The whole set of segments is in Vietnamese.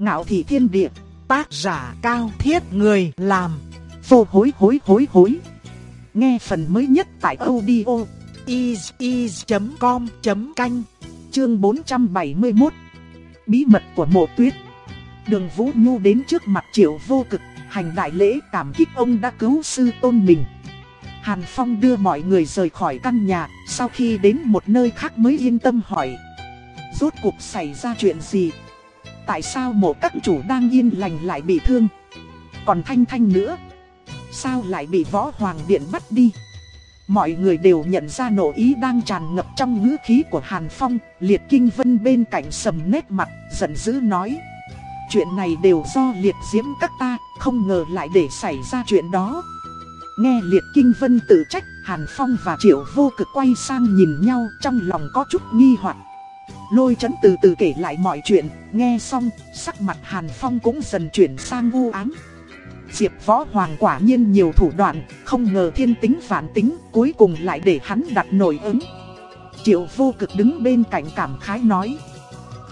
Ngạo thị thiên địa, tác giả cao thiết người làm, vô hối hối hối hối. Nghe phần mới nhất tại audio is.com.canh, chương 471. Bí mật của mộ tuyết. Đường Vũ Nhu đến trước mặt triệu vô cực, hành đại lễ cảm kích ông đã cứu sư tôn mình. Hàn Phong đưa mọi người rời khỏi căn nhà, sau khi đến một nơi khác mới yên tâm hỏi. Rốt cuộc xảy ra chuyện gì? Tại sao một các chủ đang yên lành lại bị thương? Còn Thanh Thanh nữa? Sao lại bị võ hoàng điện bắt đi? Mọi người đều nhận ra nộ ý đang tràn ngập trong ngữ khí của Hàn Phong, liệt kinh vân bên cạnh sầm nét mặt, giận dữ nói. Chuyện này đều do liệt diễm các ta, không ngờ lại để xảy ra chuyện đó. Nghe liệt kinh vân tự trách, Hàn Phong và Triệu vô cực quay sang nhìn nhau trong lòng có chút nghi hoặc. Lôi chấn từ từ kể lại mọi chuyện, nghe xong, sắc mặt Hàn Phong cũng dần chuyển sang u ám. Diệp Võ Hoàng quả nhiên nhiều thủ đoạn, không ngờ thiên tính phản tính, cuối cùng lại để hắn đặt nổi ứng. Triệu vô cực đứng bên cạnh cảm khái nói.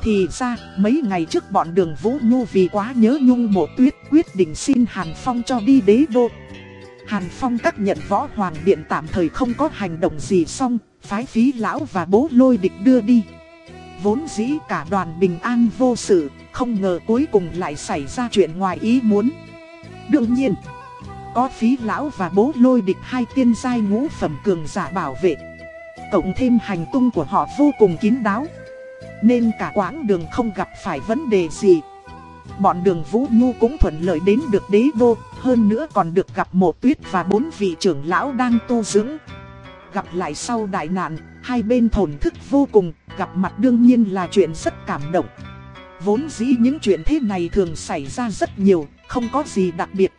Thì ra, mấy ngày trước bọn đường Vũ Nhu vì quá nhớ nhung mộ tuyết quyết định xin Hàn Phong cho đi đế đô. Hàn Phong các nhận Võ Hoàng Điện tạm thời không có hành động gì xong, phái phí lão và bố lôi địch đưa đi. Vốn dĩ cả đoàn bình an vô sự, không ngờ cuối cùng lại xảy ra chuyện ngoài ý muốn. Đương nhiên, có phí lão và bố lôi địch hai tiên giai ngũ phẩm cường giả bảo vệ. Cộng thêm hành tung của họ vô cùng kín đáo. Nên cả quãng đường không gặp phải vấn đề gì. Bọn đường Vũ Nhu cũng thuận lợi đến được đế đô, hơn nữa còn được gặp một tuyết và bốn vị trưởng lão đang tu dưỡng. Gặp lại sau đại nạn, hai bên thổn thức vô cùng, gặp mặt đương nhiên là chuyện rất cảm động. Vốn dĩ những chuyện thế này thường xảy ra rất nhiều, không có gì đặc biệt.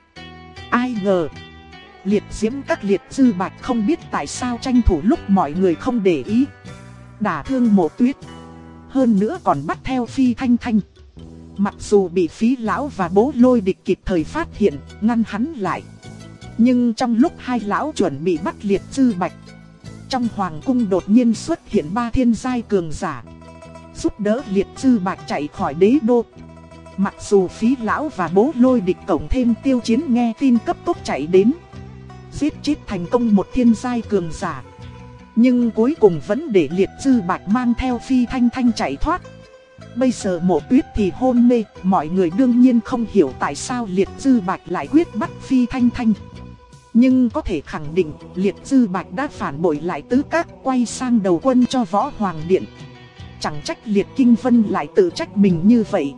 Ai ngờ, liệt diễm các liệt dư bạch không biết tại sao tranh thủ lúc mọi người không để ý. Đả thương mộ tuyết, hơn nữa còn bắt theo phi thanh thanh. Mặc dù bị phí lão và bố lôi địch kịp thời phát hiện, ngăn hắn lại. Nhưng trong lúc hai lão chuẩn bị bắt liệt dư bạch, trong hoàng cung đột nhiên xuất hiện ba thiên giai cường giả, Giúp đỡ liệt dư bạch chạy khỏi đế đô. Mặc dù phí lão và bố lôi địch cổng thêm tiêu chiến nghe tin cấp tốc chạy đến, Giết chết thành công một thiên giai cường giả, Nhưng cuối cùng vẫn để liệt dư bạch mang theo phi thanh thanh chạy thoát. Bây giờ mộ tuyết thì hôn mê, Mọi người đương nhiên không hiểu tại sao liệt dư bạch lại quyết bắt phi thanh thanh nhưng có thể khẳng định liệt dư bạch đã phản bội lại tứ các quay sang đầu quân cho võ hoàng điện. Chẳng trách liệt kinh vân lại tự trách mình như vậy.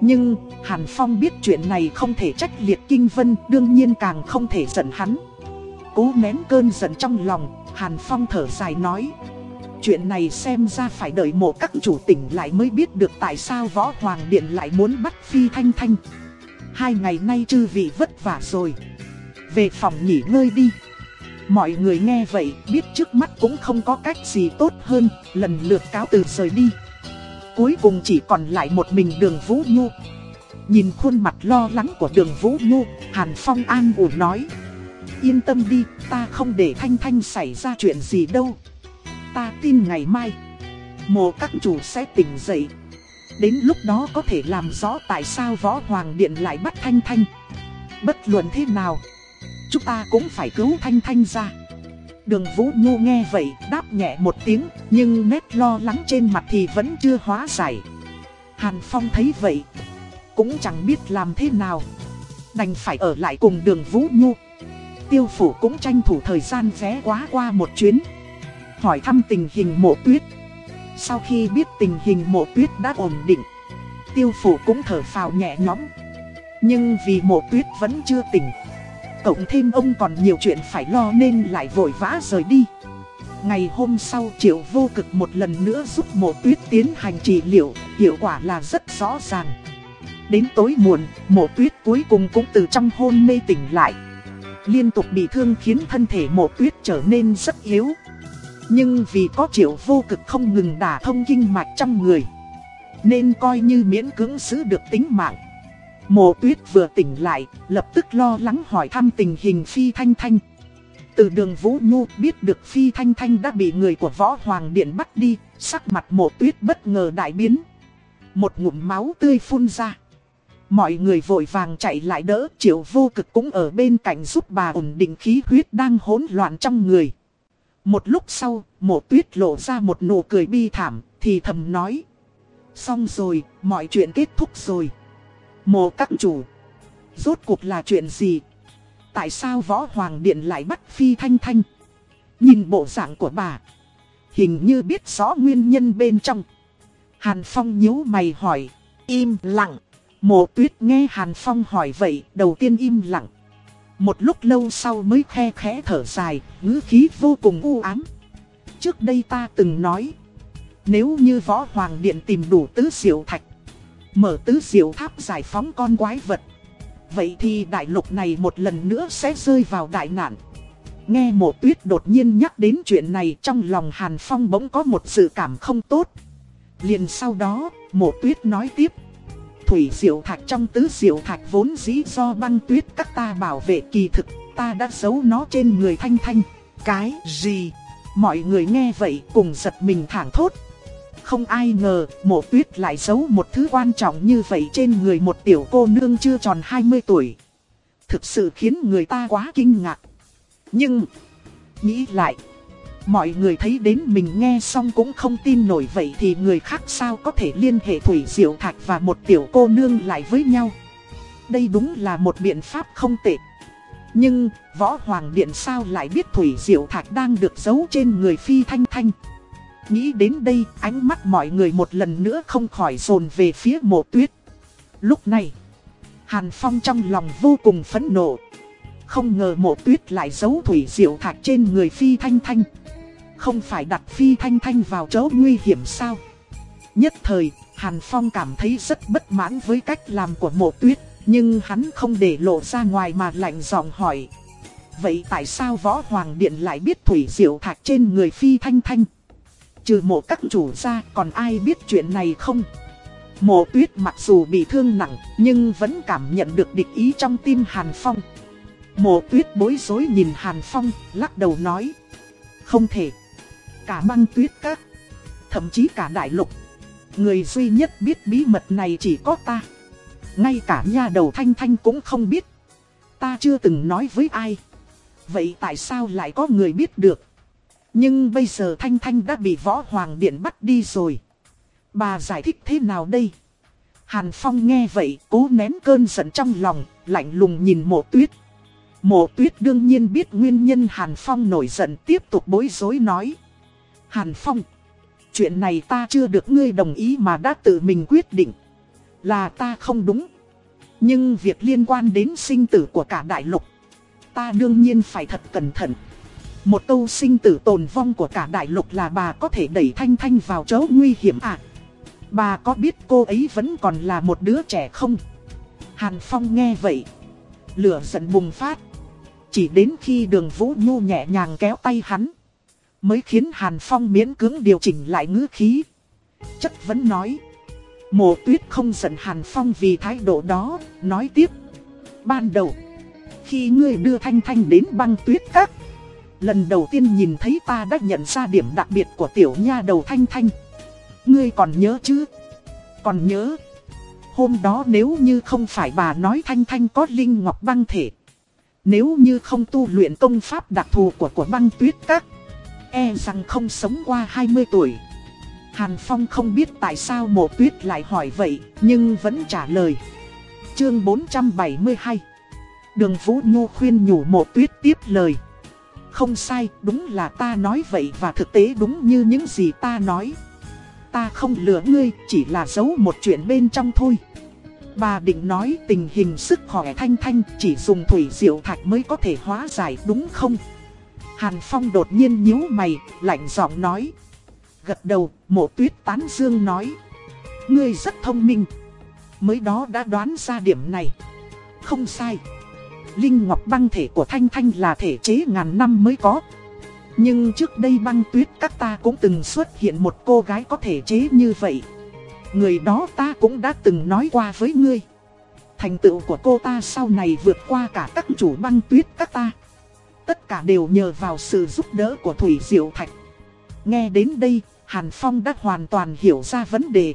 Nhưng Hàn Phong biết chuyện này không thể trách liệt kinh vân đương nhiên càng không thể giận hắn. Cố nén cơn giận trong lòng, Hàn Phong thở dài nói. Chuyện này xem ra phải đợi một các chủ tỉnh lại mới biết được tại sao võ hoàng điện lại muốn bắt phi thanh thanh. Hai ngày nay chư vị vất vả rồi về phòng nghỉ ngơi đi. Mọi người nghe vậy biết trước mắt cũng không có cách gì tốt hơn, lần lượt cáo từ rời đi. Cuối cùng chỉ còn lại một mình đường Vũ Nhu. Nhìn khuôn mặt lo lắng của đường Vũ Nhu, Hàn Phong an ủi nói. Yên tâm đi, ta không để Thanh Thanh xảy ra chuyện gì đâu. Ta tin ngày mai, mồ các chủ sẽ tỉnh dậy. Đến lúc đó có thể làm rõ tại sao Võ Hoàng Điện lại bắt Thanh Thanh. Bất luận thế nào chúng ta cũng phải cứu Thanh Thanh ra. Đường Vũ Nhu nghe vậy, đáp nhẹ một tiếng, nhưng nét lo lắng trên mặt thì vẫn chưa hóa giải. Hàn Phong thấy vậy, cũng chẳng biết làm thế nào. Đành phải ở lại cùng đường Vũ Nhu. Tiêu phủ cũng tranh thủ thời gian vé quá qua một chuyến. Hỏi thăm tình hình mộ tuyết. Sau khi biết tình hình mộ tuyết đã ổn định, tiêu phủ cũng thở phào nhẹ nhõm. Nhưng vì mộ tuyết vẫn chưa tỉnh Cộng thêm ông còn nhiều chuyện phải lo nên lại vội vã rời đi. Ngày hôm sau triệu vô cực một lần nữa giúp mộ tuyết tiến hành trị liệu Hiệu quả là rất rõ ràng. Đến tối muộn, mộ tuyết cuối cùng cũng từ trong hôn mê tỉnh lại. Liên tục bị thương khiến thân thể mộ tuyết trở nên rất yếu. Nhưng vì có triệu vô cực không ngừng đả thông kinh mạch trong người Nên coi như miễn cưỡng giữ được tính mạng. Mộ tuyết vừa tỉnh lại, lập tức lo lắng hỏi thăm tình hình Phi Thanh Thanh. Từ đường Vũ Nhu biết được Phi Thanh Thanh đã bị người của Võ Hoàng Điện bắt đi, sắc mặt mộ tuyết bất ngờ đại biến. Một ngụm máu tươi phun ra. Mọi người vội vàng chạy lại đỡ, triệu vô cực cũng ở bên cạnh giúp bà ổn định khí huyết đang hỗn loạn trong người. Một lúc sau, mộ tuyết lộ ra một nụ cười bi thảm, thì thầm nói. Xong rồi, mọi chuyện kết thúc rồi. Mộ các chủ. Rốt cuộc là chuyện gì? Tại sao võ hoàng điện lại bắt phi thanh thanh? Nhìn bộ dạng của bà. Hình như biết rõ nguyên nhân bên trong. Hàn Phong nhíu mày hỏi. Im lặng. Mộ tuyết nghe Hàn Phong hỏi vậy, đầu tiên im lặng. Một lúc lâu sau mới khe khẽ thở dài, ngữ khí vô cùng u ám. Trước đây ta từng nói, nếu như võ hoàng điện tìm đủ tứ diệu thạch, mở tứ diệu tháp giải phóng con quái vật. Vậy thì đại lục này một lần nữa sẽ rơi vào đại nạn. Nghe mộ tuyết đột nhiên nhắc đến chuyện này trong lòng Hàn Phong bỗng có một sự cảm không tốt. Liền sau đó, mộ tuyết nói tiếp thủy diệu thạch trong tứ diệu thạch vốn dĩ do băng tuyết các ta bảo vệ kỳ thực, ta đã giấu nó trên người thanh thanh. Cái gì? Mọi người nghe vậy cùng giật mình thảng thốt. Không ai ngờ mộ tuyết lại giấu một thứ quan trọng như vậy trên người một tiểu cô nương chưa tròn 20 tuổi. Thực sự khiến người ta quá kinh ngạc. Nhưng, nghĩ lại, Mọi người thấy đến mình nghe xong cũng không tin nổi vậy thì người khác sao có thể liên hệ Thủy Diệu Thạch và một tiểu cô nương lại với nhau. Đây đúng là một biện pháp không tệ. Nhưng, Võ Hoàng Điện sao lại biết Thủy Diệu Thạch đang được giấu trên người Phi Thanh Thanh. Nghĩ đến đây, ánh mắt mọi người một lần nữa không khỏi dồn về phía mộ tuyết. Lúc này, Hàn Phong trong lòng vô cùng phẫn nộ. Không ngờ mộ tuyết lại giấu Thủy Diệu Thạch trên người Phi Thanh Thanh. Không phải đặt Phi Thanh Thanh vào chỗ nguy hiểm sao Nhất thời Hàn Phong cảm thấy rất bất mãn với cách làm của mộ tuyết Nhưng hắn không để lộ ra ngoài mà lạnh giọng hỏi Vậy tại sao Võ Hoàng Điện lại biết Thủy Diệu Thạch trên người Phi Thanh Thanh Trừ mộ các chủ ra còn ai biết chuyện này không Mộ tuyết mặc dù bị thương nặng nhưng vẫn cảm nhận được địch ý trong tim Hàn Phong Mộ tuyết bối rối nhìn Hàn Phong lắc đầu nói Không thể cả băng tuyết các, thậm chí cả đại lục. Người duy nhất biết bí mật này chỉ có ta. Ngay cả nha đầu Thanh Thanh cũng không biết. Ta chưa từng nói với ai. Vậy tại sao lại có người biết được? Nhưng bây giờ Thanh Thanh đã bị Võ Hoàng Điện bắt đi rồi. Bà giải thích thế nào đây? Hàn Phong nghe vậy, cố nén cơn giận trong lòng, lạnh lùng nhìn mộ tuyết. Mộ tuyết đương nhiên biết nguyên nhân Hàn Phong nổi giận tiếp tục bối rối nói. Hàn Phong, chuyện này ta chưa được ngươi đồng ý mà đã tự mình quyết định. Là ta không đúng. Nhưng việc liên quan đến sinh tử của cả đại lục, ta đương nhiên phải thật cẩn thận. Một câu sinh tử tồn vong của cả đại lục là bà có thể đẩy Thanh Thanh vào chỗ nguy hiểm à? Bà có biết cô ấy vẫn còn là một đứa trẻ không? Hàn Phong nghe vậy. Lửa giận bùng phát. Chỉ đến khi đường Vũ Nhu nhẹ nhàng kéo tay hắn mới khiến Hàn Phong miễn cưỡng điều chỉnh lại ngữ khí. Chất vẫn nói. Mộ tuyết không giận Hàn Phong vì thái độ đó, nói tiếp. Ban đầu, khi ngươi đưa Thanh Thanh đến băng tuyết các, lần đầu tiên nhìn thấy ta đã nhận ra điểm đặc biệt của tiểu nha đầu Thanh Thanh. Ngươi còn nhớ chứ? Còn nhớ. Hôm đó nếu như không phải bà nói Thanh Thanh có linh ngọc băng thể. Nếu như không tu luyện công pháp đặc thù của của băng tuyết các e rằng không sống qua 20 tuổi. Hàn Phong không biết tại sao mộ tuyết lại hỏi vậy, nhưng vẫn trả lời. Chương 472 Đường Vũ Nhu khuyên nhủ mộ tuyết tiếp lời. Không sai, đúng là ta nói vậy và thực tế đúng như những gì ta nói. Ta không lừa ngươi, chỉ là giấu một chuyện bên trong thôi. Bà định nói tình hình sức khỏe thanh thanh chỉ dùng thủy diệu thạch mới có thể hóa giải đúng không? Hàn Phong đột nhiên nhíu mày, lạnh giọng nói. Gật đầu, mộ tuyết tán dương nói. Ngươi rất thông minh. Mới đó đã đoán ra điểm này. Không sai. Linh Ngọc băng thể của Thanh Thanh là thể chế ngàn năm mới có. Nhưng trước đây băng tuyết các ta cũng từng xuất hiện một cô gái có thể chế như vậy. Người đó ta cũng đã từng nói qua với ngươi. Thành tựu của cô ta sau này vượt qua cả các chủ băng tuyết các ta. Tất cả đều nhờ vào sự giúp đỡ của Thủy Diệu Thạch. Nghe đến đây, Hàn Phong đã hoàn toàn hiểu ra vấn đề.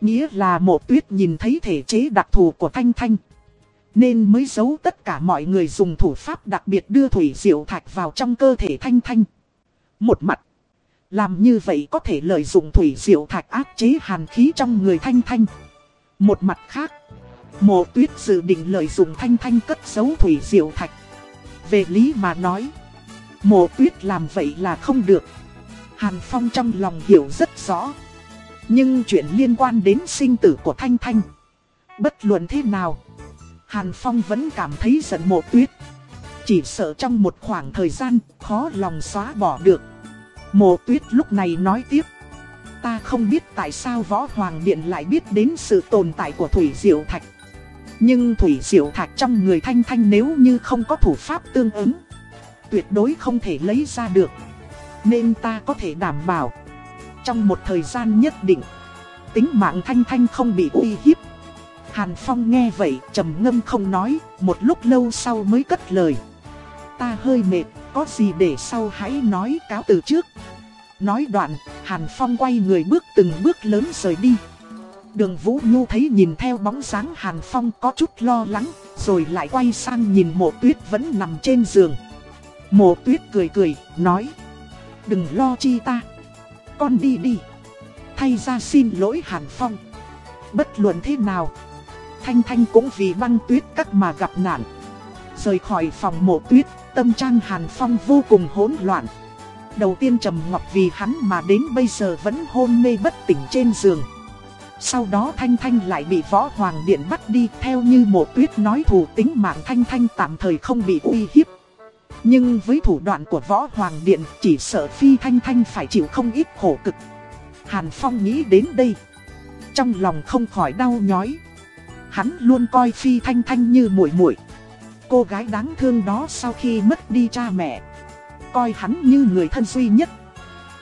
Nghĩa là mộ tuyết nhìn thấy thể chế đặc thù của Thanh Thanh. Nên mới giấu tất cả mọi người dùng thủ pháp đặc biệt đưa thủy diệu thạch vào trong cơ thể Thanh Thanh. Một mặt. Làm như vậy có thể lợi dụng thủy diệu thạch áp chế hàn khí trong người Thanh Thanh. Một mặt khác. Mộ tuyết dự định lợi dụng Thanh Thanh cất giấu thủy diệu thạch. Về lý mà nói. Mộ tuyết làm vậy là không được. Hàn Phong trong lòng hiểu rất rõ. Nhưng chuyện liên quan đến sinh tử của Thanh Thanh. Bất luận thế nào. Hàn Phong vẫn cảm thấy giận mộ tuyết. Chỉ sợ trong một khoảng thời gian, khó lòng xóa bỏ được. Mộ tuyết lúc này nói tiếp. Ta không biết tại sao Võ Hoàng Điện lại biết đến sự tồn tại của Thủy Diệu Thạch. Nhưng Thủy Diệu Thạch trong người Thanh Thanh nếu như không có thủ pháp tương ứng. Tuyệt đối không thể lấy ra được. Nên ta có thể đảm bảo. Trong một thời gian nhất định. Tính mạng Thanh Thanh không bị uy hiếp. Hàn Phong nghe vậy trầm ngâm không nói, một lúc lâu sau mới cất lời. Ta hơi mệt, có gì để sau hãy nói cáo từ trước. Nói đoạn, Hàn Phong quay người bước từng bước lớn rời đi. Đường Vũ Nhu thấy nhìn theo bóng dáng Hàn Phong có chút lo lắng, rồi lại quay sang nhìn mộ tuyết vẫn nằm trên giường. Mộ tuyết cười cười, nói. Đừng lo chi ta. Con đi đi. Thay ra xin lỗi Hàn Phong. Bất luận thế nào. Thanh Thanh cũng vì băng tuyết các mà gặp nạn. Rời khỏi phòng mộ tuyết, tâm trang Hàn Phong vô cùng hỗn loạn. Đầu tiên Trầm Ngọc vì hắn mà đến bây giờ vẫn hôn mê bất tỉnh trên giường. Sau đó Thanh Thanh lại bị Võ Hoàng Điện bắt đi theo như mộ tuyết nói thủ tính mạng Thanh Thanh tạm thời không bị uy hiếp. Nhưng với thủ đoạn của Võ Hoàng Điện chỉ sợ Phi Thanh Thanh phải chịu không ít khổ cực. Hàn Phong nghĩ đến đây. Trong lòng không khỏi đau nhói. Hắn luôn coi Phi Thanh Thanh như muội muội. Cô gái đáng thương đó sau khi mất đi cha mẹ. Coi hắn như người thân duy nhất.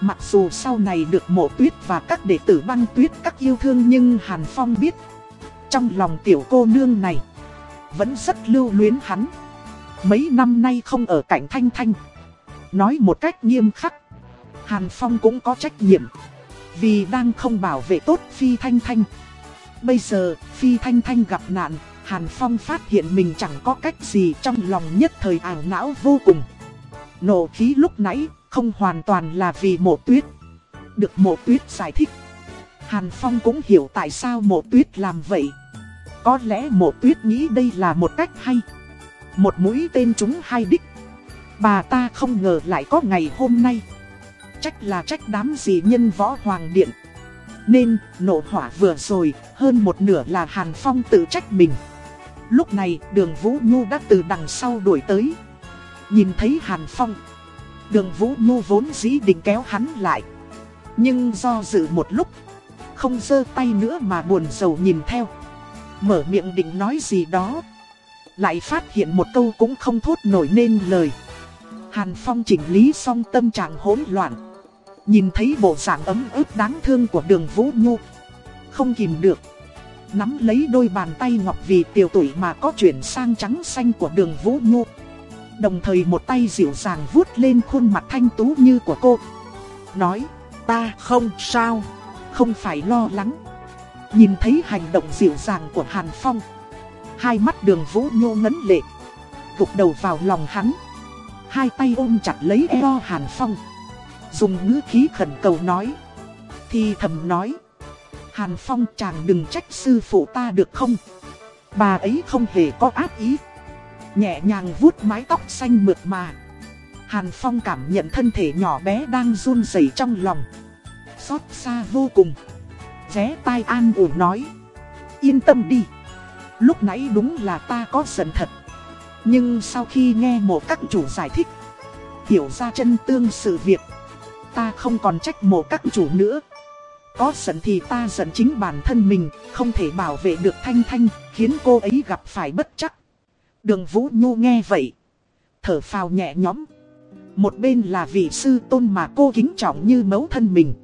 Mặc dù sau này được mộ tuyết và các đệ tử băng tuyết các yêu thương nhưng Hàn Phong biết. Trong lòng tiểu cô nương này, vẫn rất lưu luyến hắn. Mấy năm nay không ở cạnh Thanh Thanh. Nói một cách nghiêm khắc, Hàn Phong cũng có trách nhiệm. Vì đang không bảo vệ tốt Phi Thanh Thanh. Bây giờ, Phi Thanh Thanh gặp nạn, Hàn Phong phát hiện mình chẳng có cách gì trong lòng nhất thời ảo não vô cùng. Nổ khí lúc nãy, không hoàn toàn là vì mộ tuyết. Được mộ tuyết giải thích. Hàn Phong cũng hiểu tại sao mộ tuyết làm vậy. Có lẽ mộ tuyết nghĩ đây là một cách hay. Một mũi tên trúng hai đích. Bà ta không ngờ lại có ngày hôm nay. Trách là trách đám gì nhân võ hoàng điện. Nên, nổ hỏa vừa rồi, hơn một nửa là Hàn Phong tự trách mình. Lúc này, đường Vũ Nhu đã từ đằng sau đuổi tới. Nhìn thấy Hàn Phong. Đường Vũ Nhu vốn dĩ định kéo hắn lại. Nhưng do dự một lúc, không giơ tay nữa mà buồn rầu nhìn theo. Mở miệng định nói gì đó. Lại phát hiện một câu cũng không thốt nổi nên lời. Hàn Phong chỉnh lý xong tâm trạng hỗn loạn. Nhìn thấy bộ dạng ấm ức đáng thương của đường Vũ Nhu. Không kìm được. Nắm lấy đôi bàn tay ngọc vì tiểu tuổi mà có chuyển sang trắng xanh của đường Vũ Nhu. Đồng thời một tay dịu dàng vuốt lên khuôn mặt thanh tú như của cô. Nói, ta không sao. Không phải lo lắng. Nhìn thấy hành động dịu dàng của Hàn Phong. Hai mắt đường Vũ Nhu ngấn lệ. Gục đầu vào lòng hắn. Hai tay ôm chặt lấy eo Hàn Phong. Dùng ngữ khí khẩn cầu nói. Thì thầm nói. Hàn Phong chàng đừng trách sư phụ ta được không? Bà ấy không hề có ác ý. Nhẹ nhàng vuốt mái tóc xanh mượt mà. Hàn Phong cảm nhận thân thể nhỏ bé đang run rẩy trong lòng. Xót xa vô cùng. Ré tai an ủi nói. Yên tâm đi. Lúc nãy đúng là ta có giận thật. Nhưng sau khi nghe một các chủ giải thích. Hiểu ra chân tương sự việc ta không còn trách mộ các chủ nữa. Có giận thì ta giận chính bản thân mình, không thể bảo vệ được Thanh Thanh, khiến cô ấy gặp phải bất chắc. Đường Vũ Nhu nghe vậy, thở phào nhẹ nhõm. Một bên là vị sư tôn mà cô kính trọng như mẫu thân mình.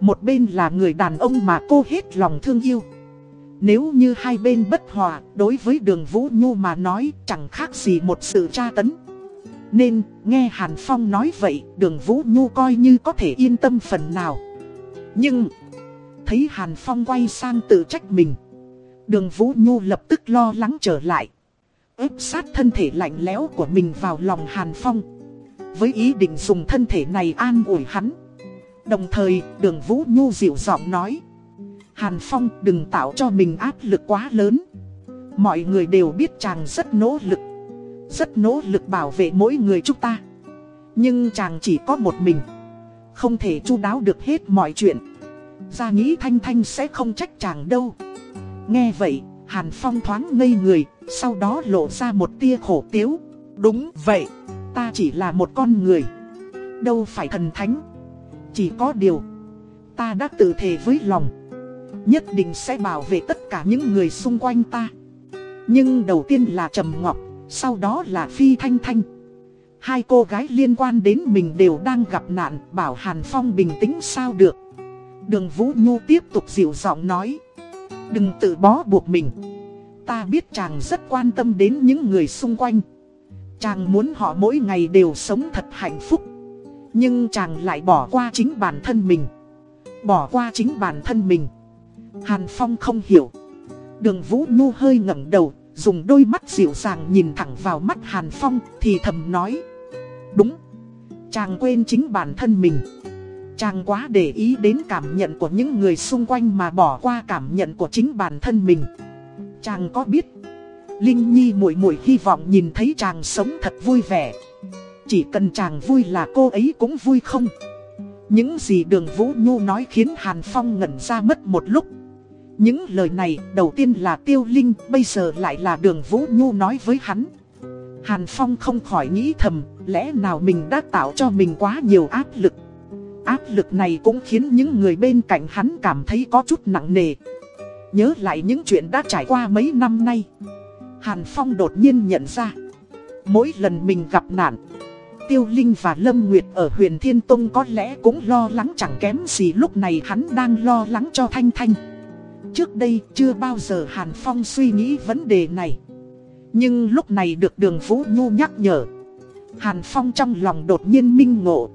Một bên là người đàn ông mà cô hết lòng thương yêu. Nếu như hai bên bất hòa, đối với đường Vũ Nhu mà nói chẳng khác gì một sự tra tấn. Nên, nghe Hàn Phong nói vậy, đường Vũ Nhu coi như có thể yên tâm phần nào. Nhưng, Thấy Hàn Phong quay sang tự trách mình. Đường Vũ Nhu lập tức lo lắng trở lại. ép sát thân thể lạnh lẽo của mình vào lòng Hàn Phong. Với ý định dùng thân thể này an ủi hắn. Đồng thời đường Vũ Nhu dịu giọng nói. Hàn Phong đừng tạo cho mình áp lực quá lớn. Mọi người đều biết chàng rất nỗ lực. Rất nỗ lực bảo vệ mỗi người chúng ta. Nhưng chàng chỉ có một mình. Không thể chu đáo được hết mọi chuyện. Ra nghĩ Thanh Thanh sẽ không trách chàng đâu. Nghe vậy, Hàn Phong thoáng ngây người, sau đó lộ ra một tia khổ tiếu. Đúng vậy, ta chỉ là một con người. Đâu phải thần thánh. Chỉ có điều, ta đã tự thề với lòng. Nhất định sẽ bảo vệ tất cả những người xung quanh ta. Nhưng đầu tiên là Trầm Ngọc, sau đó là Phi Thanh Thanh. Hai cô gái liên quan đến mình đều đang gặp nạn, bảo Hàn Phong bình tĩnh sao được. Đường Vũ Nhu tiếp tục dịu giọng nói. Đừng tự bó buộc mình. Ta biết chàng rất quan tâm đến những người xung quanh. Chàng muốn họ mỗi ngày đều sống thật hạnh phúc. Nhưng chàng lại bỏ qua chính bản thân mình. Bỏ qua chính bản thân mình. Hàn Phong không hiểu. Đường Vũ Nhu hơi ngẩng đầu, dùng đôi mắt dịu dàng nhìn thẳng vào mắt Hàn Phong thì thầm nói. Đúng, chàng quên chính bản thân mình. Chàng quá để ý đến cảm nhận của những người xung quanh mà bỏ qua cảm nhận của chính bản thân mình. Chàng có biết, Linh Nhi muội muội hy vọng nhìn thấy chàng sống thật vui vẻ. Chỉ cần chàng vui là cô ấy cũng vui không? Những gì đường Vũ Nhu nói khiến Hàn Phong ngẩn ra mất một lúc. Những lời này đầu tiên là Tiêu Linh, bây giờ lại là đường Vũ Nhu nói với hắn. Hàn Phong không khỏi nghĩ thầm, lẽ nào mình đã tạo cho mình quá nhiều áp lực. Áp lực này cũng khiến những người bên cạnh hắn cảm thấy có chút nặng nề. Nhớ lại những chuyện đã trải qua mấy năm nay. Hàn Phong đột nhiên nhận ra. Mỗi lần mình gặp nạn, Tiêu Linh và Lâm Nguyệt ở huyền Thiên Tông có lẽ cũng lo lắng chẳng kém gì lúc này hắn đang lo lắng cho Thanh Thanh. Trước đây chưa bao giờ Hàn Phong suy nghĩ vấn đề này. Nhưng lúc này được đường Vũ Nhu nhắc nhở. Hàn Phong trong lòng đột nhiên minh ngộ.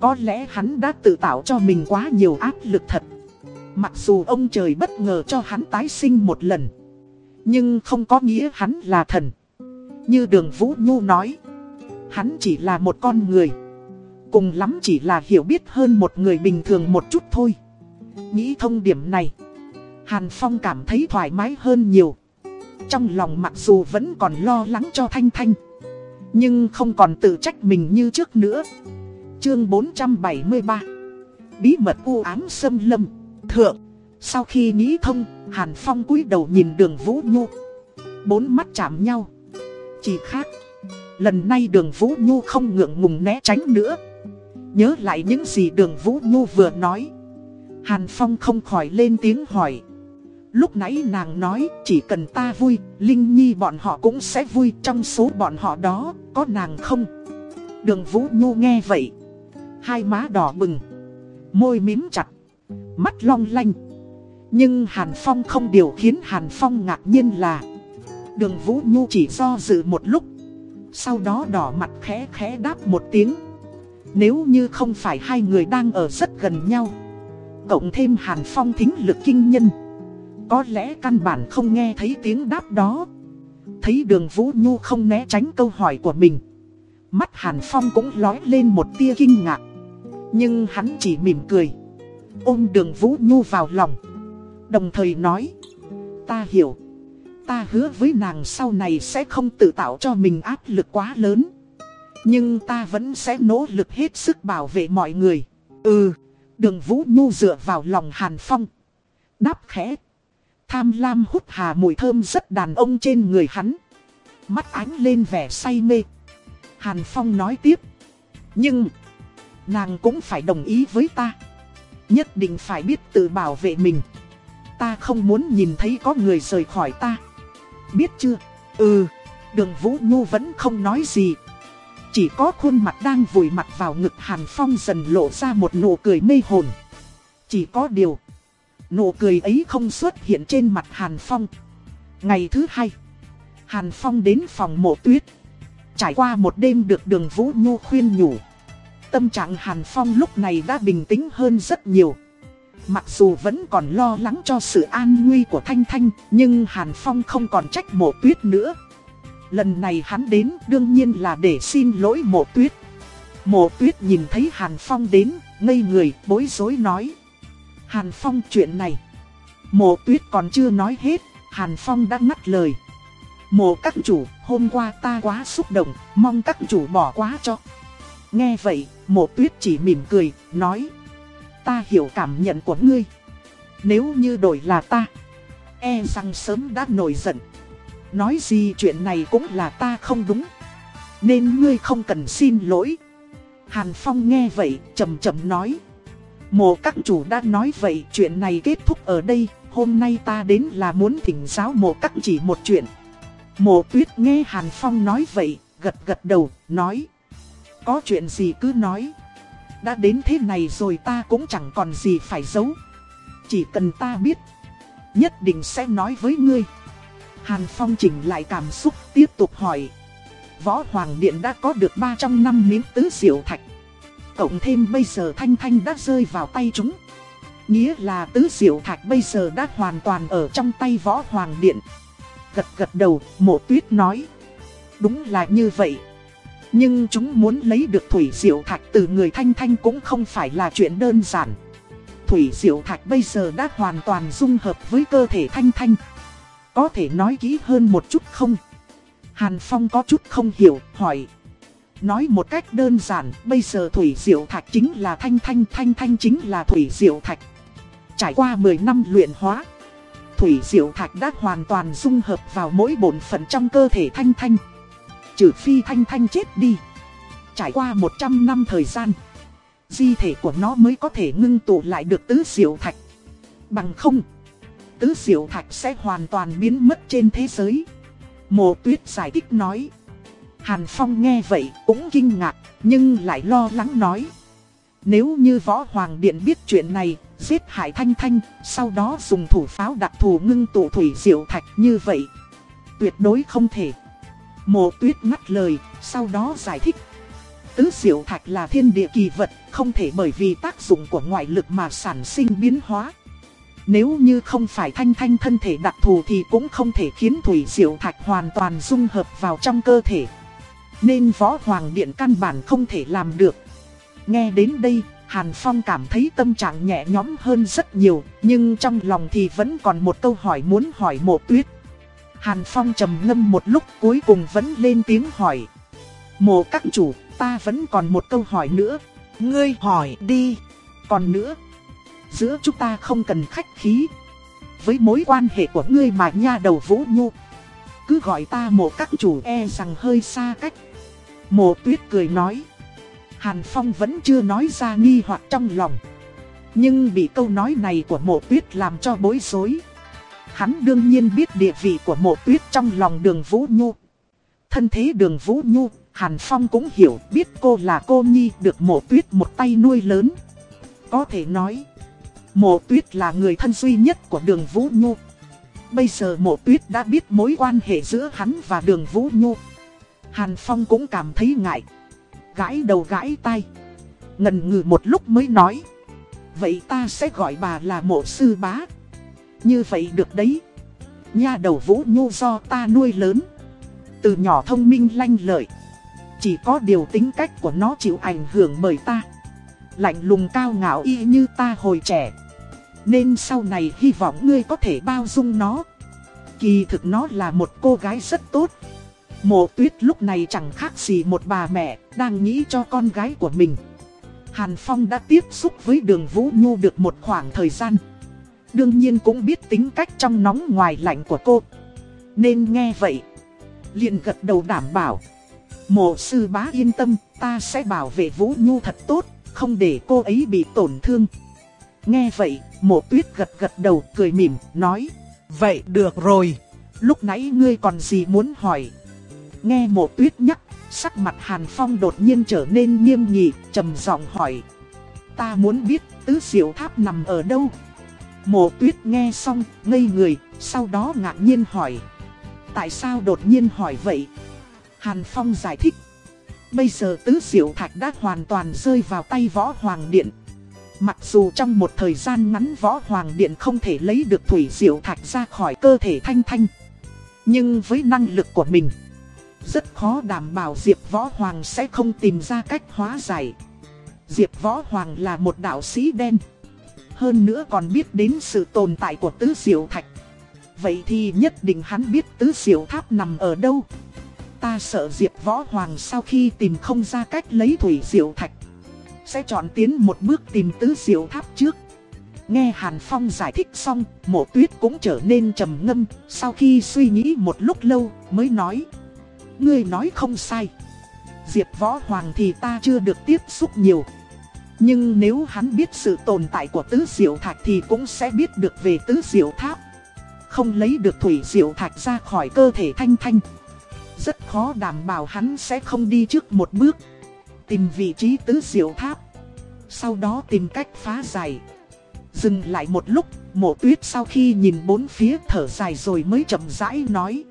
Có lẽ hắn đã tự tạo cho mình quá nhiều áp lực thật. Mặc dù ông trời bất ngờ cho hắn tái sinh một lần. Nhưng không có nghĩa hắn là thần. Như đường Vũ Nhu nói. Hắn chỉ là một con người. Cùng lắm chỉ là hiểu biết hơn một người bình thường một chút thôi. Nghĩ thông điểm này. Hàn Phong cảm thấy thoải mái hơn nhiều. Trong lòng mặc dù vẫn còn lo lắng cho Thanh Thanh. Nhưng không còn tự trách mình như trước nữa. Chương 473 Bí mật u ám xâm lâm Thượng, Sau khi nghĩ thông, Hàn Phong cúi đầu nhìn đường Vũ Nhu Bốn mắt chạm nhau Chỉ khác, Lần này đường Vũ Nhu không ngượng ngùng né tránh nữa Nhớ lại những gì đường Vũ Nhu vừa nói Hàn Phong không khỏi lên tiếng hỏi Lúc nãy nàng nói chỉ cần ta vui, Linh Nhi bọn họ cũng sẽ vui trong số bọn họ đó, có nàng không? Đường Vũ Nhu nghe vậy. Hai má đỏ bừng, môi mím chặt, mắt long lanh. Nhưng Hàn Phong không điều khiến Hàn Phong ngạc nhiên là Đường Vũ Nhu chỉ do dự một lúc Sau đó đỏ mặt khẽ khẽ đáp một tiếng Nếu như không phải hai người đang ở rất gần nhau Cộng thêm Hàn Phong thính lực kinh nhân có lẽ căn bản không nghe thấy tiếng đáp đó. Thấy đường Vũ Nhu không né tránh câu hỏi của mình. Mắt Hàn Phong cũng lói lên một tia kinh ngạc. Nhưng hắn chỉ mỉm cười. Ôm đường Vũ Nhu vào lòng. Đồng thời nói. Ta hiểu. Ta hứa với nàng sau này sẽ không tự tạo cho mình áp lực quá lớn. Nhưng ta vẫn sẽ nỗ lực hết sức bảo vệ mọi người. Ừ. Đường Vũ Nhu dựa vào lòng Hàn Phong. Đáp khẽ. Tham lam hút hà mùi thơm rất đàn ông trên người hắn. Mắt ánh lên vẻ say mê. Hàn Phong nói tiếp. Nhưng, nàng cũng phải đồng ý với ta. Nhất định phải biết tự bảo vệ mình. Ta không muốn nhìn thấy có người rời khỏi ta. Biết chưa? Ừ, đường Vũ Nhu vẫn không nói gì. Chỉ có khuôn mặt đang vùi mặt vào ngực Hàn Phong dần lộ ra một nụ cười mê hồn. Chỉ có điều Nụ cười ấy không xuất hiện trên mặt Hàn Phong. Ngày thứ hai, Hàn Phong đến phòng mộ tuyết. Trải qua một đêm được đường Vũ Nhu khuyên nhủ. Tâm trạng Hàn Phong lúc này đã bình tĩnh hơn rất nhiều. Mặc dù vẫn còn lo lắng cho sự an nguy của Thanh Thanh, nhưng Hàn Phong không còn trách mộ tuyết nữa. Lần này hắn đến đương nhiên là để xin lỗi mộ tuyết. Mộ tuyết nhìn thấy Hàn Phong đến, ngây người, bối rối nói. Hàn Phong chuyện này. Mộ tuyết còn chưa nói hết, Hàn Phong đã ngắt lời. Mộ các chủ, hôm qua ta quá xúc động, mong các chủ bỏ quá cho. Nghe vậy, mộ tuyết chỉ mỉm cười, nói. Ta hiểu cảm nhận của ngươi. Nếu như đổi là ta, e rằng sớm đã nổi giận. Nói gì chuyện này cũng là ta không đúng. Nên ngươi không cần xin lỗi. Hàn Phong nghe vậy, chầm chầm nói. Mộ các chủ đã nói vậy, chuyện này kết thúc ở đây. Hôm nay ta đến là muốn thỉnh giáo mộ các chỉ một chuyện. Mộ tuyết nghe Hàn Phong nói vậy, gật gật đầu, nói. Có chuyện gì cứ nói. Đã đến thế này rồi ta cũng chẳng còn gì phải giấu. Chỉ cần ta biết, nhất định sẽ nói với ngươi. Hàn Phong chỉnh lại cảm xúc tiếp tục hỏi. Võ Hoàng Điện đã có được 300 năm miếng tứ diệu thạch. Cộng thêm bây giờ Thanh Thanh đã rơi vào tay chúng. Nghĩa là tứ diệu thạch bây giờ đã hoàn toàn ở trong tay Võ Hoàng Điện. Gật gật đầu, mộ tuyết nói. Đúng là như vậy. Nhưng chúng muốn lấy được thủy diệu thạch từ người Thanh Thanh cũng không phải là chuyện đơn giản. Thủy diệu thạch bây giờ đã hoàn toàn dung hợp với cơ thể Thanh Thanh. Có thể nói kỹ hơn một chút không? Hàn Phong có chút không hiểu, hỏi. Nói một cách đơn giản, bây giờ Thủy Diệu Thạch chính là Thanh Thanh, Thanh Thanh chính là Thủy Diệu Thạch. Trải qua 10 năm luyện hóa, Thủy Diệu Thạch đã hoàn toàn dung hợp vào mỗi bổn phận trong cơ thể Thanh Thanh. Trừ phi Thanh Thanh chết đi. Trải qua 100 năm thời gian, di thể của nó mới có thể ngưng tụ lại được tứ Diệu Thạch. Bằng không tứ diệu thạch sẽ hoàn toàn biến mất trên thế giới. Mộ tuyết giải thích nói. Hàn Phong nghe vậy cũng kinh ngạc, nhưng lại lo lắng nói. Nếu như Võ Hoàng Điện biết chuyện này, giết Hải Thanh Thanh, sau đó dùng thủ pháo đặc thù ngưng tụ thủy diệu thạch như vậy. Tuyệt đối không thể. Mộ tuyết ngắt lời, sau đó giải thích. Tứ diệu thạch là thiên địa kỳ vật, không thể bởi vì tác dụng của ngoại lực mà sản sinh biến hóa. Nếu như không phải thanh thanh thân thể đặc thù thì cũng không thể khiến thủy diệu thạch hoàn toàn dung hợp vào trong cơ thể. Nên võ hoàng điện căn bản không thể làm được. Nghe đến đây, Hàn Phong cảm thấy tâm trạng nhẹ nhõm hơn rất nhiều, nhưng trong lòng thì vẫn còn một câu hỏi muốn hỏi mộ tuyết. Hàn Phong trầm ngâm một lúc cuối cùng vẫn lên tiếng hỏi. Mộ các chủ, ta vẫn còn một câu hỏi nữa. Ngươi hỏi đi. Còn nữa, Giữa chúng ta không cần khách khí Với mối quan hệ của ngươi mà nha đầu vũ nhu Cứ gọi ta mộ các chủ e rằng hơi xa cách Mộ tuyết cười nói. Hàn Phong vẫn chưa nói ra nghi hoặc trong lòng. Nhưng bị câu nói này của mộ tuyết làm cho bối rối. Hắn đương nhiên biết địa vị của mộ tuyết trong lòng đường Vũ Nhu. Thân thế đường Vũ Nhu, Hàn Phong cũng hiểu biết cô là cô Nhi được mộ tuyết một tay nuôi lớn. Có thể nói Mộ tuyết là người thân duy nhất của đường Vũ Nhu. Bây giờ mộ tuyết đã biết mối quan hệ giữa hắn và đường Vũ Nhu. Hàn Phong cũng cảm thấy ngại. Gãi đầu gãi tay. Ngần ngừ một lúc mới nói. Vậy ta sẽ gọi bà là mộ sư bá. Như vậy được đấy. Nha đầu Vũ Nhu do ta nuôi lớn. Từ nhỏ thông minh lanh lợi. Chỉ có điều tính cách của nó chịu ảnh hưởng bởi ta. Lạnh lùng cao ngạo y như ta hồi trẻ. Nên sau này hy vọng ngươi có thể bao dung nó Kỳ thực nó là một cô gái rất tốt Mộ tuyết lúc này chẳng khác gì một bà mẹ Đang nghĩ cho con gái của mình. Hàn Phong đã tiếp xúc với đường Vũ Nhu được một khoảng thời gian. Đương nhiên cũng biết tính cách trong nóng ngoài lạnh của cô. Nên nghe vậy liền gật đầu đảm bảo. Mộ sư bá yên tâm Ta sẽ bảo vệ Vũ Nhu thật tốt Không để cô ấy bị tổn thương. Nghe vậy, mộ tuyết gật gật đầu cười mỉm, nói Vậy được rồi, lúc nãy ngươi còn gì muốn hỏi? Nghe mộ tuyết nhắc, sắc mặt Hàn Phong đột nhiên trở nên nghiêm nghị, trầm giọng hỏi. Ta muốn biết tứ diệu tháp nằm ở đâu? Mộ tuyết nghe xong, ngây người, sau đó ngạc nhiên hỏi. Tại sao đột nhiên hỏi vậy? Hàn Phong giải thích. Bây giờ tứ diệu thạch đã hoàn toàn rơi vào tay võ hoàng điện. Mặc dù trong một thời gian ngắn võ hoàng điện không thể lấy được thủy diệu thạch ra khỏi cơ thể thanh thanh. Nhưng với năng lực của mình, rất khó đảm bảo Diệp Võ Hoàng sẽ không tìm ra cách hóa giải. Diệp Võ Hoàng là một đạo sĩ đen. Hơn nữa còn biết đến sự tồn tại của tứ diệu thạch. Vậy thì nhất định hắn biết tứ diệu tháp nằm ở đâu. Ta sợ Diệp Võ Hoàng sau khi tìm không ra cách lấy thủy diệu thạch Sẽ chọn tiến một bước tìm tứ diệu tháp trước Nghe Hàn Phong giải thích xong, mộ tuyết cũng trở nên trầm ngâm Sau khi suy nghĩ một lúc lâu mới nói Ngươi nói không sai. Diệp Võ Hoàng thì ta chưa được tiếp xúc nhiều. Nhưng nếu hắn biết sự tồn tại của tứ diệu thạch thì cũng sẽ biết được về tứ diệu tháp. Không lấy được thủy diệu thạch ra khỏi cơ thể thanh thanh. Rất khó đảm bảo hắn sẽ không đi trước một bước. Tìm vị trí tứ diệu tháp. Sau đó tìm cách phá giải. Dừng lại một lúc Mộ tuyết sau khi nhìn bốn phía thở dài rồi mới chậm rãi nói.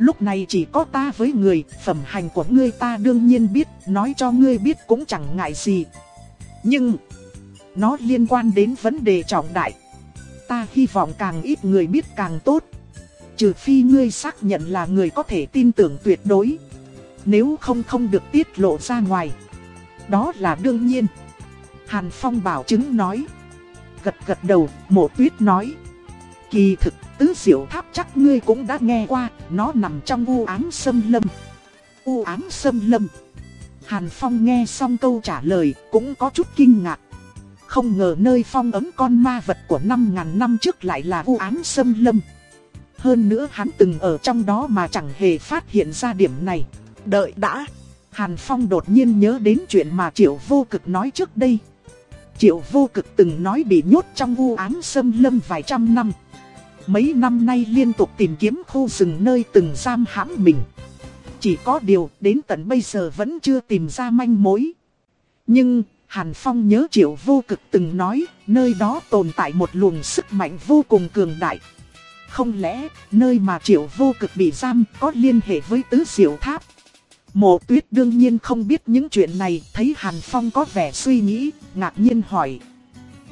Lúc này chỉ có ta với người Phẩm hành của ngươi ta đương nhiên biết Nói cho ngươi biết cũng chẳng ngại gì. Nhưng Nó liên quan đến vấn đề trọng đại. Ta hy vọng càng ít người biết càng tốt. Trừ phi ngươi xác nhận là người có thể tin tưởng tuyệt đối. Nếu không không được tiết lộ ra ngoài. Đó là đương nhiên. Hàn Phong bảo chứng nói. Gật gật đầu, mộ tuyết nói. Kỳ thực, tứ diệu tháp chắc ngươi cũng đã nghe qua Nó nằm trong u ám sâm lâm U ám sâm lâm Hàn Phong nghe xong câu trả lời cũng có chút kinh ngạc Không ngờ nơi phong ấm con ma vật của 5.000 năm trước lại là u ám sâm lâm hơn nữa hắn từng ở trong đó mà chẳng hề phát hiện ra điểm này. Đợi đã. Hàn Phong đột nhiên nhớ đến chuyện mà Triệu Vô Cực nói trước đây. Triệu Vô Cực từng nói bị nhốt trong u ám sâm lâm vài trăm năm. Mấy năm nay liên tục tìm kiếm khu rừng nơi từng giam hãm mình. Chỉ có điều đến tận bây giờ vẫn chưa tìm ra manh mối. Nhưng Hàn Phong nhớ Triệu Vô Cực từng nói nơi đó tồn tại một luồng sức mạnh vô cùng cường đại. Không lẽ, nơi mà triệu vô cực bị giam có liên hệ với tứ diệu tháp? Mộ tuyết đương nhiên không biết những chuyện này, thấy Hàn Phong có vẻ suy nghĩ, ngạc nhiên hỏi.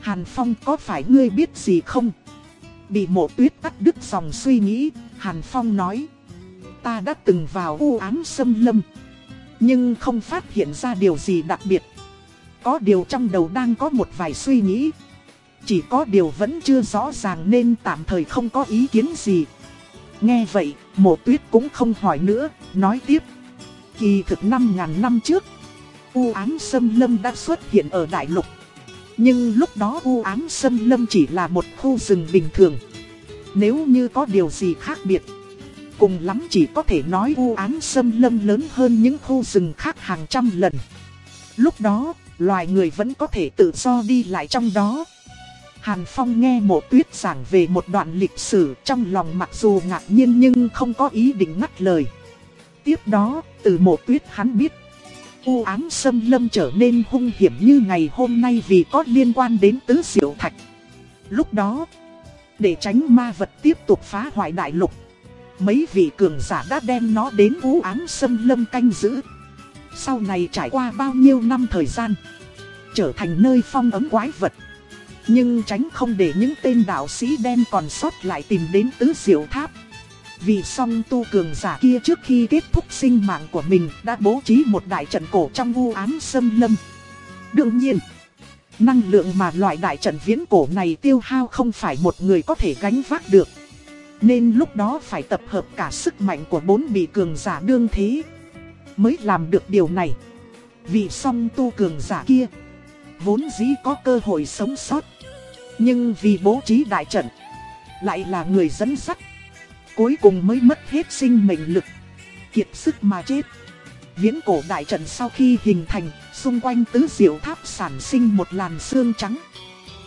Hàn Phong có phải ngươi biết gì không? Bị mộ tuyết cắt đứt dòng suy nghĩ, Hàn Phong nói. Ta đã từng vào u ám xâm lâm, nhưng không phát hiện ra điều gì đặc biệt. Có điều trong đầu đang có một vài suy nghĩ. Chỉ có điều vẫn chưa rõ ràng nên tạm thời không có ý kiến gì. Nghe vậy, mộ tuyết cũng không hỏi nữa, nói tiếp. Kỳ thực 5.000 năm trước, U ám sâm lâm đã xuất hiện ở đại lục. Nhưng lúc đó U ám sâm lâm chỉ là một khu rừng bình thường. Nếu như có điều gì khác biệt, cùng lắm chỉ có thể nói U ám sâm lâm lớn hơn những khu rừng khác hàng trăm lần. Lúc đó, loài người vẫn có thể tự do đi lại trong đó. Hàn Phong nghe mộ tuyết giảng về một đoạn lịch sử trong lòng mặc dù ngạc nhiên nhưng không có ý định ngắt lời. Tiếp đó, từ mộ tuyết hắn biết, u ám xâm lâm trở nên hung hiểm như ngày hôm nay vì có liên quan đến tứ diệu thạch. Lúc đó, để tránh ma vật tiếp tục phá hoại đại lục, mấy vị cường giả đã đem nó đến u ám xâm lâm canh giữ. Sau này trải qua bao nhiêu năm thời gian, trở thành nơi phong ấm quái vật. Nhưng tránh không để những tên đạo sĩ đen còn sót lại tìm đến tứ diệu tháp. Vì song tu cường giả kia trước khi kết thúc sinh mạng của mình đã bố trí một đại trận cổ trong vu ám Sâm lâm. Đương nhiên, năng lượng mà loại đại trận viễn cổ này tiêu hao không phải một người có thể gánh vác được. Nên lúc đó phải tập hợp cả sức mạnh của bốn bị cường giả đương thế Mới làm được điều này Vì song tu cường giả kia Vốn dĩ có cơ hội sống sót nhưng vì bố trí đại trận, lại là người dẫn sắt. Cuối cùng mới mất hết sinh mệnh lực, kiệt sức mà chết. Viễn cổ đại trận sau khi hình thành, xung quanh tứ diệu tháp sản sinh một làn xương trắng.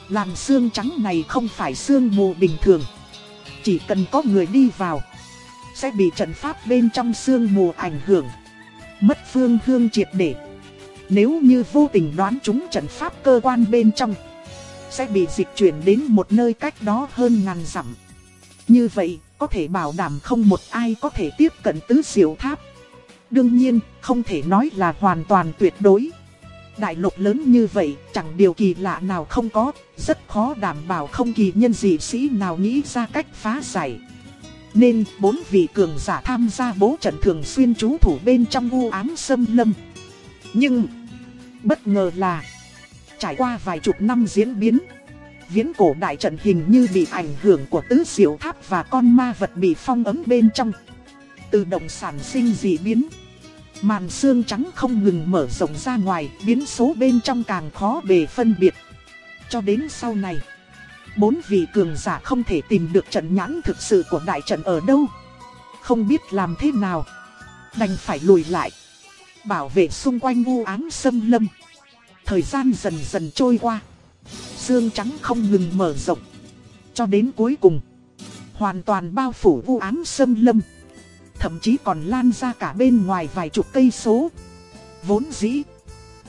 Làn xương trắng này không phải xương mù bình thường. Chỉ cần có người đi vào, sẽ bị trận pháp bên trong xương mù ảnh hưởng. Mất phương hương triệt để. Nếu như vô tình đoán chúng trận pháp cơ quan bên trong sẽ bị dịch chuyển đến một nơi cách đó hơn ngàn dặm. Như vậy, có thể bảo đảm không một ai có thể tiếp cận tứ diệu tháp. Đương nhiên, không thể nói là hoàn toàn tuyệt đối. Đại lục lớn như vậy, chẳng điều kỳ lạ nào không có, rất khó đảm bảo không kỳ nhân dị sĩ nào nghĩ ra cách phá giải. Nên bốn vị cường giả tham gia bố trận thường xuyên trú thủ bên trong u ám sâm lâm. Nhưng, bất ngờ là, trải qua vài chục năm diễn biến, viễn cổ đại trận hình như bị ảnh hưởng của tứ diệu tháp và con ma vật bị phong ấm bên trong. Tự động sản sinh dị biến. Màn xương trắng không ngừng mở rộng ra ngoài, biến số bên trong càng khó bề phân biệt. Cho đến sau này, bốn vị cường giả không thể tìm được trận nhãn thực sự của đại trận ở đâu. Không biết làm thế nào, đành phải lùi lại, bảo vệ xung quanh u ám xâm lâm. Thời gian dần dần trôi qua, xương trắng không ngừng mở rộng. Cho đến cuối cùng, hoàn toàn bao phủ vụ án xâm lâm thậm chí còn lan ra cả bên ngoài vài chục cây số. Vốn dĩ,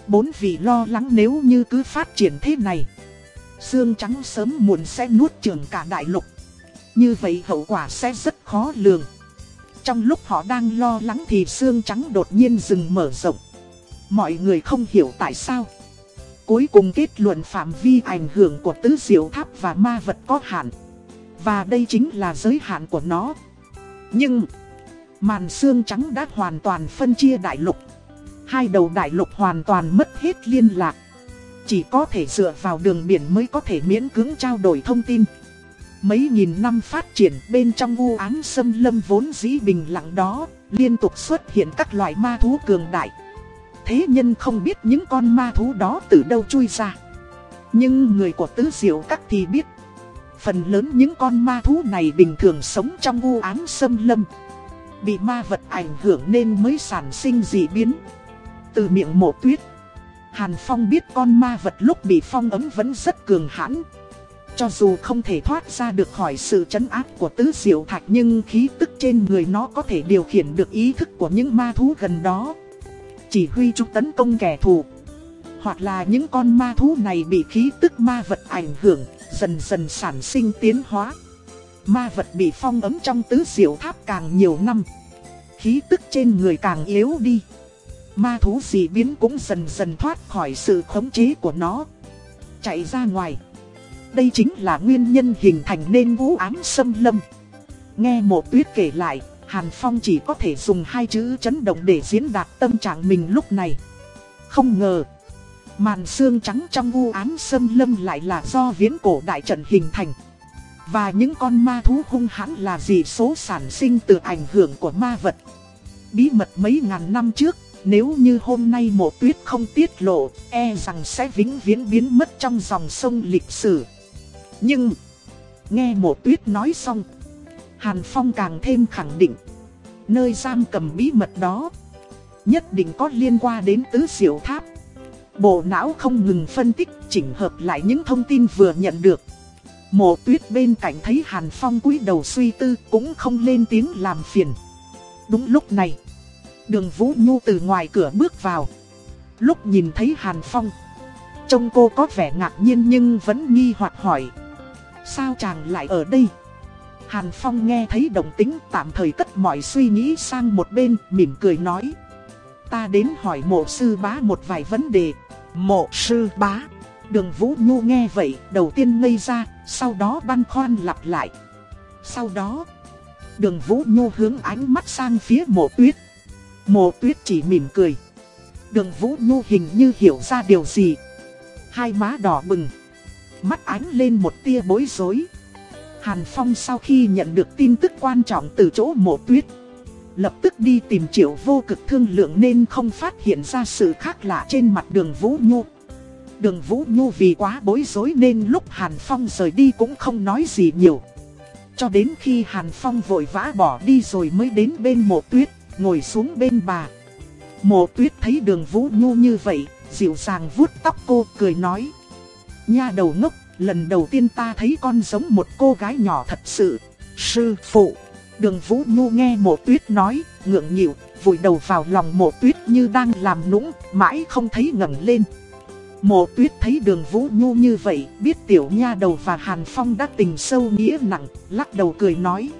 bốn vị lo lắng nếu như cứ phát triển thế này, xương trắng sớm muộn sẽ nuốt chửng cả đại lục. Như vậy hậu quả sẽ rất khó lường. Trong lúc họ đang lo lắng thì xương trắng đột nhiên dừng mở rộng. Mọi người không hiểu tại sao. Cuối cùng kết luận phạm vi ảnh hưởng của tứ diệu tháp và ma vật có hạn. Và đây chính là giới hạn của nó. Nhưng... Màn xương trắng đã hoàn toàn phân chia đại lục. Hai đầu đại lục hoàn toàn mất hết liên lạc. Chỉ có thể dựa vào đường biển mới có thể miễn cưỡng trao đổi thông tin. Mấy nghìn năm phát triển bên trong u ám xâm lâm vốn dĩ bình lặng đó, liên tục xuất hiện các loại ma thú cường đại. Thế nhân không biết những con ma thú đó từ đâu chui ra. Nhưng người của tứ diệu các thì biết. Phần lớn những con ma thú này bình thường sống trong u ám xâm lâm. Bị ma vật ảnh hưởng nên mới sản sinh dị biến Từ miệng mộ tuyết, Hàn Phong biết con ma vật lúc bị phong ấm vẫn rất cường hãn Cho dù không thể thoát ra được khỏi sự chấn áp của tứ diệu thạch Nhưng khí tức trên người nó có thể điều khiển được ý thức của những ma thú gần đó chỉ huy chúng tấn công kẻ thù. Hoặc là những con ma thú này bị khí tức ma vật ảnh hưởng, Dần dần sản sinh tiến hóa. Ma vật bị phong ấm trong tứ diệu tháp càng nhiều năm, Khí tức trên người càng yếu đi. Ma thú dị biến cũng dần dần thoát khỏi sự khống chế của nó, Chạy ra ngoài. Đây chính là nguyên nhân hình thành nên vũ ám xâm lâm. Nghe một tuyết kể lại Hàn Phong chỉ có thể dùng hai chữ chấn động để diễn đạt tâm trạng mình lúc này Không ngờ Màn xương trắng trong u ám sâm lâm lại là do viễn cổ đại trận hình thành và những con ma thú hung hãn là gì số sản sinh từ ảnh hưởng của ma vật. Bí mật mấy ngàn năm trước, nếu như hôm nay mộ tuyết không tiết lộ, e rằng sẽ vĩnh viễn biến mất trong dòng sông lịch sử. Nhưng, nghe mộ tuyết nói xong, Hàn Phong càng thêm khẳng định, nơi giam cầm bí mật đó, nhất định có liên quan đến tứ diệu tháp. Bộ não không ngừng phân tích, chỉnh hợp lại những thông tin vừa nhận được. Mộ tuyết bên cạnh thấy Hàn Phong cúi đầu suy tư cũng không lên tiếng làm phiền. Đúng lúc này, đường Vũ Nhu từ ngoài cửa bước vào. Lúc nhìn thấy Hàn Phong, trông cô có vẻ ngạc nhiên nhưng vẫn nghi hoặc hỏi. Sao chàng lại ở đây? Hàn Phong nghe thấy động tính tạm thời cất mọi suy nghĩ sang một bên, mỉm cười nói. Ta đến hỏi mộ sư bá một vài vấn đề. Mộ sư bá. Đường Vũ Nhu nghe vậy, đầu tiên ngây ra, sau đó băn khoăn lặp lại. Sau đó, đường Vũ Nhu hướng ánh mắt sang phía mộ tuyết. Mộ tuyết chỉ mỉm cười. Đường Vũ Nhu hình như hiểu ra điều gì. Hai má đỏ bừng. Mắt ánh lên một tia bối rối. Hàn Phong sau khi nhận được tin tức quan trọng từ chỗ mộ tuyết. Lập tức đi tìm triệu vô cực thương lượng nên không phát hiện ra sự khác lạ trên mặt đường Vũ Nhu. Đường Vũ Nhu vì quá bối rối nên lúc Hàn Phong rời đi cũng không nói gì nhiều. Cho đến khi Hàn Phong vội vã bỏ đi rồi mới đến bên mộ tuyết, ngồi xuống bên bà. Mộ tuyết thấy đường Vũ Nhu như vậy, dịu dàng vuốt tóc cô cười nói. Nha đầu ngốc, lần đầu tiên ta thấy con giống một cô gái nhỏ thật sự. Sư phụ, đường Vũ Nhu nghe mộ tuyết nói, ngượng nghịu, vùi đầu vào lòng mộ tuyết như đang làm nũng, mãi không thấy ngẩng lên. Mộ tuyết thấy đường Vũ Nhu như vậy, biết tiểu nha đầu và Hàn Phong đã tình sâu nghĩa nặng, lắc đầu cười nói.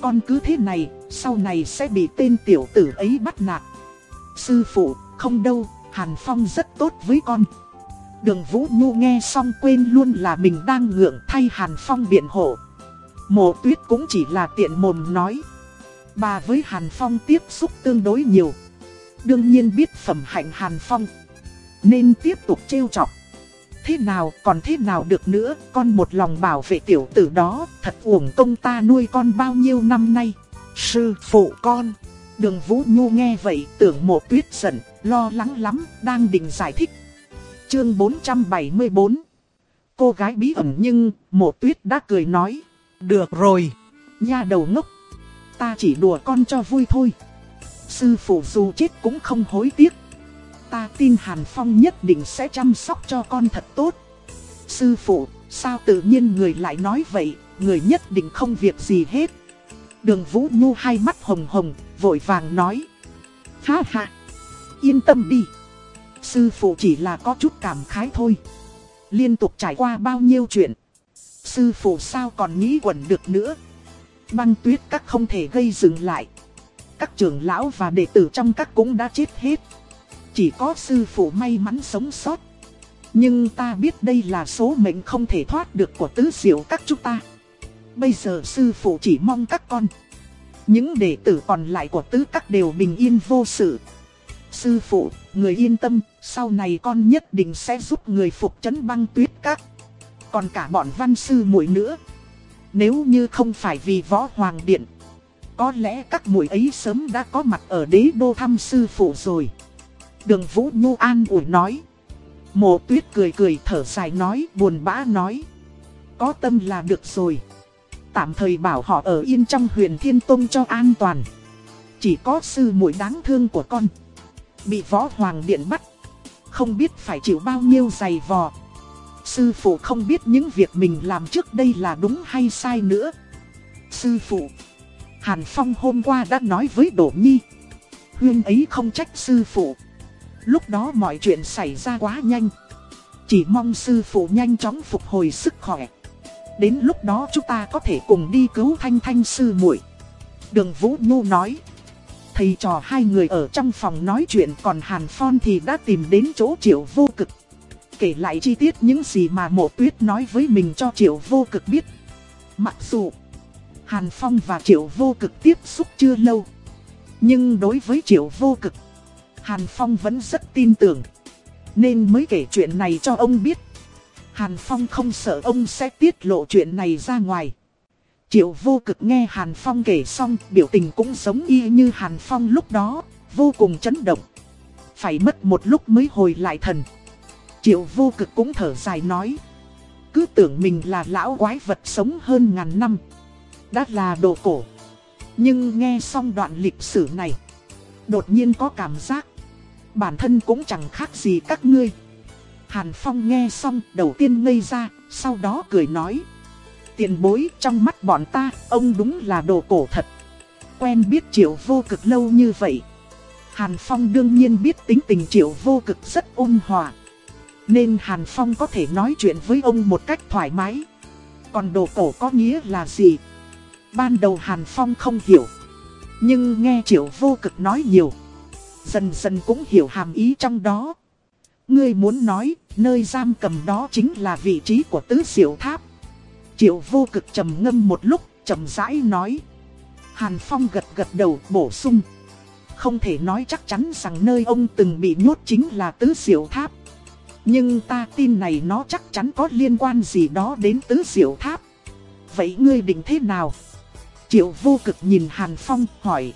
Con cứ thế này, sau này sẽ bị tên tiểu tử ấy bắt nạt. Sư phụ, không đâu, Hàn Phong rất tốt với con. Đường Vũ Nhu nghe xong quên luôn là mình đang ngượng thay Hàn Phong biện hộ. Mộ tuyết cũng chỉ là tiện mồm nói. Bà với Hàn Phong tiếp xúc tương đối nhiều. Đương nhiên biết phẩm hạnh Hàn Phong. Nên tiếp tục trêu chọc. Thế nào còn thế nào được nữa, con một lòng bảo vệ tiểu tử đó, thật uổng công ta nuôi con bao nhiêu năm nay. Sư phụ con. Đường Vũ Nhu nghe vậy tưởng mộ tuyết giận, lo lắng lắm, đang định giải thích. Chương 474 Cô gái bí ẩn nhưng mộ tuyết đã cười nói. Được rồi, nha đầu ngốc. Ta chỉ đùa con cho vui thôi. Sư phụ dù chết cũng không hối tiếc. Ta tin Hàn Phong nhất định sẽ chăm sóc cho con thật tốt. Sư phụ, sao tự nhiên người lại nói vậy, người nhất định không việc gì hết. Đường Vũ Nhu hai mắt hồng hồng, vội vàng nói. Ha ha, yên tâm đi. Sư phụ chỉ là có chút cảm khái thôi. Liên tục trải qua bao nhiêu chuyện. Sư phụ sao còn nghĩ quẩn được nữa. Băng tuyết các không thể gây dừng lại. Các trưởng lão và đệ tử trong các cũng đã chết hết. Chỉ có sư phụ may mắn sống sót. Nhưng ta biết đây là số mệnh không thể thoát được của tứ diệu các chúng ta. Bây giờ sư phụ chỉ mong các con. Những đệ tử còn lại của tứ các đều bình yên vô sự. Sư phụ, người yên tâm, sau này con nhất định sẽ giúp người phục chấn băng tuyết các. Còn cả bọn văn sư muội nữa. Nếu như không phải vì võ hoàng điện, có lẽ các muội ấy sớm đã có mặt ở đế đô thăm sư phụ rồi. Đường Vũ Nhu an ủi nói. Mộ tuyết cười cười thở dài nói buồn bã nói. Có tâm là được rồi. Tạm thời bảo họ ở yên trong huyền Thiên Tông cho an toàn. Chỉ có sư muội đáng thương của con. Bị võ hoàng điện bắt. Không biết phải chịu bao nhiêu giày vò. Sư phụ không biết những việc mình làm trước đây là đúng hay sai nữa. Sư phụ. Hàn Phong hôm qua đã nói với Đỗ Nhi. Huyên ấy không trách sư phụ. Lúc đó mọi chuyện xảy ra quá nhanh. Chỉ mong sư phụ nhanh chóng phục hồi sức khỏe. Đến lúc đó chúng ta có thể cùng đi cứu thanh thanh sư muội Đường Vũ Nhu nói. Thầy trò hai người ở trong phòng nói chuyện, còn Hàn Phong thì đã tìm đến chỗ triệu vô cực. Kể lại chi tiết những gì mà mộ tuyết nói với mình cho triệu vô cực biết. Mặc dù Hàn Phong và triệu vô cực tiếp xúc chưa lâu. Nhưng đối với triệu vô cực, Hàn Phong vẫn rất tin tưởng. Nên mới kể chuyện này cho ông biết. Hàn Phong không sợ ông sẽ tiết lộ chuyện này ra ngoài. Triệu vô cực nghe Hàn Phong kể xong, biểu tình cũng giống y như Hàn Phong lúc đó, vô cùng chấn động. Phải mất một lúc mới hồi lại thần. Triệu vô cực cũng thở dài nói. Cứ tưởng mình là lão quái vật sống hơn ngàn năm. Đã là đồ cổ. Nhưng nghe xong đoạn lịch sử này, đột nhiên có cảm giác bản thân cũng chẳng khác gì các ngươi. Hàn Phong nghe xong đầu tiên ngây ra, sau đó cười nói. Tiền bối trong mắt bọn ta, ông đúng là đồ cổ thật. Quen biết triệu vô cực lâu như vậy. Hàn Phong đương nhiên biết tính tình triệu vô cực rất ôn hòa. Nên Hàn Phong có thể nói chuyện với ông một cách thoải mái. Còn đồ cổ có nghĩa là gì? Ban đầu Hàn Phong không hiểu. Nhưng nghe triệu vô cực nói nhiều. Dần dần cũng hiểu hàm ý trong đó. Ngươi muốn nói, nơi giam cầm đó chính là vị trí của tứ diệu tháp. Triệu vô cực trầm ngâm một lúc, trầm rãi nói. Hàn Phong gật gật đầu bổ sung. Không thể nói chắc chắn rằng nơi ông từng bị nhốt chính là tứ diệu tháp. Nhưng ta tin này nó chắc chắn có liên quan gì đó đến tứ diệu tháp. Vậy ngươi định thế nào? Triệu vô cực nhìn Hàn Phong hỏi.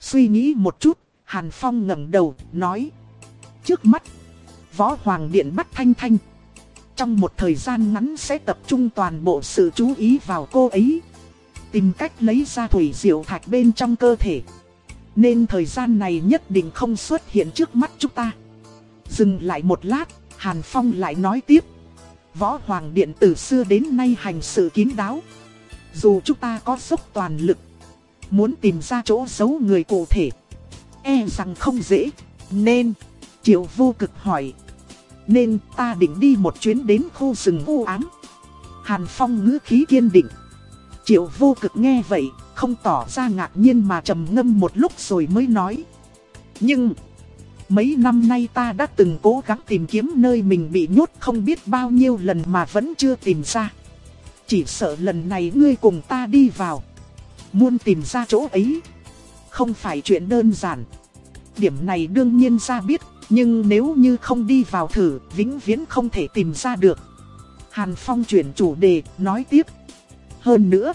Suy nghĩ một chút, Hàn Phong ngẩng đầu, nói. Trước mắt, Võ Hoàng Điện bắt Thanh Thanh. Trong một thời gian ngắn sẽ tập trung toàn bộ sự chú ý vào cô ấy. Tìm cách lấy ra thủy diệu thạch bên trong cơ thể. Nên thời gian này nhất định không xuất hiện trước mắt chúng ta. Dừng lại một lát, Hàn Phong lại nói tiếp. Võ Hoàng Điện từ xưa đến nay hành sự kín đáo. Dù chúng ta có dốc toàn lực, muốn tìm ra chỗ giấu người cụ thể, E rằng không dễ, nên, triệu vô cực hỏi. Nên ta định đi một chuyến đến khu rừng u ám. Hàn Phong ngữ khí kiên định. Triệu vô cực nghe vậy, không tỏ ra ngạc nhiên mà trầm ngâm một lúc rồi mới nói. Nhưng, Mấy năm nay ta đã từng cố gắng tìm kiếm nơi mình bị nhốt không biết bao nhiêu lần mà vẫn chưa tìm ra. Chỉ sợ lần này ngươi cùng ta đi vào. Muốn tìm ra chỗ ấy. Không phải chuyện đơn giản. Điểm này đương nhiên ra biết. Nhưng nếu như không đi vào thử, vĩnh viễn không thể tìm ra được. Hàn Phong chuyển chủ đề, nói tiếp. Hơn nữa,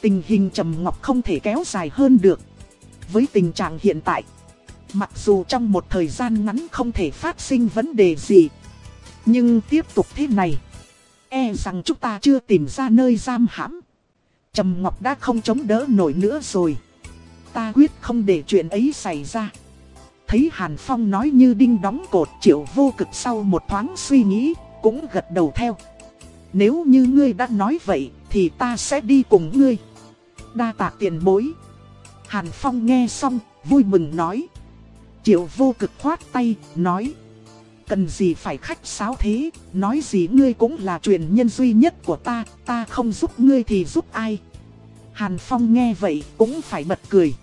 tình hình Trầm Ngọc không thể kéo dài hơn được. Với tình trạng hiện tại, mặc dù trong một thời gian ngắn không thể phát sinh vấn đề gì, nhưng tiếp tục thế này, e rằng chúng ta chưa tìm ra nơi giam hãm. Trầm Ngọc đã không chống đỡ nổi nữa rồi. Ta quyết không để chuyện ấy xảy ra. Thấy Hàn Phong nói như đinh đóng cột triệu vô cực sau một thoáng suy nghĩ, cũng gật đầu theo. Nếu như ngươi đã nói vậy, thì ta sẽ đi cùng ngươi. Đa tạ tiền bối. Hàn Phong nghe xong, vui mừng nói. Triệu vô cực khoát tay, nói. Cần gì phải khách sáo thế, nói gì ngươi cũng là truyền nhân duy nhất của ta, ta không giúp ngươi thì giúp ai. Hàn Phong nghe vậy cũng phải bật cười.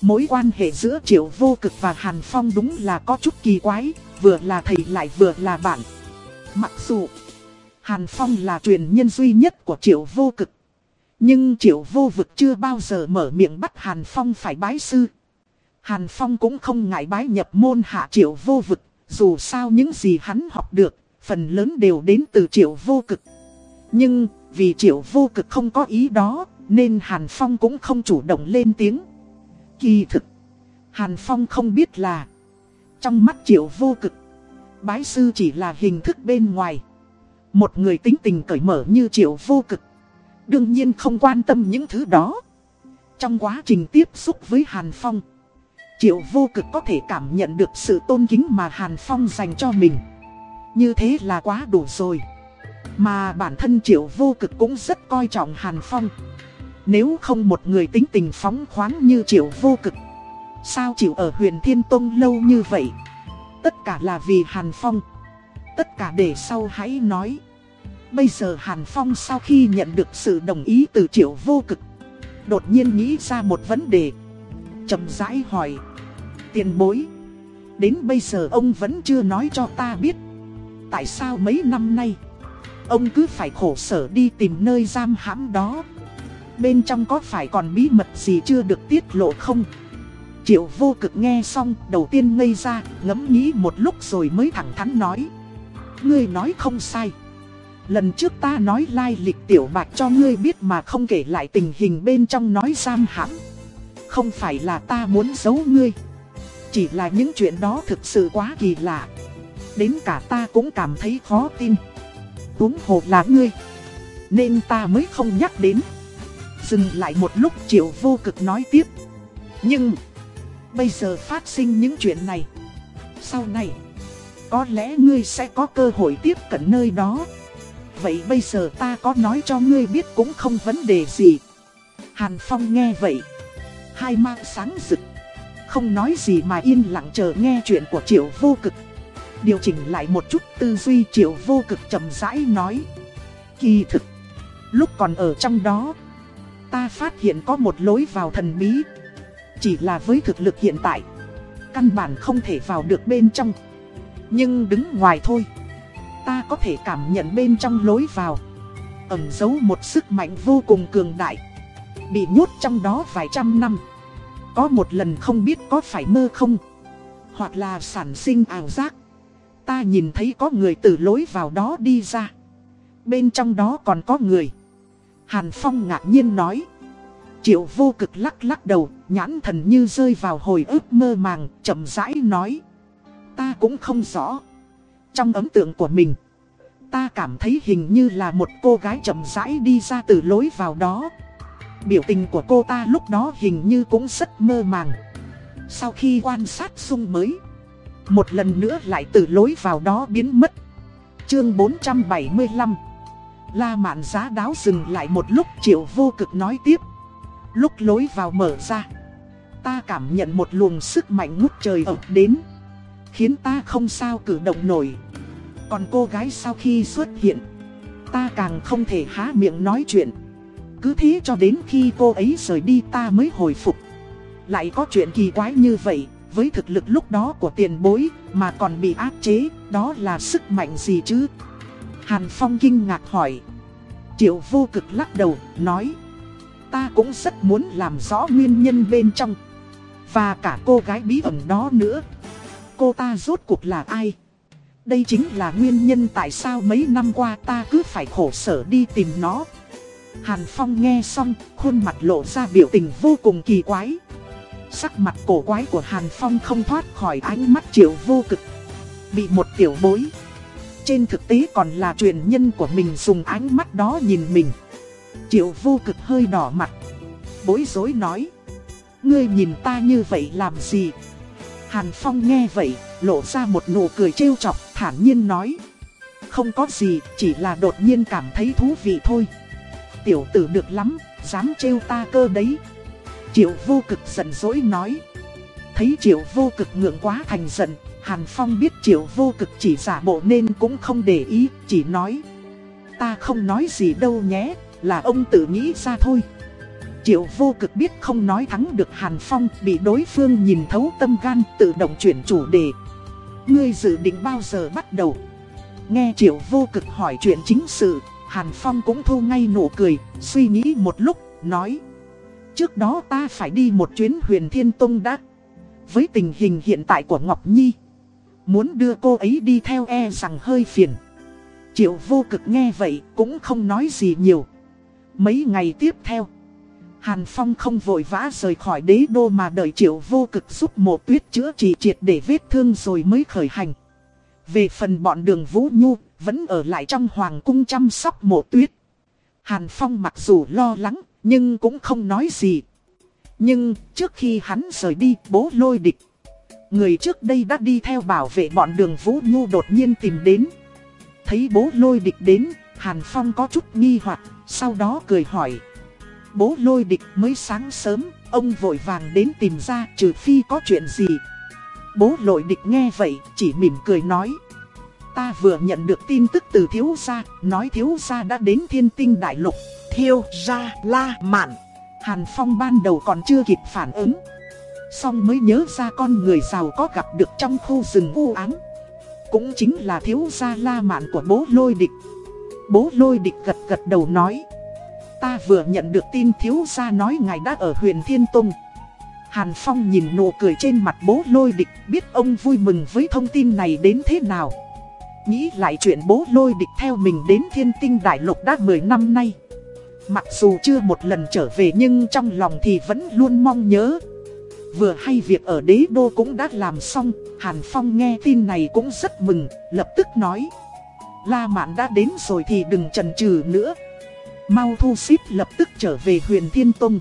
Mối quan hệ giữa Triệu Vô Cực và Hàn Phong đúng là có chút kỳ quái, vừa là thầy lại vừa là bạn. Mặc dù Hàn Phong là truyền nhân duy nhất của Triệu Vô Cực, nhưng Triệu Vô Vực chưa bao giờ mở miệng bắt Hàn Phong phải bái sư. Hàn Phong cũng không ngại bái nhập môn hạ Triệu Vô Vực, dù sao những gì hắn học được, phần lớn đều đến từ Triệu Vô Cực. Nhưng, vì Triệu Vô Cực không có ý đó, nên Hàn Phong cũng không chủ động lên tiếng. Kỳ thực, Hàn Phong không biết là Trong mắt triệu vô cực Bái sư chỉ là hình thức bên ngoài. Một người tính tình cởi mở như triệu vô cực Đương nhiên không quan tâm những thứ đó. Trong quá trình tiếp xúc với Hàn Phong Triệu vô cực có thể cảm nhận được sự tôn kính mà Hàn Phong dành cho mình. Như thế là quá đủ rồi. Mà bản thân triệu vô cực cũng rất coi trọng Hàn Phong nếu không một người tính tình phóng khoáng như triệu vô cực, Sao chịu ở huyền Thiên Tông lâu như vậy? Tất cả là vì Hàn Phong. Tất cả để sau hãy nói. Bây giờ Hàn Phong sau khi nhận được sự đồng ý từ triệu vô cực, Đột nhiên nghĩ ra một vấn đề. Chậm rãi hỏi, Tiền bối, Đến bây giờ ông vẫn chưa nói cho ta biết, Tại sao mấy năm nay, Ông cứ phải khổ sở đi tìm nơi giam hãm đó? Bên trong có phải còn bí mật gì chưa được tiết lộ không? Triệu vô cực nghe xong, đầu tiên ngây ra, ngẫm nghĩ một lúc rồi mới thẳng thắn nói. Ngươi nói không sai. Lần trước ta nói lai lịch tiểu bạch cho ngươi biết mà không kể lại tình hình bên trong nói giam hãm. Không phải là ta muốn giấu ngươi. Chỉ là những chuyện đó thực sự quá kỳ lạ. Đến cả ta cũng cảm thấy khó tin. Đúng hồ là ngươi. Nên ta mới không nhắc đến. Dừng lại một lúc triệu vô cực nói tiếp. Nhưng, Bây giờ phát sinh những chuyện này. Sau này, Có lẽ ngươi sẽ có cơ hội tiếp cận nơi đó. Vậy bây giờ ta có nói cho ngươi biết cũng không vấn đề gì. Hàn Phong nghe vậy, Hai mang sáng rực. Không nói gì mà yên lặng chờ nghe chuyện của triệu vô cực. Điều chỉnh lại một chút tư duy triệu vô cực chậm rãi nói. Kỳ thực, Lúc còn ở trong đó ta phát hiện có một lối vào thần bí. Chỉ là với thực lực hiện tại, căn bản không thể vào được bên trong. Nhưng đứng ngoài thôi, ta có thể cảm nhận bên trong lối vào. Ẩm giấu một sức mạnh vô cùng cường đại. Bị nhốt trong đó vài trăm năm. Có một lần không biết có phải mơ không. Hoặc là sản sinh ảo giác. Ta nhìn thấy có người từ lối vào đó đi ra. Bên trong đó còn có người. Hàn Phong ngạc nhiên nói. Triệu vô cực lắc lắc đầu, nhãn thần như rơi vào hồi ức mơ màng, chậm rãi nói. Ta cũng không rõ. Trong ấn tượng của mình, ta cảm thấy hình như là một cô gái chậm rãi đi ra từ lối vào đó. Biểu tình của cô ta lúc đó hình như cũng rất mơ màng. Sau khi quan sát sung mới, một lần nữa lại từ lối vào đó biến mất. Chương 475 La mạn giá đáo dừng lại một lúc triệu vô cực nói tiếp. Lúc lối vào mở ra Ta cảm nhận một luồng sức mạnh ngút trời ập đến Khiến ta không sao cử động nổi. Còn cô gái sau khi xuất hiện Ta càng không thể há miệng nói chuyện. Cứ thế cho đến khi cô ấy rời đi ta mới hồi phục. Lại có chuyện kỳ quái như vậy với thực lực lúc đó của tiền bối mà còn bị áp chế, đó là sức mạnh gì chứ? Hàn Phong kinh ngạc hỏi. Triệu vô cực lắc đầu, nói. Ta cũng rất muốn làm rõ nguyên nhân bên trong. Và cả cô gái bí ẩn đó nữa. Cô ta rốt cuộc là ai? Đây chính là nguyên nhân tại sao mấy năm qua ta cứ phải khổ sở đi tìm nó. Hàn Phong nghe xong, khuôn mặt lộ ra biểu tình vô cùng kỳ quái. Sắc mặt cổ quái của Hàn Phong không thoát khỏi ánh mắt triệu vô cực. Bị một tiểu bối. Trên thực tế còn là truyền nhân của mình dùng ánh mắt đó nhìn mình. Triệu vô cực hơi đỏ mặt. Bối rối nói. Ngươi nhìn ta như vậy làm gì? Hàn Phong nghe vậy, lộ ra một nụ cười trêu chọc, thản nhiên nói. Không có gì, chỉ là đột nhiên cảm thấy thú vị thôi. Tiểu tử được lắm, dám trêu ta cơ đấy. Triệu vô cực giận dỗi nói. Thấy triệu vô cực ngượng quá thành giận, Hàn Phong biết triệu vô cực chỉ giả bộ nên cũng không để ý, chỉ nói. Ta không nói gì đâu nhé, là ông tự nghĩ ra thôi. Triệu vô cực biết không nói thắng được Hàn Phong bị đối phương nhìn thấu tâm gan tự động chuyển chủ đề. Ngươi dự định bao giờ bắt đầu? Nghe triệu vô cực hỏi chuyện chính sự, Hàn Phong cũng thu ngay nụ cười, suy nghĩ một lúc, nói. Trước đó ta phải đi một chuyến huyền Thiên Tông đã. Với tình hình hiện tại của Ngọc Nhi, muốn đưa cô ấy đi theo e rằng hơi phiền. Triệu vô cực nghe vậy cũng không nói gì nhiều. Mấy ngày tiếp theo, Hàn Phong không vội vã rời khỏi đế đô mà đợi triệu vô cực giúp mộ tuyết chữa trị triệt để vết thương rồi mới khởi hành. Về phần bọn đường Vũ Nhu, vẫn ở lại trong hoàng cung chăm sóc mộ tuyết. Hàn Phong mặc dù lo lắng, nhưng cũng không nói gì. Nhưng trước khi hắn rời đi, bố lôi địch. Người trước đây đã đi theo bảo vệ bọn đường Vũ Nhu đột nhiên tìm đến. Thấy bố lôi địch đến, Hàn Phong có chút nghi hoặc, sau đó cười hỏi. Bố lôi địch mới sáng sớm, ông vội vàng đến tìm ra trừ phi có chuyện gì. Bố lôi địch nghe vậy, chỉ mỉm cười nói. Ta vừa nhận được tin tức từ thiếu gia, nói thiếu gia đã đến thiên tinh đại lục. Thiêu gia la mạn. Hàn Phong ban đầu còn chưa kịp phản ứng. Xong mới nhớ ra con người giàu có gặp được trong khu rừng u ám. Cũng chính là thiếu gia la mạn của bố lôi địch. Bố lôi địch gật gật đầu nói. Ta vừa nhận được tin thiếu gia nói ngài đã ở huyền Thiên Tông. Hàn Phong nhìn nụ cười trên mặt bố lôi địch, biết ông vui mừng với thông tin này đến thế nào. Nghĩ lại chuyện bố lôi địch theo mình đến thiên tinh đại lục đã 10 năm nay. Mặc dù chưa một lần trở về nhưng trong lòng thì vẫn luôn mong nhớ. Vừa hay việc ở đế đô cũng đã làm xong, Hàn Phong nghe tin này cũng rất mừng, lập tức nói. La Mạn đã đến rồi thì đừng chần chừ nữa. Mau thu xếp lập tức trở về huyền Thiên Tông.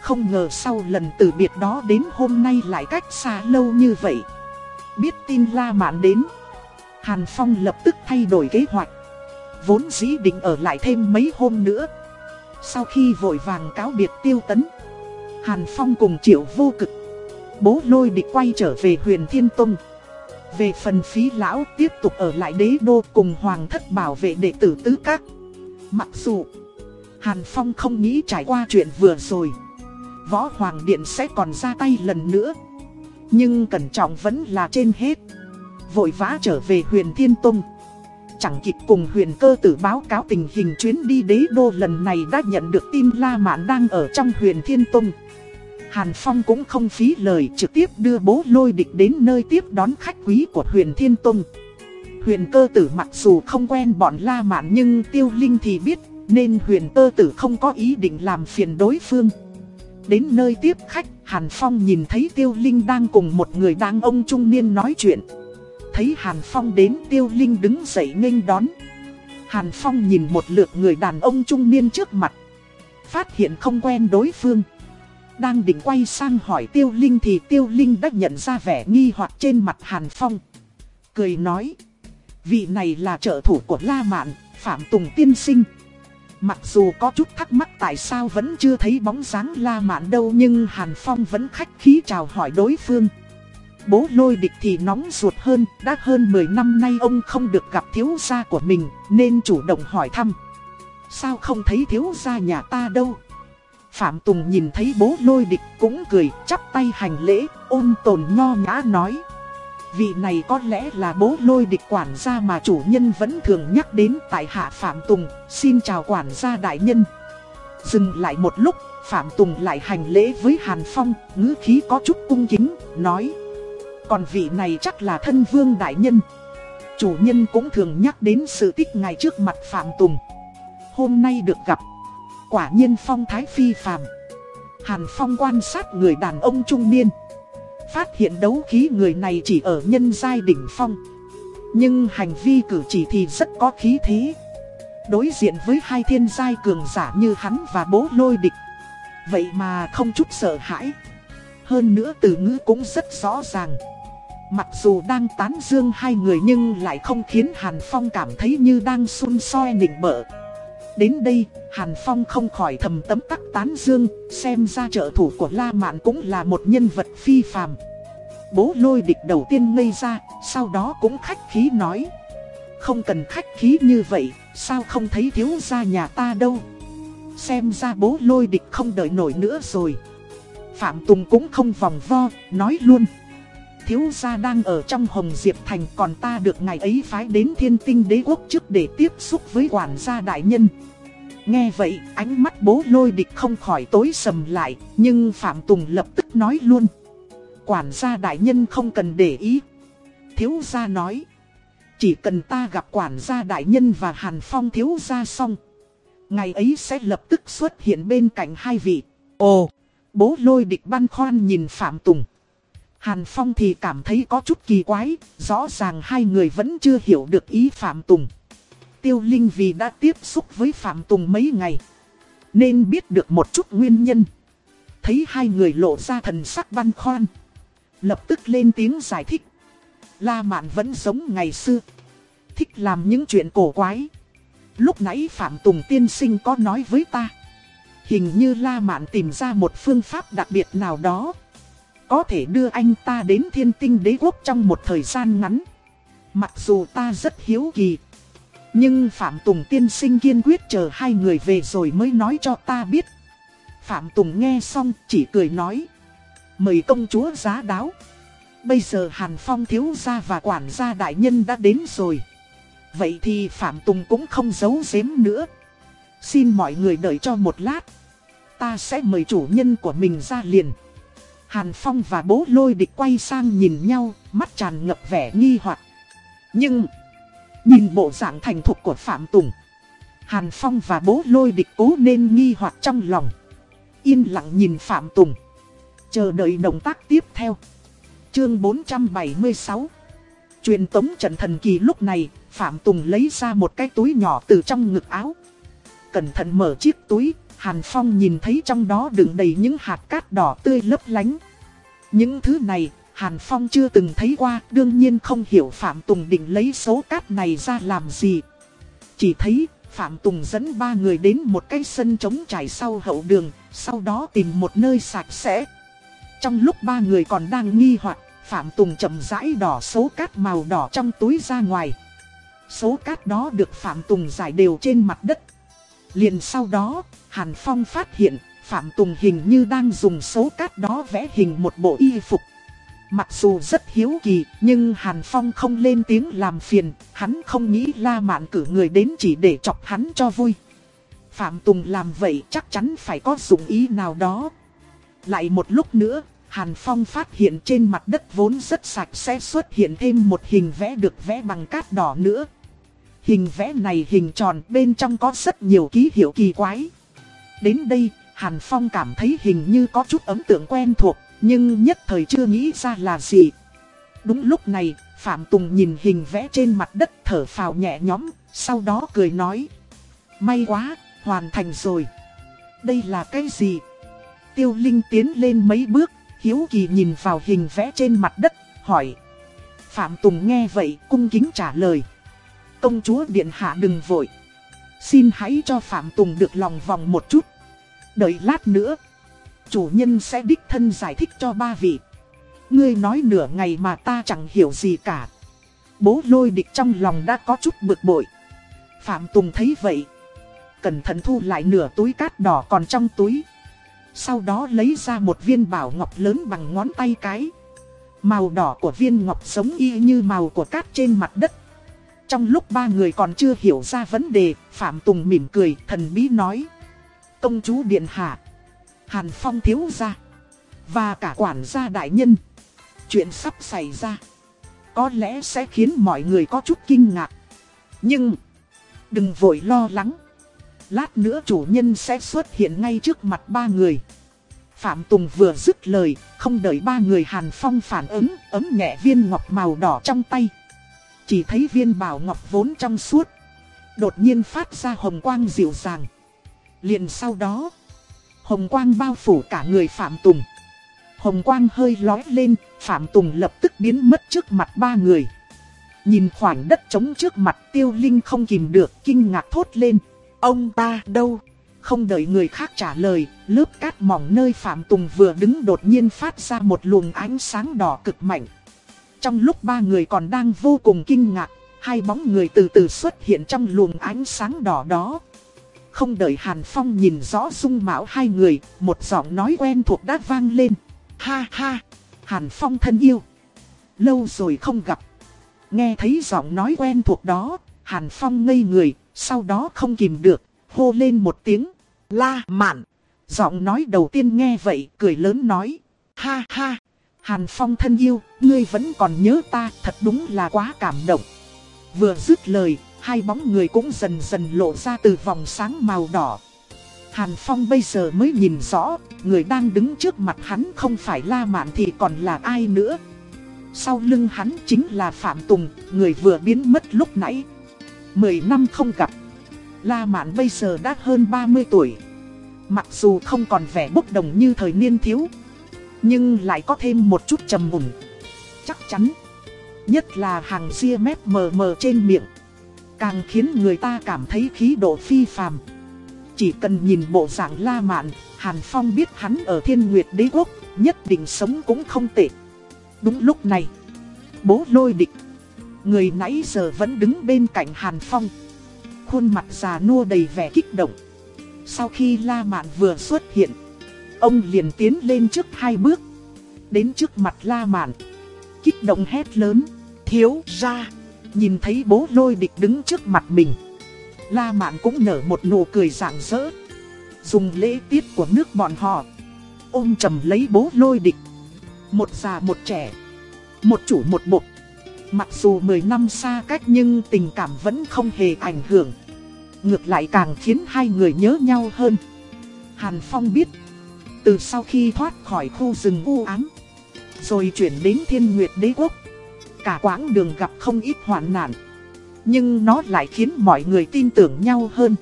Không ngờ sau lần từ biệt đó đến hôm nay lại cách xa lâu như vậy. Biết tin La Mạn đến. Hàn Phong lập tức thay đổi kế hoạch. Vốn dĩ định ở lại thêm mấy hôm nữa. Sau khi vội vàng cáo biệt tiêu tấn. Hàn Phong cùng triệu vô cực. Bố lôi địch quay trở về huyền Thiên Tông. Về phần phí lão tiếp tục ở lại đế đô cùng hoàng thất bảo vệ đệ tử tứ các. Mặc dù, Hàn Phong không nghĩ trải qua chuyện vừa rồi. Võ Hoàng Điện sẽ còn ra tay lần nữa. Nhưng cẩn trọng vẫn là trên hết. Vội vã trở về huyền Thiên Tông. Chẳng kịp cùng huyền cơ tử báo cáo tình hình chuyến đi đế đô lần này đã nhận được tin La Mạn đang ở trong huyền Thiên Tông. Hàn Phong cũng không phí lời trực tiếp đưa bố lôi địch đến nơi tiếp đón khách quý của huyền Thiên Tông. Huyền cơ tử mặc dù không quen bọn La Mạn nhưng tiêu linh thì biết nên huyền cơ tử không có ý định làm phiền đối phương. Đến nơi tiếp khách, Hàn Phong nhìn thấy tiêu linh đang cùng một người đàn ông trung niên nói chuyện. Thấy Hàn Phong đến tiêu linh đứng dậy nghênh đón. Hàn Phong nhìn một lượt người đàn ông trung niên trước mặt. Phát hiện không quen đối phương. Đang định quay sang hỏi tiêu linh thì tiêu linh đã nhận ra vẻ nghi hoặc trên mặt Hàn Phong. Cười nói. Vị này là trợ thủ của La Mạn, Phạm Tùng Tiên Sinh. Mặc dù có chút thắc mắc tại sao vẫn chưa thấy bóng dáng La Mạn đâu nhưng Hàn Phong vẫn khách khí chào hỏi đối phương. Bố lôi địch thì nóng ruột hơn, đã hơn 10 năm nay ông không được gặp thiếu gia của mình, nên chủ động hỏi thăm. Sao không thấy thiếu gia nhà ta đâu? Phạm Tùng nhìn thấy bố lôi địch cũng cười, chắp tay hành lễ, ôn tồn nho nhã nói. Vị này có lẽ là bố lôi địch quản gia mà chủ nhân vẫn thường nhắc đến tại hạ Phạm Tùng, xin chào quản gia đại nhân. Dừng lại một lúc, Phạm Tùng lại hành lễ với Hàn Phong, ngữ khí có chút cung kính, nói. Còn vị này chắc là thân vương đại nhân. Chủ nhân cũng thường nhắc đến sự tích ngày trước mặt Phạm Tùng. Hôm nay được gặp, quả nhiên phong thái phi phàm. Hàn Phong quan sát người đàn ông trung niên. Phát hiện đấu khí người này chỉ ở nhân giai đỉnh phong. Nhưng hành vi cử chỉ thì rất có khí thế. Đối diện với hai thiên giai cường giả như hắn và bố lôi địch. Vậy mà không chút sợ hãi. Hơn nữa từ ngữ cũng rất rõ ràng. Mặc dù đang tán dương hai người nhưng lại không khiến Hàn Phong cảm thấy như đang xun soi nịnh bợ. Đến đây, Hàn Phong không khỏi thầm tấm tắc tán dương, xem ra trợ thủ của La Mạn cũng là một nhân vật phi phàm. Bố lôi địch đầu tiên ngây ra, sau đó cũng khách khí nói. Không cần khách khí như vậy, sao không thấy thiếu gia nhà ta đâu. Xem ra bố lôi địch không đợi nổi nữa rồi. Phạm Tùng cũng không vòng vo, nói luôn. Thiếu gia đang ở trong Hồng Diệp Thành còn ta được ngày ấy phái đến thiên tinh đế quốc trước để tiếp xúc với quản gia đại nhân. Nghe vậy, ánh mắt bố lôi địch không khỏi tối sầm lại, nhưng Phạm Tùng lập tức nói luôn. Quản gia đại nhân không cần để ý. Thiếu gia nói. Chỉ cần ta gặp quản gia đại nhân và Hàn Phong thiếu gia xong. Ngày ấy sẽ lập tức xuất hiện bên cạnh hai vị. Ồ, bố lôi địch băn khoăn nhìn Phạm Tùng. Hàn Phong thì cảm thấy có chút kỳ quái, rõ ràng hai người vẫn chưa hiểu được ý Phạm Tùng. Tiêu Linh vì đã tiếp xúc với Phạm Tùng mấy ngày, nên biết được một chút nguyên nhân. Thấy hai người lộ ra thần sắc băn khoăn, lập tức lên tiếng giải thích. La Mạn vẫn giống ngày xưa, thích làm những chuyện cổ quái. Lúc nãy Phạm Tùng tiên sinh có nói với ta, hình như La Mạn tìm ra một phương pháp đặc biệt nào đó có thể đưa anh ta đến thiên tinh đế quốc trong một thời gian ngắn. Mặc dù ta rất hiếu kỳ. Nhưng Phạm Tùng tiên sinh kiên quyết chờ hai người về rồi mới nói cho ta biết. Phạm Tùng nghe xong chỉ cười nói. Mời công chúa giá đáo. Bây giờ Hàn Phong thiếu gia và quản gia đại nhân đã đến rồi. Vậy thì Phạm Tùng cũng không giấu giếm nữa. Xin mọi người đợi cho một lát. Ta sẽ mời chủ nhân của mình ra liền. Hàn Phong và bố lôi địch quay sang nhìn nhau, mắt tràn ngập vẻ nghi hoặc. Nhưng, nhìn bộ dạng thành thục của Phạm Tùng, Hàn Phong và bố lôi địch cố nên nghi hoặc trong lòng. Yên lặng nhìn Phạm Tùng, chờ đợi động tác tiếp theo. Chương 476 Truyền tống trận thần kỳ lúc này, Phạm Tùng lấy ra một cái túi nhỏ từ trong ngực áo. Cẩn thận mở chiếc túi, Hàn Phong nhìn thấy trong đó đựng đầy những hạt cát đỏ tươi lấp lánh. Những thứ này, Hàn Phong chưa từng thấy qua, đương nhiên không hiểu Phạm Tùng định lấy số cát này ra làm gì. Chỉ thấy, Phạm Tùng dẫn ba người đến một cái sân trống trải sau hậu đường, sau đó tìm một nơi sạch sẽ. Trong lúc ba người còn đang nghi hoặc, Phạm Tùng chậm rãi đỏ số cát màu đỏ trong túi ra ngoài. Số cát đó được Phạm Tùng giải đều trên mặt đất. Liền sau đó, Hàn Phong phát hiện, Phạm Tùng hình như đang dùng số cát đó vẽ hình một bộ y phục. Mặc dù rất hiếu kỳ, nhưng Hàn Phong không lên tiếng làm phiền, hắn không nghĩ La Mạn cử người đến chỉ để chọc hắn cho vui. Phạm Tùng làm vậy chắc chắn phải có dụng ý nào đó. Lại một lúc nữa, Hàn Phong phát hiện trên mặt đất vốn rất sạch sẽ xuất hiện thêm một hình vẽ được vẽ bằng cát đỏ nữa. Hình vẽ này hình tròn bên trong có rất nhiều ký hiệu kỳ quái. Đến đây, Hàn Phong cảm thấy hình như có chút ấn tượng quen thuộc, nhưng nhất thời chưa nghĩ ra là gì. Đúng lúc này, Phạm Tùng nhìn hình vẽ trên mặt đất thở phào nhẹ nhõm, sau đó cười nói. May quá, hoàn thành rồi. Đây là cái gì? Tiêu Linh tiến lên mấy bước, hiếu kỳ nhìn vào hình vẽ trên mặt đất, hỏi. Phạm Tùng nghe vậy, cung kính trả lời. Công chúa Điện Hạ đừng vội. Xin hãy cho Phạm Tùng được lòng vòng một chút. Đợi lát nữa, chủ nhân sẽ đích thân giải thích cho ba vị. Ngươi nói nửa ngày mà ta chẳng hiểu gì cả. Bố lôi địch trong lòng đã có chút bực bội. Phạm Tùng thấy vậy. Cẩn thận thu lại nửa túi cát đỏ còn trong túi. Sau đó lấy ra một viên bảo ngọc lớn bằng ngón tay cái. Màu đỏ của viên ngọc giống y như màu của cát trên mặt đất. Trong lúc ba người còn chưa hiểu ra vấn đề, Phạm Tùng mỉm cười, thần bí nói. Công chúa Điện Hạ, Hàn Phong thiếu gia, và cả quản gia đại nhân. Chuyện sắp xảy ra, có lẽ sẽ khiến mọi người có chút kinh ngạc. Nhưng, đừng vội lo lắng. Lát nữa chủ nhân sẽ xuất hiện ngay trước mặt ba người. Phạm Tùng vừa dứt lời, không đợi ba người Hàn Phong phản ứng, ấm nhẹ viên ngọc màu đỏ trong tay. Chỉ thấy viên bảo ngọc vốn trong suốt. Đột nhiên phát ra hồng quang dịu dàng. liền sau đó, hồng quang bao phủ cả người Phạm Tùng. Hồng quang hơi lói lên, Phạm Tùng lập tức biến mất trước mặt ba người. Nhìn khoảng đất trống trước mặt tiêu linh không kìm được, kinh ngạc thốt lên. Ông ta đâu? Không đợi người khác trả lời, lớp cát mỏng nơi Phạm Tùng vừa đứng đột nhiên phát ra một luồng ánh sáng đỏ cực mạnh. Trong lúc ba người còn đang vô cùng kinh ngạc, hai bóng người từ từ xuất hiện trong luồng ánh sáng đỏ đó. Không đợi Hàn Phong nhìn rõ dung mạo hai người, một giọng nói quen thuộc đã vang lên. Ha ha, Hàn Phong thân yêu. Lâu rồi không gặp. Nghe thấy giọng nói quen thuộc đó, Hàn Phong ngây người, sau đó không kìm được, hô lên một tiếng. La mạn. Giọng nói đầu tiên nghe vậy, cười lớn nói. Ha ha, Hàn Phong thân yêu, ngươi vẫn còn nhớ ta, thật đúng là quá cảm động. Vừa dứt lời, hai bóng người cũng dần dần lộ ra từ vòng sáng màu đỏ. Hàn Phong bây giờ mới nhìn rõ, người đang đứng trước mặt hắn không phải La Mạn thì còn là ai nữa. Sau lưng hắn chính là Phạm Tùng, người vừa biến mất lúc nãy. Mười năm không gặp. La Mạn bây giờ đã hơn 30 tuổi. Mặc dù không còn vẻ bốc đồng như thời niên thiếu, nhưng lại có thêm một chút trầm mùn. Chắc chắn, nhất là hàng ria mép mờ mờ trên miệng, càng khiến người ta cảm thấy khí độ phi phàm. Chỉ cần nhìn bộ dạng La Mạn, Hàn Phong biết hắn ở Thiên Nguyệt Đế Quốc, nhất định sống cũng không tệ. Đúng lúc này, bố lôi địch, người nãy giờ vẫn đứng bên cạnh Hàn Phong khuôn mặt già nua đầy vẻ kích động. Sau khi La Mạn vừa xuất hiện, ông liền tiến lên trước hai bước. Đến trước mặt La Mạn, kích động hét lớn, thiếu ra, nhìn thấy bố lôi địch đứng trước mặt mình. La Mạn cũng nở một nụ cười rạng rỡ, dùng lễ tiết của nước bọn họ, ôm chầm lấy bố lôi địch. Một già một trẻ, một chủ một bột. Mặc dù 10 năm xa cách nhưng tình cảm vẫn không hề ảnh hưởng. Ngược lại càng khiến hai người nhớ nhau hơn. Hàn Phong biết, từ sau khi thoát khỏi khu rừng u ám, rồi chuyển đến thiên nguyệt đế quốc, cả quãng đường gặp không ít hoạn nạn. Nhưng nó lại khiến mọi người tin tưởng nhau hơn.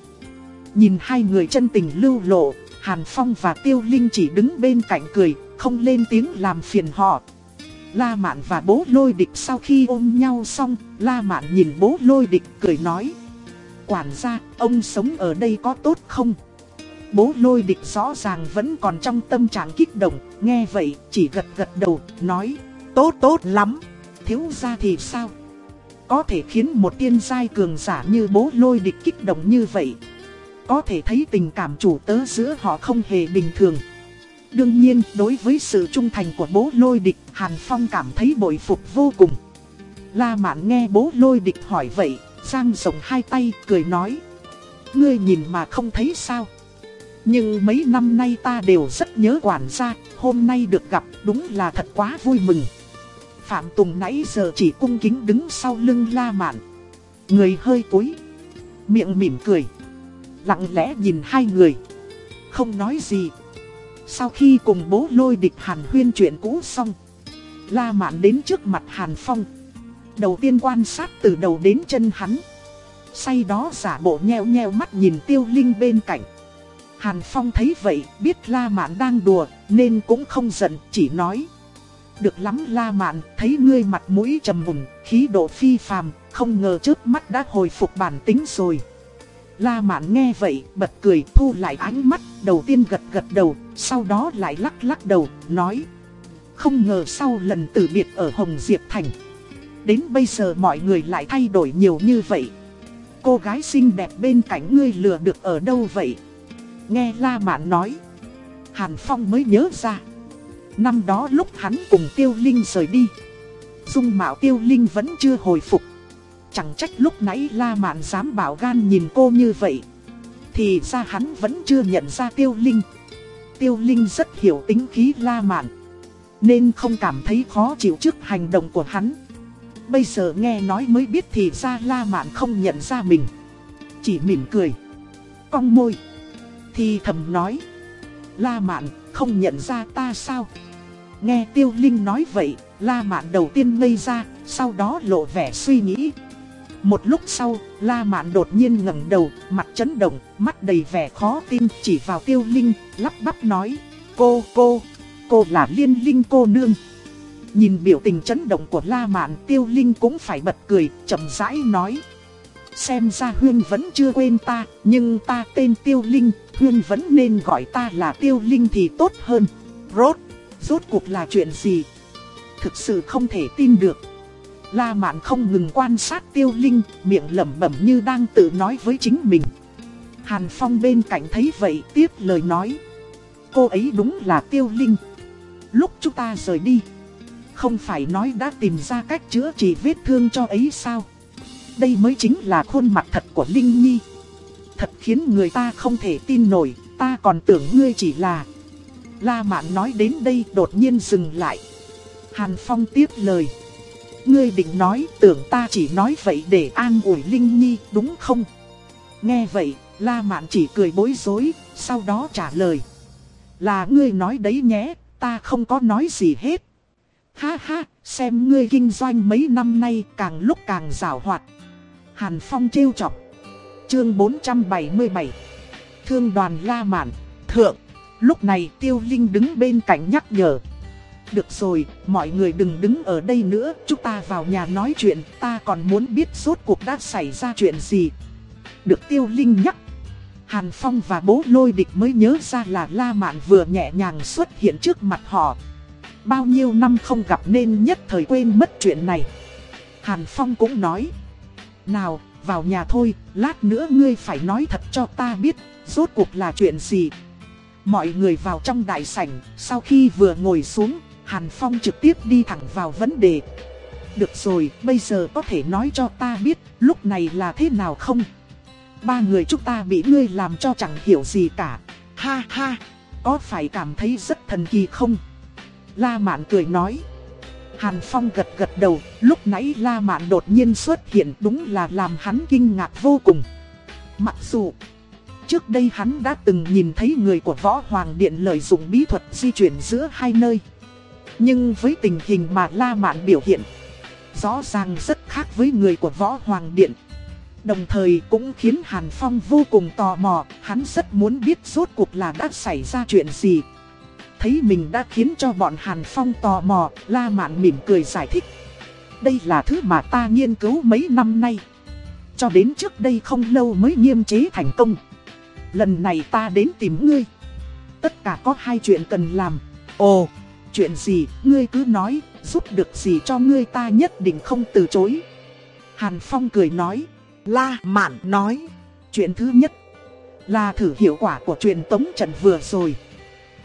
Nhìn hai người chân tình lưu lộ, Hàn Phong và Tiêu Linh chỉ đứng bên cạnh cười, không lên tiếng làm phiền họ. La Mạn và bố lôi địch sau khi ôm nhau xong, La Mạn nhìn bố lôi địch cười nói. Quản gia, ông sống ở đây có tốt không? Bố lôi địch rõ ràng vẫn còn trong tâm trạng kích động, nghe vậy chỉ gật gật đầu, nói Tốt tốt lắm, thiếu gia thì sao? Có thể khiến một tiên giai cường giả như bố lôi địch kích động như vậy Có thể thấy tình cảm chủ tớ giữa họ không hề bình thường Đương nhiên, đối với sự trung thành của bố lôi địch, Hàn Phong cảm thấy bội phục vô cùng. La Mạn nghe bố lôi địch hỏi vậy, Giang rộng hai tay cười nói. Ngươi nhìn mà không thấy sao. Nhưng mấy năm nay ta đều rất nhớ quản gia, hôm nay được gặp đúng là thật quá vui mừng. Phạm Tùng nãy giờ chỉ cung kính đứng sau lưng La Mạn. Người hơi cúi, miệng mỉm cười, lặng lẽ nhìn hai người, không nói gì. Sau khi cùng bố lôi địch Hàn huyên chuyện cũ xong, La Mạn đến trước mặt Hàn Phong. Đầu tiên quan sát từ đầu đến chân hắn. Say đó giả bộ nheo nheo mắt nhìn tiêu linh bên cạnh. Hàn Phong thấy vậy, biết La Mạn đang đùa, nên cũng không giận, chỉ nói. Được lắm La Mạn, thấy ngươi mặt mũi trầm mùng, khí độ phi phàm, không ngờ trước mắt đã hồi phục bản tính rồi. La Mạn nghe vậy, bật cười thu lại ánh mắt, đầu tiên gật gật đầu, sau đó lại lắc lắc đầu, nói. Không ngờ sau lần từ biệt ở Hồng Diệp Thành, đến bây giờ mọi người lại thay đổi nhiều như vậy. Cô gái xinh đẹp bên cạnh ngươi lừa được ở đâu vậy? Nghe La Mạn nói, Hàn Phong mới nhớ ra. Năm đó lúc hắn cùng Tiêu Linh rời đi Dung mạo Tiêu Linh vẫn chưa hồi phục. Chẳng trách lúc nãy La Mạn dám bảo gan nhìn cô như vậy. Thì ra hắn vẫn chưa nhận ra Tiêu Linh. Tiêu Linh rất hiểu tính khí La Mạn Nên không cảm thấy khó chịu trước hành động của hắn. Bây giờ nghe nói mới biết thì ra La Mạn không nhận ra mình. Chỉ mỉm cười. Cong môi. Thì thầm nói. La Mạn, không nhận ra ta sao? Nghe Tiêu Linh nói vậy, La Mạn đầu tiên ngây ra, Sau đó lộ vẻ suy nghĩ. Một lúc sau, La Mạn đột nhiên ngẩng đầu, Mặt chấn động, Mắt đầy vẻ khó tin, Chỉ vào Tiêu Linh, Lắp bắp nói, Cô cô Cô là liên linh cô nương. Nhìn biểu tình chấn động của La Mạn, Tiêu Linh cũng phải bật cười, chậm rãi nói Xem ra Huyên vẫn chưa quên ta, Nhưng ta tên Tiêu Linh Huyên vẫn nên gọi ta là Tiêu Linh thì tốt hơn. Rốt Rốt cuộc là chuyện gì? Thực sự không thể tin được. La Mạn không ngừng quan sát Tiêu Linh, Miệng lẩm bẩm như đang tự nói với chính mình. Hàn Phong bên cạnh thấy vậy tiếp lời nói. Cô ấy đúng là Tiêu Linh. Lúc chúng ta rời đi, không phải nói đã tìm ra cách chữa trị vết thương cho ấy sao? Đây mới chính là khuôn mặt thật của Linh Nhi. Thật khiến người ta không thể tin nổi Ta còn tưởng ngươi chỉ là. La Mạn nói đến đây đột nhiên dừng lại. Hàn Phong tiếp lời. Ngươi định nói tưởng ta chỉ nói vậy để an ủi Linh Nhi đúng không? Nghe vậy La Mạn chỉ cười bối rối Sau đó trả lời. Là ngươi nói đấy nhé Ta không có nói gì hết. Ha ha, xem ngươi kinh doanh mấy năm nay càng lúc càng rào hoạt. Hàn Phong trêu chọc. Chương 477 Thương đoàn La Mạn, Thượng. Lúc này Tiêu Linh đứng bên cạnh nhắc nhở. Được rồi, mọi người đừng đứng ở đây nữa, chúng ta vào nhà nói chuyện, ta còn muốn biết rốt cuộc đã xảy ra chuyện gì. Được Tiêu Linh nhắc. Hàn Phong và bố lôi địch mới nhớ ra là La Mạn vừa nhẹ nhàng xuất hiện trước mặt họ, Bao nhiêu năm không gặp nên nhất thời quên mất chuyện này Hàn Phong cũng nói nào, vào nhà thôi, lát nữa ngươi phải nói thật cho ta biết Rốt cuộc là chuyện gì? Mọi người vào trong đại sảnh Sau khi vừa ngồi xuống Hàn Phong trực tiếp đi thẳng vào vấn đề. Được rồi, bây giờ có thể nói cho ta biết Lúc này là thế nào không? Ba người chúng ta bị ngươi làm cho chẳng hiểu gì cả. Ha ha, có phải cảm thấy rất thần kỳ không? La Mạn cười nói. Hàn Phong gật gật đầu, lúc nãy La Mạn đột nhiên xuất hiện đúng là làm hắn kinh ngạc vô cùng. Mặc dù, trước đây hắn đã từng nhìn thấy người của Võ Hoàng Điện lợi dụng bí thuật di chuyển giữa hai nơi. Nhưng với tình hình mà La Mạn biểu hiện, rõ ràng rất khác với người của Võ Hoàng Điện. Đồng thời cũng khiến Hàn Phong vô cùng tò mò, hắn rất muốn biết rốt cuộc là đã xảy ra chuyện gì thấy mình đã khiến cho bọn Hàn Phong tò mò, La Mạn mỉm cười giải thích. Đây là thứ mà ta nghiên cứu mấy năm nay. Cho đến trước đây không lâu mới nghiêm chế thành công. Lần này ta đến tìm ngươi. Tất cả có hai chuyện cần làm. Ồ, chuyện gì, ngươi cứ nói, giúp được gì cho ngươi ta nhất định không từ chối. Hàn Phong cười nói. La Mạn nói. Chuyện thứ nhất là thử hiệu quả của truyền tống trận vừa rồi.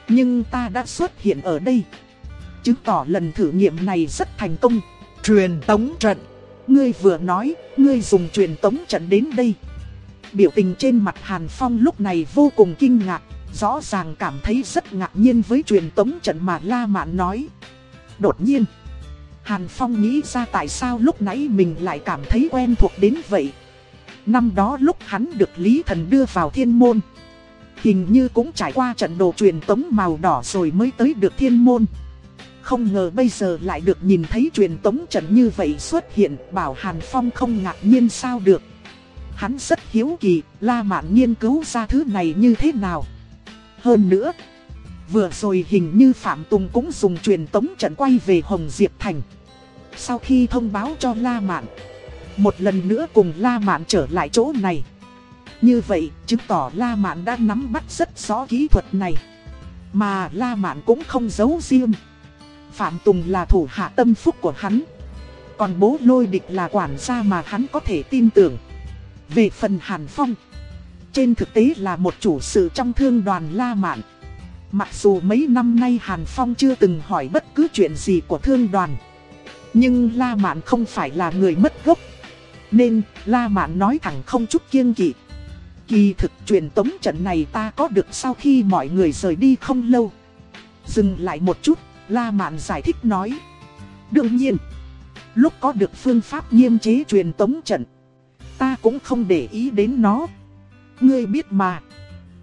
Nhưng ta đã xuất hiện ở đây. Chứng tỏ lần thử nghiệm này rất thành công. Truyền tống trận. Ngươi vừa nói, ngươi dùng truyền tống trận đến đây. Biểu tình trên mặt Hàn Phong lúc này vô cùng kinh ngạc Rõ ràng cảm thấy rất ngạc nhiên với truyền tống trận mà La Mạn nói. Đột nhiên Hàn Phong nghĩ ra tại sao lúc nãy mình lại cảm thấy quen thuộc đến vậy. Năm đó lúc hắn được Lý Thần đưa vào thiên môn Hình như cũng trải qua trận đồ truyền tống màu đỏ rồi mới tới được thiên môn. Không ngờ bây giờ lại được nhìn thấy truyền tống trận như vậy xuất hiện, Bảo Hàn Phong không ngạc nhiên sao được. Hắn rất hiếu kỳ, La Mạn nghiên cứu ra thứ này như thế nào. Hơn nữa, Vừa rồi hình như Phạm Tùng cũng dùng truyền tống trận quay về Hồng Diệp Thành. Sau khi thông báo cho La Mạn, Một lần nữa cùng La Mạn trở lại chỗ này như vậy, chứng tỏ La Mạn đã nắm bắt rất rõ kỹ thuật này. Mà La Mạn cũng không giấu riêng. Phạm Tùng là thủ hạ tâm phúc của hắn. Còn bố lôi địch là quản gia mà hắn có thể tin tưởng. Về phần Hàn Phong, trên thực tế là một chủ sự trong thương đoàn La Mạn. Mặc dù mấy năm nay Hàn Phong chưa từng hỏi bất cứ chuyện gì của thương đoàn Nhưng La Mạn không phải là người mất gốc Nên La Mạn nói thẳng không chút kiêng kỵ Kỳ thực truyền tống trận này ta có được sau khi mọi người rời đi không lâu. Dừng lại một chút, La Mạn giải thích nói. Đương nhiên, lúc có được phương pháp nghiêm chế truyền tống trận Ta cũng không để ý đến nó. Ngươi biết mà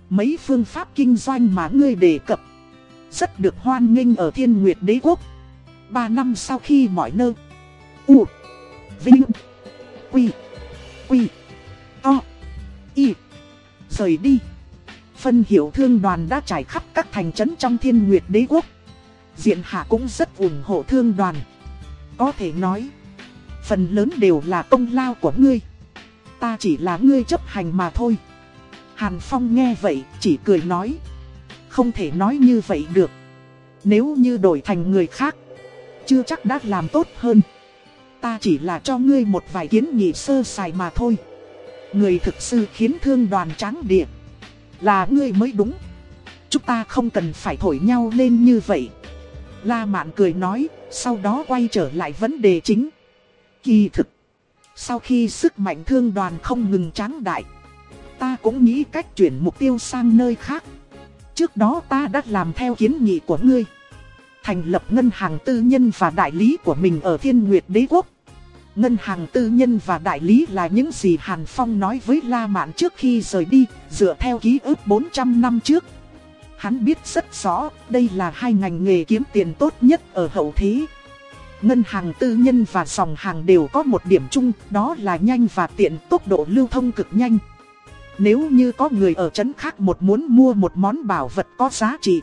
Mấy phương pháp kinh doanh mà ngươi đề cập Rất được hoan nghênh ở thiên nguyệt đế quốc. Ba năm sau khi mọi nơi U Vinh Quy Quy To Y Rời đi. Phân hiệu thương đoàn đã trải khắp các thành trấn trong thiên nguyệt đế quốc. Diện hạ cũng rất ủng hộ thương đoàn. Có thể nói, Phần lớn đều là công lao của ngươi. Ta chỉ là ngươi chấp hành mà thôi. Hàn Phong nghe vậy chỉ cười nói, Không thể nói như vậy được. Nếu như đổi thành người khác, Chưa chắc đã làm tốt hơn. Ta chỉ là cho ngươi một vài kiến nghị sơ sài mà thôi. Người thực sự khiến thương đoàn tráng địa Là ngươi mới đúng. Chúng ta không cần phải thổi nhau lên như vậy. La Mạn cười nói, Sau đó quay trở lại vấn đề chính. Kỳ thực, Sau khi sức mạnh thương đoàn không ngừng tráng đại, Ta cũng nghĩ cách chuyển mục tiêu sang nơi khác. Trước đó ta đã làm theo kiến nghị của ngươi. Thành lập ngân hàng tư nhân và đại lý của mình ở Thiên Nguyệt Đế Quốc. Ngân hàng tư nhân và đại lý là những gì Hàn Phong nói với La Mạn trước khi rời đi, dựa theo ký ức 400 năm trước. Hắn biết rất rõ, đây là hai ngành nghề kiếm tiền tốt nhất ở hậu thế. Ngân hàng tư nhân và dòng hàng đều có một điểm chung, đó là nhanh và tiện tốc độ lưu thông cực nhanh. Nếu như có người ở trấn khác một muốn mua một món bảo vật có giá trị,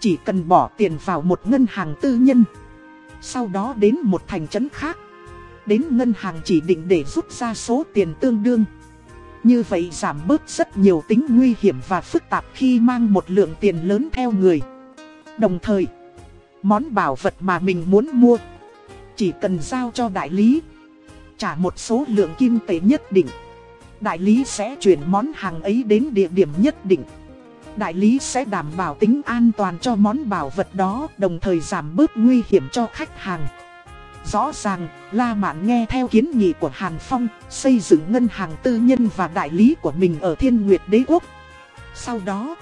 chỉ cần bỏ tiền vào một ngân hàng tư nhân. Sau đó đến một thành trấn khác đến ngân hàng chỉ định để rút ra số tiền tương đương. Như vậy giảm bớt rất nhiều tính nguy hiểm và phức tạp khi mang một lượng tiền lớn theo người. Đồng thời, món bảo vật mà mình muốn mua, chỉ cần giao cho đại lý, trả một số lượng kim tệ nhất định. Đại lý sẽ chuyển món hàng ấy đến địa điểm nhất định. Đại lý sẽ đảm bảo tính an toàn cho món bảo vật đó, đồng thời giảm bớt nguy hiểm cho khách hàng. Rõ ràng, La Mạn nghe theo kiến nghị của Hàn Phong, xây dựng ngân hàng tư nhân và đại lý của mình ở Thiên Nguyệt Đế Quốc. Sau đó,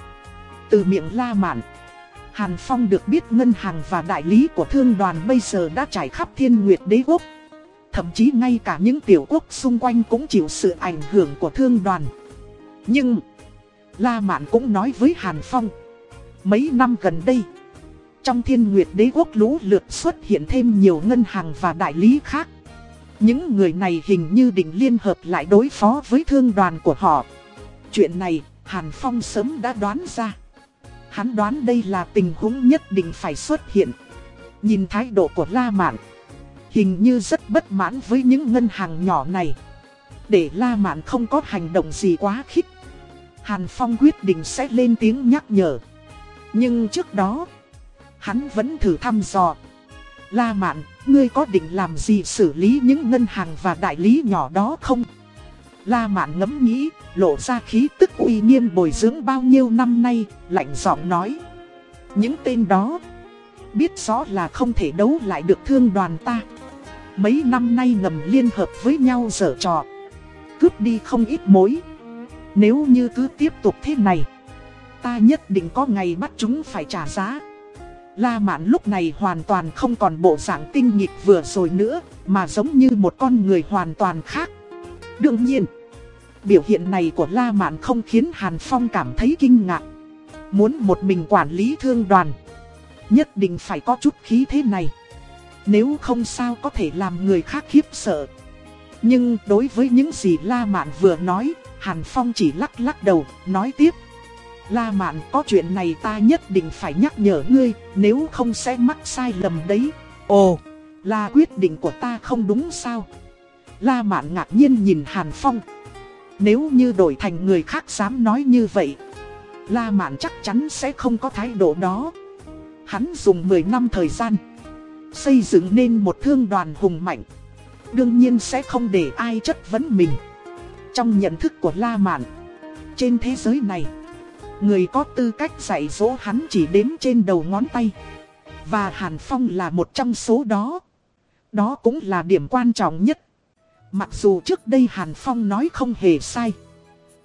từ miệng La Mạn, Hàn Phong được biết ngân hàng và đại lý của thương đoàn bây giờ đã trải khắp Thiên Nguyệt Đế Quốc. Thậm chí ngay cả những tiểu quốc xung quanh cũng chịu sự ảnh hưởng của thương đoàn. Nhưng, La Mạn cũng nói với Hàn Phong, mấy năm gần đây, trong thiên nguyệt đế quốc lũ lượt xuất hiện thêm nhiều ngân hàng và đại lý khác. Những người này hình như định liên hợp lại đối phó với thương đoàn của họ. Chuyện này, Hàn Phong sớm đã đoán ra. Hắn đoán đây là tình huống nhất định phải xuất hiện. Nhìn thái độ của La Mạn, hình như rất bất mãn với những ngân hàng nhỏ này. Để La Mạn không có hành động gì quá khích. Hàn Phong quyết định sẽ lên tiếng nhắc nhở. Nhưng trước đó, Hắn vẫn thử thăm dò. La Mạn, ngươi có định làm gì xử lý những ngân hàng và đại lý nhỏ đó không? La Mạn ngẫm nghĩ, lộ ra khí tức uy nghiêm bồi dưỡng bao nhiêu năm nay, lạnh giọng nói. Những tên đó, biết rõ là không thể đấu lại được thương đoàn ta. Mấy năm nay ngầm liên hợp với nhau dở trò, cướp đi không ít mối. Nếu như cứ tiếp tục thế này, ta nhất định có ngày bắt chúng phải trả giá. La Mạn lúc này hoàn toàn không còn bộ dạng tinh nghịch vừa rồi nữa, mà giống như một con người hoàn toàn khác. Đương nhiên, biểu hiện này của La Mạn không khiến Hàn Phong cảm thấy kinh ngạc. Muốn một mình quản lý thương đoàn, nhất định phải có chút khí thế này. Nếu không sao có thể làm người khác khiếp sợ. Nhưng đối với những gì La Mạn vừa nói, Hàn Phong chỉ lắc lắc đầu, nói tiếp. La Mạn có chuyện này ta nhất định phải nhắc nhở ngươi, nếu không sẽ mắc sai lầm đấy. Ồ, là quyết định của ta không đúng sao? La Mạn ngạc nhiên nhìn Hàn Phong. Nếu như đổi thành người khác dám nói như vậy, La Mạn chắc chắn sẽ không có thái độ đó. Hắn dùng 10 năm thời gian, xây dựng nên một thương đoàn hùng mạnh. Đương nhiên sẽ không để ai chất vấn mình. Trong nhận thức của La Mạn, trên thế giới này, Người có tư cách dạy dỗ hắn chỉ đếm trên đầu ngón tay. Và Hàn Phong là một trong số đó. Đó cũng là điểm quan trọng nhất. Mặc dù trước đây Hàn Phong nói không hề sai.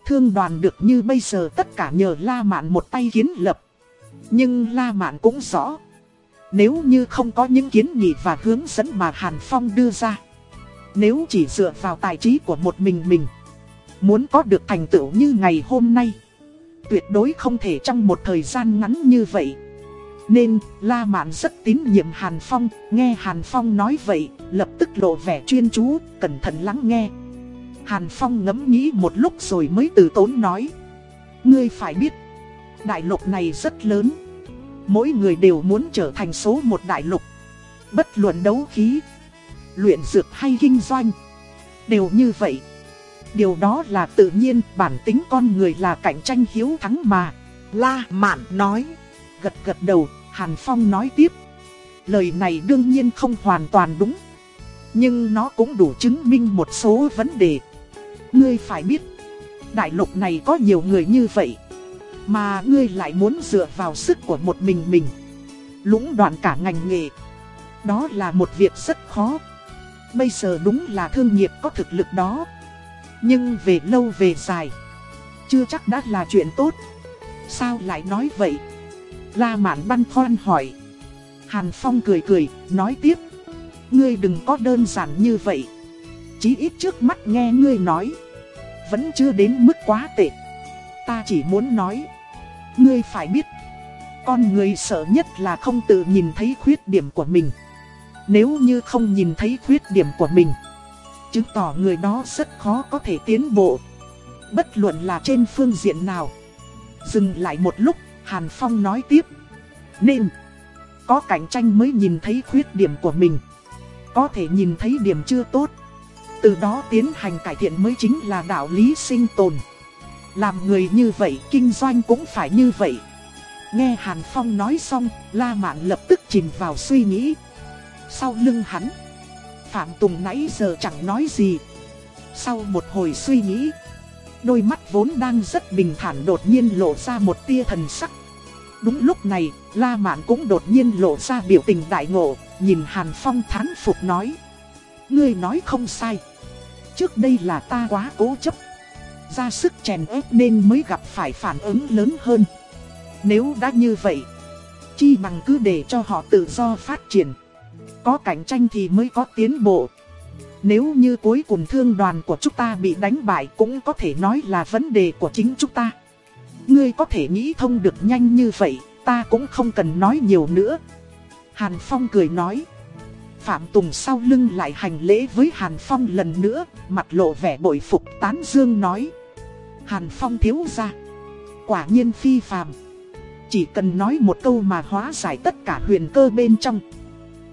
Thương đoàn được như bây giờ tất cả nhờ La Mạn một tay kiến lập. Nhưng La Mạn cũng rõ. Nếu như không có những kiến nghị và hướng dẫn mà Hàn Phong đưa ra. Nếu chỉ dựa vào tài trí của một mình mình. Muốn có được thành tựu như ngày hôm nay. Tuyệt đối không thể trong một thời gian ngắn như vậy. Nên La Mạn rất tín nhiệm Hàn Phong, nghe Hàn Phong nói vậy, lập tức lộ vẻ chuyên chú, cẩn thận lắng nghe. Hàn Phong ngẫm nghĩ một lúc rồi mới từ tốn nói. Ngươi phải biết, đại lục này rất lớn. Mỗi người đều muốn trở thành số một đại lục. Bất luận đấu khí, luyện dược hay kinh doanh. Đều như vậy. Điều đó là tự nhiên, bản tính con người là cạnh tranh hiếu thắng mà. La Mạn nói gật gật đầu, Hàn Phong nói tiếp. Lời này đương nhiên không hoàn toàn đúng. Nhưng nó cũng đủ chứng minh một số vấn đề. Ngươi phải biết, đại lục này có nhiều người như vậy. Mà ngươi lại muốn dựa vào sức của một mình mình. Lũng đoạn cả ngành nghề. Đó là một việc rất khó. Bây giờ đúng là thương nghiệp có thực lực đó. Nhưng về lâu về dài, chưa chắc đã là chuyện tốt. Sao lại nói vậy? La Mạn băn khoăn hỏi. Hàn Phong cười cười, nói tiếp. Ngươi đừng có đơn giản như vậy. Chí ít trước mắt nghe ngươi nói. Vẫn chưa đến mức quá tệ. Ta chỉ muốn nói. Ngươi phải biết. Con người sợ nhất là không tự nhìn thấy khuyết điểm của mình. Nếu như không nhìn thấy khuyết điểm của mình. Chứng tỏ người đó rất khó có thể tiến bộ. Bất luận là trên phương diện nào. Dừng lại một lúc Hàn Phong nói tiếp. Nên, có cạnh tranh mới nhìn thấy khuyết điểm của mình. Có thể nhìn thấy điểm chưa tốt. Từ đó tiến hành cải thiện mới chính là đạo lý sinh tồn. Làm người như vậy, kinh doanh cũng phải như vậy. Nghe Hàn Phong nói xong, La Mạn lập tức chìm vào suy nghĩ. Sau lưng hắn, Phạm Tùng nãy giờ chẳng nói gì. Sau một hồi suy nghĩ, Đôi mắt vốn đang rất bình thản đột nhiên lộ ra một tia thần sắc. Đúng lúc này, La Mạn cũng đột nhiên lộ ra biểu tình đại ngộ, nhìn Hàn Phong thán phục nói. Ngươi nói không sai. Trước đây là ta quá cố chấp. Ra sức chèn ép nên mới gặp phải phản ứng lớn hơn. Nếu đã như vậy, chi bằng cứ để cho họ tự do phát triển. Có cạnh tranh thì mới có tiến bộ. Nếu như cuối cùng thương đoàn của chúng ta bị đánh bại cũng có thể nói là vấn đề của chính chúng ta. Ngươi có thể nghĩ thông được nhanh như vậy, ta cũng không cần nói nhiều nữa. Hàn Phong cười nói. Phạm Tùng sau lưng lại hành lễ với Hàn Phong lần nữa, mặt lộ vẻ bội phục tán dương nói. Hàn Phong thiếu ra. Quả nhiên phi phàm. Chỉ cần nói một câu mà hóa giải tất cả huyền cơ bên trong.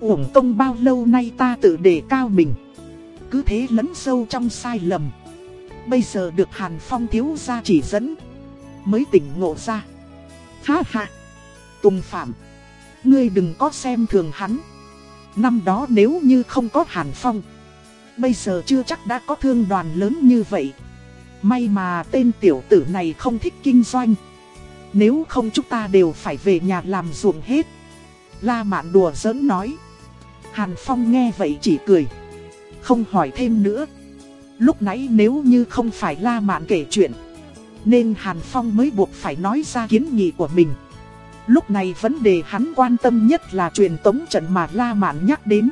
Uổng công bao lâu nay ta tự đề cao mình cứ thế lấn sâu trong sai lầm. Bây giờ được Hàn Phong thiếu gia chỉ dẫn, mới tỉnh ngộ ra. Ha ha, Tùng Phạm, ngươi đừng có xem thường hắn. Năm đó nếu như không có Hàn Phong, bây giờ chưa chắc đã có thương đoàn lớn như vậy. May mà tên tiểu tử này không thích kinh doanh. Nếu không chúng ta đều phải về nhà làm ruộng hết. La mạn đùa giỡn nói. Hàn Phong nghe vậy chỉ cười không hỏi thêm nữa. Lúc nãy nếu như không phải La Mạn kể chuyện, nên Hàn Phong mới buộc phải nói ra kiến nghị của mình. Lúc này vấn đề hắn quan tâm nhất là truyền tống trận mà La Mạn nhắc đến.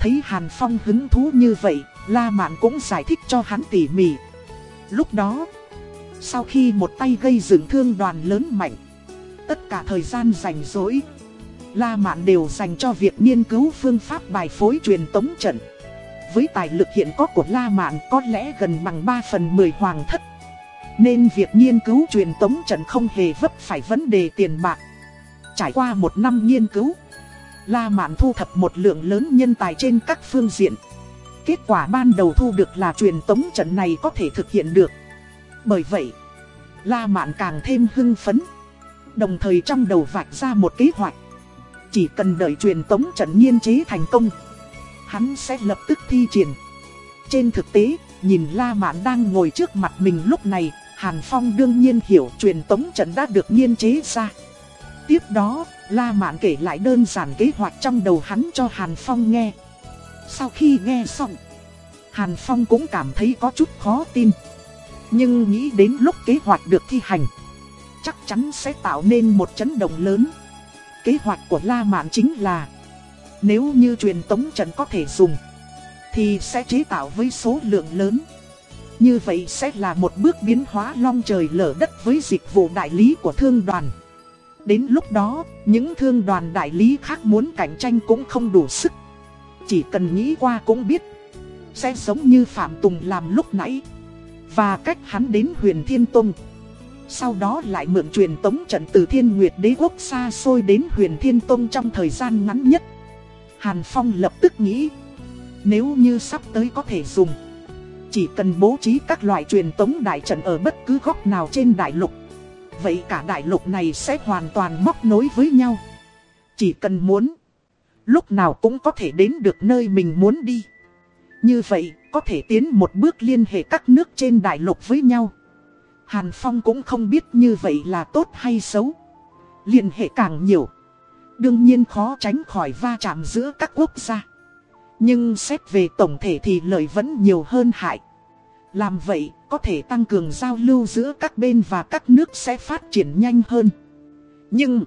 Thấy Hàn Phong hứng thú như vậy, La Mạn cũng giải thích cho hắn tỉ mỉ. Lúc đó, sau khi một tay gây dựng thương đoàn lớn mạnh, tất cả thời gian rảnh rỗi, La Mạn đều dành cho việc nghiên cứu phương pháp bài phối truyền tống trận. Với tài lực hiện có của La Mạn có lẽ gần bằng 3 phần 10 hoàng thất. Nên việc nghiên cứu truyền tống trận không hề vấp phải vấn đề tiền bạc. Trải qua một năm nghiên cứu, La Mạn thu thập một lượng lớn nhân tài trên các phương diện. Kết quả ban đầu thu được là truyền tống trận này có thể thực hiện được. Bởi vậy, La Mạn càng thêm hưng phấn. Đồng thời trong đầu vạch ra một kế hoạch. Chỉ cần đợi truyền tống trận nghiên chế thành công hắn sẽ lập tức thi triển. Trên thực tế, nhìn La Mạn đang ngồi trước mặt mình lúc này, Hàn Phong đương nhiên hiểu truyền tống trận đã được nghiên chế ra. Tiếp đó, La Mạn kể lại đơn giản kế hoạch trong đầu hắn cho Hàn Phong nghe. Sau khi nghe xong, Hàn Phong cũng cảm thấy có chút khó tin. Nhưng nghĩ đến lúc kế hoạch được thi hành, chắc chắn sẽ tạo nên một chấn động lớn. Kế hoạch của La Mạn chính là, nếu như truyền tống trận có thể dùng, thì sẽ chế tạo với số lượng lớn. Như vậy sẽ là một bước biến hóa long trời lở đất với dịch vụ đại lý của thương đoàn. Đến lúc đó, những thương đoàn đại lý khác muốn cạnh tranh cũng không đủ sức. Chỉ cần nghĩ qua cũng biết. Sẽ giống như Phạm Tùng làm lúc nãy. Và cách hắn đến huyền Thiên Tông. Sau đó lại mượn truyền tống trận từ Thiên Nguyệt Đế Quốc xa xôi đến huyền Thiên Tông trong thời gian ngắn nhất. Hàn Phong lập tức nghĩ. Nếu như sắp tới có thể dùng. Chỉ cần bố trí các loại truyền tống đại trận ở bất cứ góc nào trên đại lục, Vậy cả đại lục này sẽ hoàn toàn móc nối với nhau Chỉ cần muốn, Lúc nào cũng có thể đến được nơi mình muốn đi Như vậy, có thể tiến một bước liên hệ các nước trên đại lục với nhau Hàn Phong cũng không biết như vậy là tốt hay xấu Liên hệ càng nhiều Đương nhiên khó tránh khỏi va chạm giữa các quốc gia Nhưng xét về tổng thể thì lợi vẫn nhiều hơn hại làm vậy, có thể tăng cường giao lưu giữa các bên và các nước sẽ phát triển nhanh hơn. Nhưng,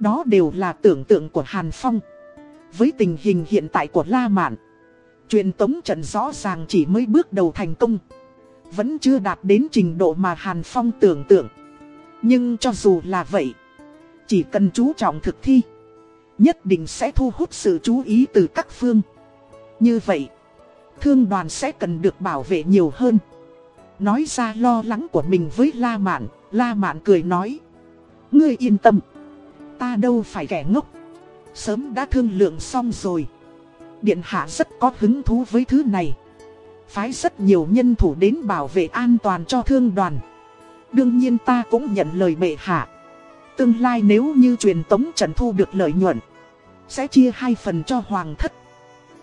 đó đều là tưởng tượng của Hàn Phong. Với tình hình hiện tại của La Mạn, truyền tống trận rõ ràng chỉ mới bước đầu thành công. Vẫn chưa đạt đến trình độ mà Hàn Phong tưởng tượng. Nhưng cho dù là vậy, chỉ cần chú trọng thực thi, nhất định sẽ thu hút sự chú ý từ các phương. Như vậy, thương đoàn sẽ cần được bảo vệ nhiều hơn. Nói ra lo lắng của mình với La Mạn, La Mạn cười nói. Ngươi yên tâm, ta đâu phải kẻ ngốc. Sớm đã thương lượng xong rồi. Điện hạ rất có hứng thú với thứ này. Phái rất nhiều nhân thủ đến bảo vệ an toàn cho thương đoàn. Đương nhiên ta cũng nhận lời bệ hạ. Tương lai nếu như truyền tống trần thu được lợi nhuận, sẽ chia hai phần cho hoàng thất.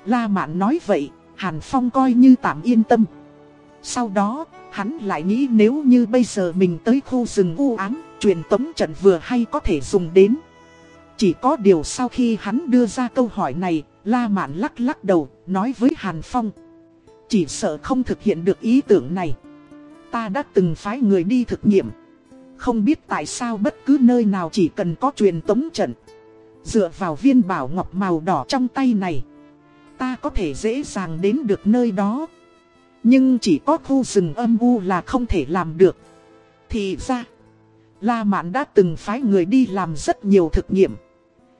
La Mạn nói vậy, Hàn Phong coi như tạm yên tâm. Sau đó, hắn lại nghĩ nếu như bây giờ mình tới khu rừng u ám, truyền tống trận vừa hay có thể dùng đến. Chỉ có điều sau khi hắn đưa ra câu hỏi này, La Mạn lắc lắc đầu, nói với Hàn Phong. Chỉ sợ không thực hiện được ý tưởng này. Ta đã từng phái người đi thực nghiệm. Không biết tại sao bất cứ nơi nào chỉ cần có truyền tống trận. Dựa vào viên bảo ngọc màu đỏ trong tay này ta có thể dễ dàng đến được nơi đó. Nhưng chỉ có khu rừng âm u là không thể làm được. Thì ra, La Mạn đã từng phái người đi làm rất nhiều thực nghiệm.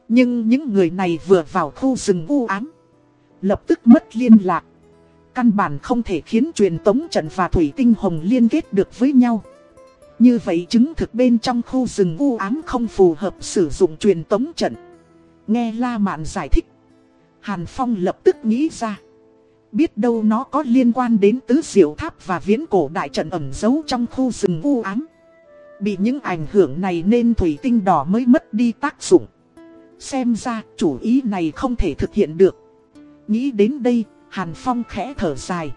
Nhưng những người này vừa vào khu rừng u ám, lập tức mất liên lạc. Căn bản không thể khiến truyền tống trận và thủy tinh hồng liên kết được với nhau. Như vậy chứng thực bên trong khu rừng u ám không phù hợp sử dụng truyền tống trận. Nghe La Mạn giải thích. Hàn Phong lập tức nghĩ ra. Biết đâu nó có liên quan đến tứ diệu tháp và viễn cổ đại trận ẩn giấu trong khu rừng u ám. Bị những ảnh hưởng này nên thủy tinh đỏ mới mất đi tác dụng. Xem ra chủ ý này không thể thực hiện được. Nghĩ đến đây, Hàn Phong khẽ thở dài.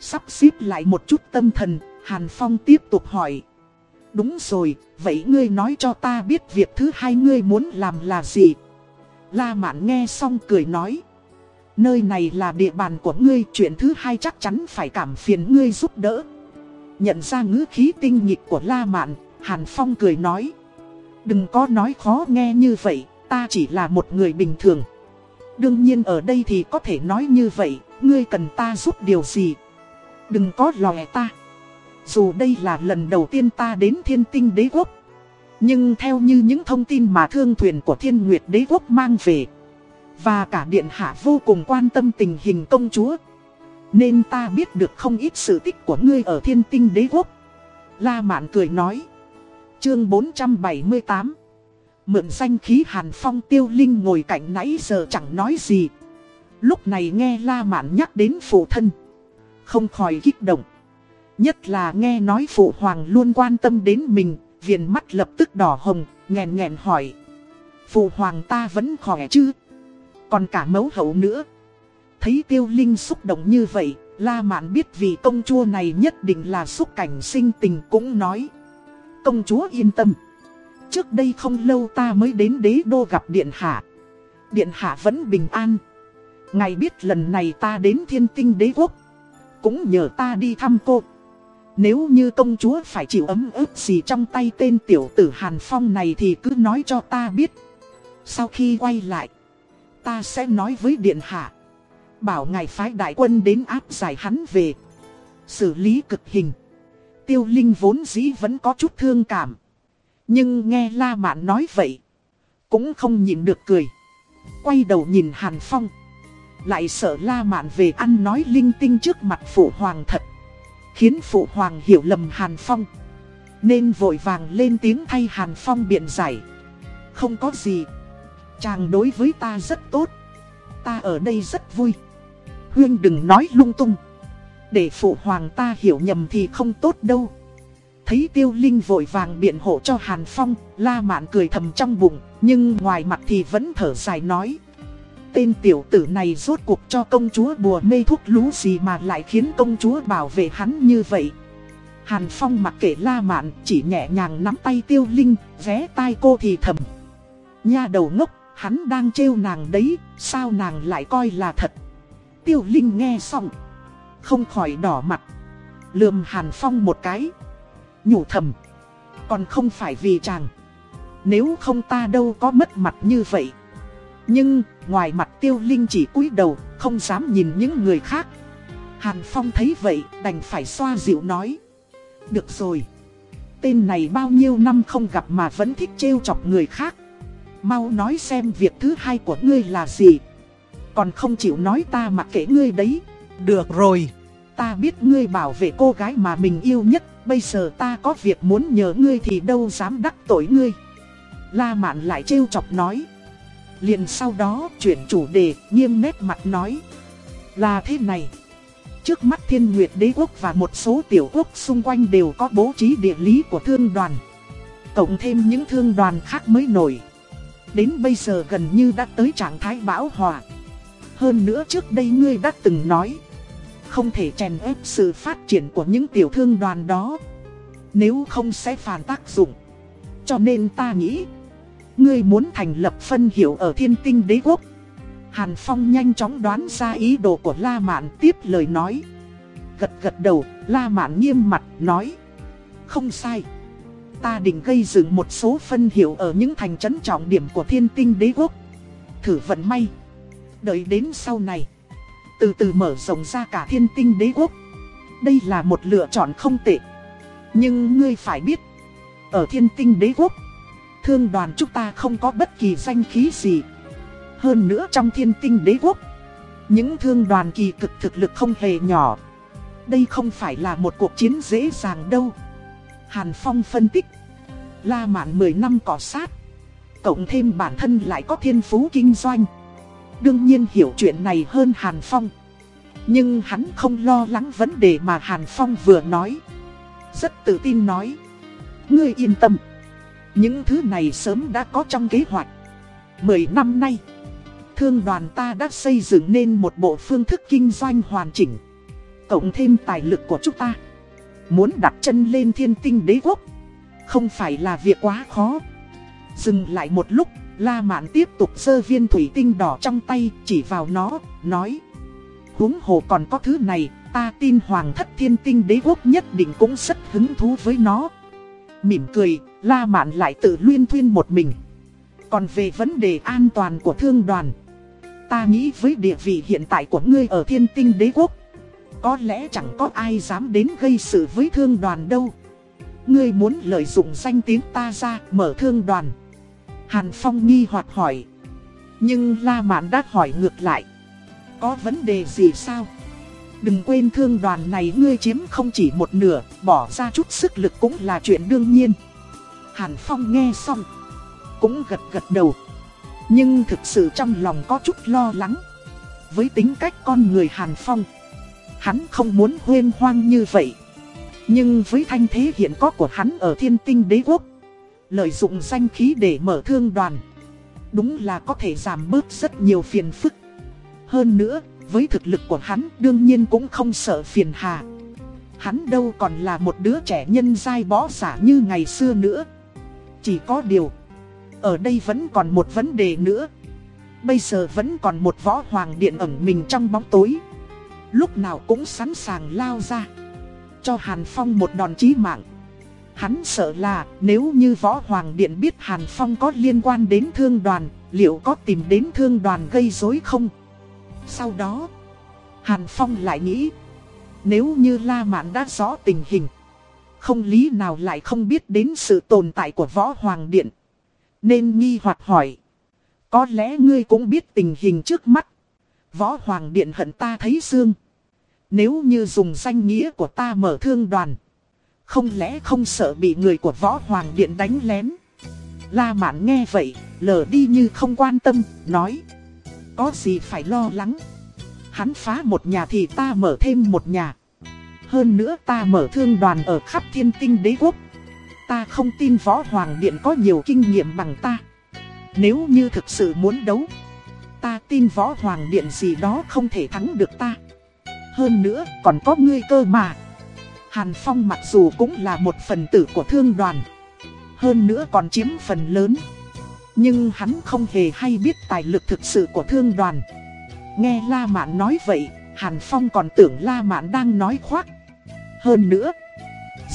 Sắp xếp lại một chút tâm thần, Hàn Phong tiếp tục hỏi. Đúng rồi, vậy ngươi nói cho ta biết việc thứ hai ngươi muốn làm là gì? La Mạn nghe xong cười nói. Nơi này là địa bàn của ngươi, chuyện thứ hai chắc chắn phải cảm phiền ngươi giúp đỡ. Nhận ra ngữ khí tinh nghịch của La Mạn, Hàn Phong cười nói. Đừng có nói khó nghe như vậy, ta chỉ là một người bình thường. Đương nhiên ở đây thì có thể nói như vậy, ngươi cần ta giúp điều gì. Đừng có lòe ta. Dù đây là lần đầu tiên ta đến thiên tinh đế quốc nhưng theo như những thông tin mà thương thuyền của thiên nguyệt đế quốc mang về Và cả điện hạ vô cùng quan tâm tình hình công chúa Nên ta biết được không ít sự tích của ngươi ở thiên tinh đế quốc La Mạn cười nói Chương 478 Mượn danh khí Hàn Phong tiêu linh ngồi cạnh nãy giờ chẳng nói gì Lúc này nghe La Mạn nhắc đến phụ thân Không khỏi kích động Nhất là nghe nói phụ hoàng luôn quan tâm đến mình viền mắt lập tức đỏ hồng, nghèn nghèn hỏi. Phụ hoàng ta vẫn khỏe chứ? Còn cả mẫu hậu nữa. Thấy tiêu linh xúc động như vậy, La Mạn biết vì công chúa này nhất định là xúc cảnh sinh tình cũng nói. Công chúa yên tâm. Trước đây không lâu ta mới đến đế đô gặp Điện Hạ. Điện Hạ vẫn bình an. Ngài biết lần này ta đến thiên tinh đế quốc. Cũng nhờ ta đi thăm cô. Nếu như công chúa phải chịu ấm ức gì trong tay tên tiểu tử Hàn Phong này thì cứ nói cho ta biết. Sau khi quay lại, ta sẽ nói với Điện Hạ. Bảo ngài phái đại quân đến áp giải hắn về. Xử lý cực hình. Tiêu Linh vốn dĩ vẫn có chút thương cảm. Nhưng nghe La Mạn nói vậy. Cũng không nhịn được cười. Quay đầu nhìn Hàn Phong. Lại sợ La Mạn về ăn nói linh tinh trước mặt phụ hoàng thật. Khiến phụ hoàng hiểu lầm Hàn Phong. Nên vội vàng lên tiếng thay Hàn Phong biện giải. Không có gì. Chàng đối với ta rất tốt. Ta ở đây rất vui. Huyên đừng nói lung tung. Để phụ hoàng ta hiểu nhầm thì không tốt đâu. Thấy tiêu linh vội vàng biện hộ cho Hàn Phong, la mạn cười thầm trong bụng, nhưng ngoài mặt thì vẫn thở dài nói. Tên tiểu tử này rốt cuộc cho công chúa bùa mê thuốc lú gì mà lại khiến công chúa bảo vệ hắn như vậy. Hàn Phong mặc kệ la mạn, chỉ nhẹ nhàng nắm tay tiêu linh, vé tai cô thì thầm. Nha đầu ngốc, hắn đang trêu nàng đấy, sao nàng lại coi là thật. Tiêu linh nghe xong, không khỏi đỏ mặt. Lườm Hàn Phong một cái. Nhủ thầm. Còn không phải vì chàng. Nếu không ta đâu có mất mặt như vậy. Nhưng, ngoài mặt tiêu linh chỉ cúi đầu, không dám nhìn những người khác. Hàn Phong thấy vậy, đành phải xoa dịu nói. Được rồi. Tên này bao nhiêu năm không gặp mà vẫn thích trêu chọc người khác. Mau nói xem việc thứ hai của ngươi là gì. Còn không chịu nói ta mặc kệ ngươi đấy. Được rồi. Ta biết ngươi bảo vệ cô gái mà mình yêu nhất Bây giờ ta có việc muốn nhờ ngươi thì đâu dám đắc tội ngươi. La mạn lại trêu chọc nói. Liền sau đó chuyển chủ đề nghiêm nét mặt nói. Là thế này. Trước mắt thiên nguyệt đế quốc và một số tiểu quốc xung quanh đều có bố trí địa lý của thương đoàn. Cộng thêm những thương đoàn khác mới nổi. Đến bây giờ gần như đã tới trạng thái bão hòa. Hơn nữa trước đây ngươi đã từng nói không thể chèn ép sự phát triển của những tiểu thương đoàn đó. Nếu không sẽ phản tác dụng. Cho nên ta nghĩ Ngươi muốn thành lập phân hiệu ở thiên tinh đế quốc. Hàn Phong nhanh chóng đoán ra ý đồ của La Mạn tiếp lời nói. Gật gật đầu, La Mạn nghiêm mặt nói. Không sai. Ta định gây dựng một số phân hiệu ở những thành trấn trọng điểm của thiên tinh đế quốc. Thử vận may. Đợi đến sau này từ từ mở rộng ra cả thiên tinh đế quốc. Đây là một lựa chọn không tệ. Nhưng ngươi phải biết, Ở thiên tinh đế quốc, Thương đoàn chúng ta không có bất kỳ danh khí gì. Hơn nữa trong thiên tinh đế quốc, Những thương đoàn kỳ cực thực lực không hề nhỏ. Đây không phải là một cuộc chiến dễ dàng đâu. Hàn Phong phân tích, La mạn 10 năm cỏ sát, Cộng thêm bản thân lại có thiên phú kinh doanh. Đương nhiên hiểu chuyện này hơn Hàn Phong. Nhưng hắn không lo lắng vấn đề mà Hàn Phong vừa nói. Rất tự tin nói. Ngươi yên tâm. Những thứ này sớm đã có trong kế hoạch. Mười năm nay, Thương đoàn ta đã xây dựng nên một bộ phương thức kinh doanh hoàn chỉnh. Cộng thêm tài lực của chúng ta. Muốn đặt chân lên thiên tinh đế quốc. Không phải là việc quá khó. Dừng lại một lúc. La Mạn tiếp tục sơ viên thủy tinh đỏ trong tay, chỉ vào nó, nói. huống hồ còn có thứ này, ta tin Hoàng thất thiên tinh đế quốc nhất định cũng rất hứng thú với nó. Mỉm cười, La Mạn lại tự luyên thuyên một mình. Còn về vấn đề an toàn của thương đoàn, ta nghĩ với địa vị hiện tại của ngươi ở thiên tinh đế quốc, có lẽ chẳng có ai dám đến gây sự với thương đoàn đâu. Ngươi muốn lợi dụng danh tiếng ta ra mở thương đoàn Hàn Phong nghi hoặc hỏi. Nhưng La Mạn đã hỏi ngược lại. Có vấn đề gì sao? Đừng quên thương đoàn này ngươi chiếm không chỉ một nửa, bỏ ra chút sức lực cũng là chuyện đương nhiên. Hàn Phong nghe xong, cũng gật gật đầu. Nhưng thực sự trong lòng có chút lo lắng. Với tính cách con người Hàn Phong, hắn không muốn huyên hoang như vậy. Nhưng với thanh thế hiện có của hắn ở thiên tinh đế quốc, Lợi dụng danh khí để mở thương đoàn. Đúng là có thể giảm bớt rất nhiều phiền phức. Hơn nữa, Với thực lực của hắn đương nhiên cũng không sợ phiền hà. Hắn đâu còn là một đứa trẻ nhân dai bó giả như ngày xưa nữa. Chỉ có điều Ở đây vẫn còn một vấn đề nữa. Bây giờ vẫn còn một võ hoàng điện ẩn mình trong bóng tối. Lúc nào cũng sẵn sàng lao ra Cho Hàn Phong một đòn chí mạng. Hắn sợ là, nếu như võ hoàng điện biết Hàn Phong có liên quan đến thương đoàn, Liệu có tìm đến thương đoàn gây rối không? Sau đó, Hàn Phong lại nghĩ, Nếu như La Mạn đã rõ tình hình, Không lý nào lại không biết đến sự tồn tại của võ hoàng điện Nên nghi hoặc hỏi, có lẽ ngươi cũng biết tình hình trước mắt. Võ Hoàng Điện hận ta thấy xương. Nếu như dùng danh nghĩa của ta mở thương đoàn. Không lẽ không sợ bị người của Võ Hoàng Điện đánh lén. La Mạn nghe vậy, lờ đi như không quan tâm, nói. Có gì phải lo lắng. Hắn phá một nhà thì ta mở thêm một nhà. Hơn nữa ta mở thương đoàn ở khắp thiên tinh đế quốc. Ta không tin Võ Hoàng Điện có nhiều kinh nghiệm bằng ta. Nếu như thực sự muốn đấu Ta tin võ hoàng điện gì đó không thể thắng được ta Hơn nữa còn có ngươi cơ mà Hàn Phong mặc dù cũng là một phần tử của thương đoàn, Hơn nữa còn chiếm phần lớn. Nhưng hắn không hề hay biết tài lực thực sự của thương đoàn. Nghe La Mạn nói vậy, Hàn Phong còn tưởng La Mạn đang nói khoác. Hơn nữa,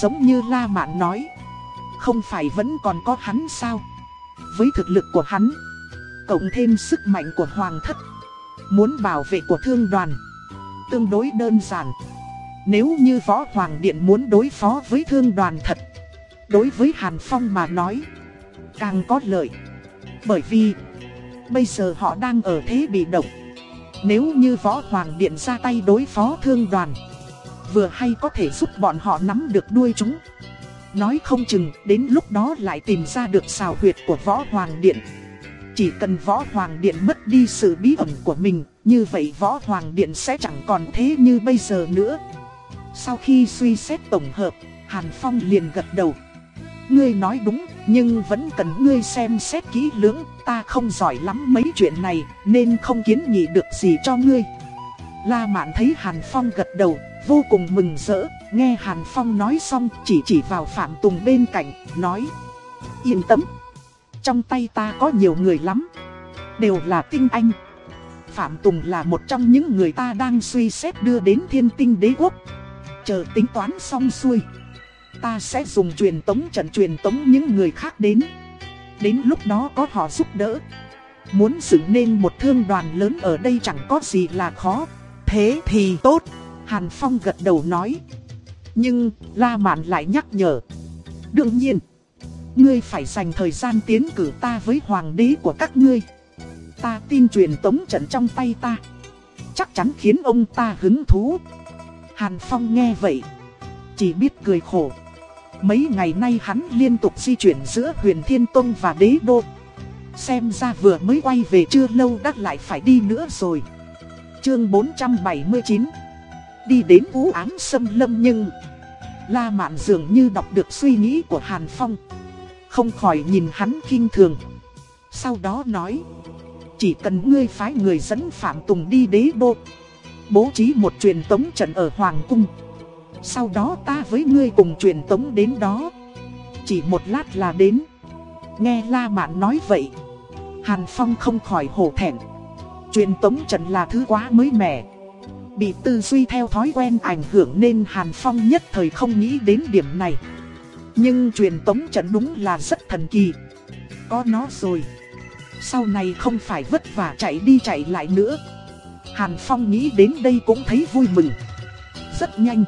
Giống như La Mạn nói, Không phải vẫn còn có hắn sao? Với thực lực của hắn, Cộng thêm sức mạnh của hoàng thất, Muốn bảo vệ của thương đoàn, Tương đối đơn giản. Nếu như võ hoàng điện muốn đối phó với thương đoàn thật, Đối với Hàn Phong mà nói, Càng có lợi. Bởi vì, Bây giờ họ đang ở thế bị động. Nếu như võ hoàng điện ra tay đối phó thương đoàn, Vừa hay có thể giúp bọn họ nắm được đuôi chúng. Nói không chừng, đến lúc đó lại tìm ra được xào huyệt của Võ Hoàng Điện. Chỉ cần Võ Hoàng Điện mất đi sự bí ẩn của mình, Như vậy Võ Hoàng Điện sẽ chẳng còn thế như bây giờ nữa. Sau khi suy xét tổng hợp Hàn Phong liền gật đầu. Ngươi nói đúng nhưng vẫn cần ngươi xem xét kỹ lưỡng Ta không giỏi lắm mấy chuyện này nên không kiến nghị được gì cho ngươi. La Mạn thấy Hàn Phong gật đầu vô cùng mừng rỡ, nghe Hàn Phong nói xong chỉ chỉ vào Phạm Tùng bên cạnh, nói Yên tâm, trong tay ta có nhiều người lắm, đều là tinh anh. Phạm Tùng là một trong những người ta đang suy xét đưa đến thiên tinh đế quốc. Chờ tính toán xong xuôi Ta sẽ dùng truyền tống trận truyền tống những người khác đến Đến lúc đó có họ giúp đỡ Muốn dựng nên một thương đoàn lớn ở đây chẳng có gì là khó Thế thì tốt Hàn Phong gật đầu nói. Nhưng, La Mạn lại nhắc nhở. Đương nhiên, ngươi phải dành thời gian tiến cử ta với hoàng đế của các ngươi. Ta tin truyền tống trận trong tay ta. Chắc chắn khiến ông ta hứng thú. Hàn Phong nghe vậy. Chỉ biết cười khổ. Mấy ngày nay hắn liên tục di chuyển giữa huyền Thiên Tông và đế đô. Xem ra vừa mới quay về chưa lâu đã lại phải đi nữa rồi. Chương 479 đi đến vũ ám xâm lâm nhưng La Mạn dường như đọc được suy nghĩ của Hàn Phong, Không khỏi nhìn hắn kinh thường Sau đó nói, Chỉ cần ngươi phái người dẫn Phạm Tùng đi đế đô Bố trí một truyền tống trận ở Hoàng Cung Sau đó ta với ngươi cùng truyền tống đến đó Chỉ một lát là đến Nghe La Mạn nói vậy, Hàn Phong không khỏi hổ thẹn Truyền tống trận là thứ quá mới mẻ Bị tư duy theo thói quen ảnh hưởng nên Hàn Phong nhất thời không nghĩ đến điểm này. Nhưng truyền tống trận đúng là rất thần kỳ. Có nó rồi. Sau này không phải vất vả chạy đi chạy lại nữa. Hàn Phong nghĩ đến đây cũng thấy vui mừng. Rất nhanh.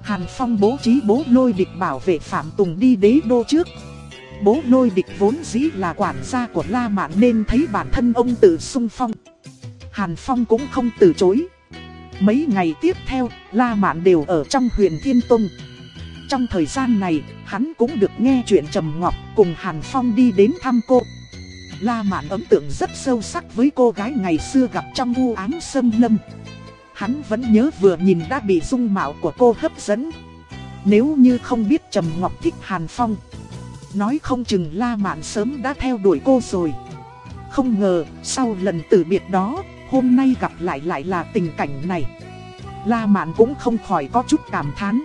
Hàn Phong bố trí bố lôi địch bảo vệ Phạm Tùng đi đế đô trước. Bố lôi địch vốn dĩ là quản gia của La Mạn nên thấy bản thân ông tự sung phong. Hàn Phong cũng không từ chối. Mấy ngày tiếp theo, La Mạn đều ở trong huyền Thiên Tông. Trong thời gian này, hắn cũng được nghe chuyện Trầm Ngọc cùng Hàn Phong đi đến thăm cô. La Mạn ấn tượng rất sâu sắc với cô gái ngày xưa gặp trong u ám sâm lâm. Hắn vẫn nhớ vừa nhìn đã bị dung mạo của cô hấp dẫn. Nếu như không biết Trầm Ngọc thích Hàn Phong, nói không chừng La Mạn sớm đã theo đuổi cô rồi. Không ngờ, sau lần từ biệt đó, Hôm nay gặp lại lại là tình cảnh này La Mạn cũng không khỏi có chút cảm thán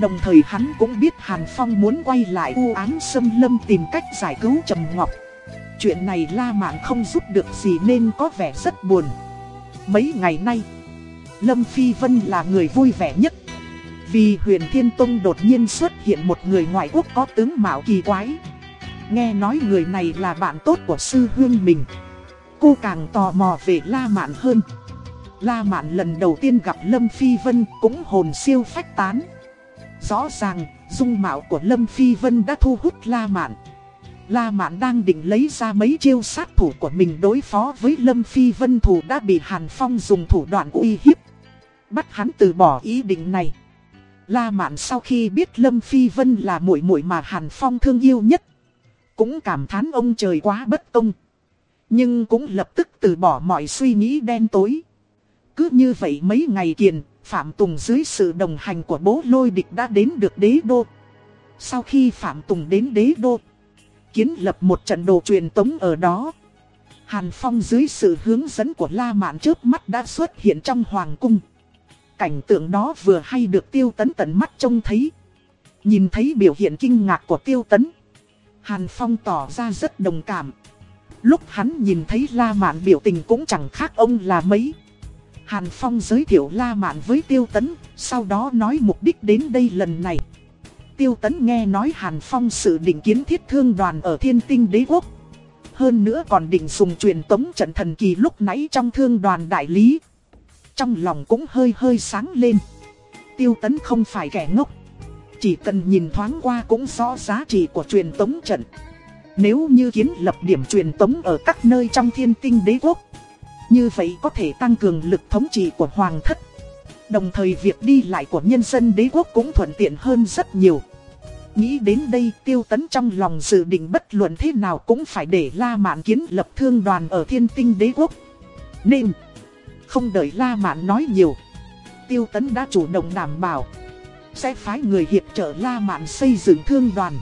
Đồng thời hắn cũng biết Hàn Phong muốn quay lại u ám sâm lâm tìm cách giải cứu Trầm Ngọc Chuyện này La Mạn không giúp được gì nên có vẻ rất buồn. Mấy ngày nay Lâm Phi Vân là người vui vẻ nhất. Vì huyền Thiên Tông đột nhiên xuất hiện một người ngoại quốc có tướng mạo kỳ quái. Nghe nói người này là bạn tốt của sư huyên mình. Cô càng tò mò về La Mạn hơn. La Mạn lần đầu tiên gặp Lâm Phi Vân cũng hồn siêu phách tán. Rõ ràng, dung mạo của Lâm Phi Vân đã thu hút La Mạn. La Mạn đang định lấy ra mấy chiêu sát thủ của mình đối phó với Lâm Phi Vân thủ đã bị Hàn Phong dùng thủ đoạn uy hiếp. Bắt hắn từ bỏ ý định này. La Mạn sau khi biết Lâm Phi Vân là muội muội mà Hàn Phong thương yêu nhất. Cũng cảm thán ông trời quá bất công. Nhưng cũng lập tức từ bỏ mọi suy nghĩ đen tối. Cứ như vậy mấy ngày kiền, Phạm Tùng dưới sự đồng hành của bố lôi địch đã đến được đế đô. Sau khi Phạm Tùng đến đế đô, kiến lập một trận đồ truyền tống ở đó. Hàn Phong dưới sự hướng dẫn của La Mạn trước mắt đã xuất hiện trong Hoàng Cung. Cảnh tượng đó vừa hay được Tiêu Tấn tận mắt trông thấy. Nhìn thấy biểu hiện kinh ngạc của Tiêu Tấn. Hàn Phong tỏ ra rất đồng cảm. Lúc hắn nhìn thấy La Mạn biểu tình cũng chẳng khác ông là mấy. Hàn Phong giới thiệu La Mạn với Tiêu Tấn, sau đó nói mục đích đến đây lần này. Tiêu Tấn nghe nói Hàn Phong sự định kiến thiết thương đoàn ở thiên tinh đế quốc. Hơn nữa còn định dùng truyền tống trận thần kỳ lúc nãy trong thương đoàn đại lý. Trong lòng cũng hơi hơi sáng lên. Tiêu Tấn không phải kẻ ngốc. Chỉ cần nhìn thoáng qua cũng rõ giá trị của truyền tống trận. Nếu như kiến lập điểm truyền tống ở các nơi trong thiên tinh đế quốc. Như vậy có thể tăng cường lực thống trị của Hoàng thất. Đồng thời việc đi lại của nhân dân đế quốc cũng thuận tiện hơn rất nhiều. Nghĩ đến đây tiêu tấn trong lòng dự định bất luận thế nào cũng phải để La Mạn kiến lập thương đoàn ở thiên tinh đế quốc. Nên, không đợi La Mạn nói nhiều, tiêu tấn đã chủ động đảm bảo. Sẽ phái người hiệp trợ La Mạn xây dựng thương đoàn.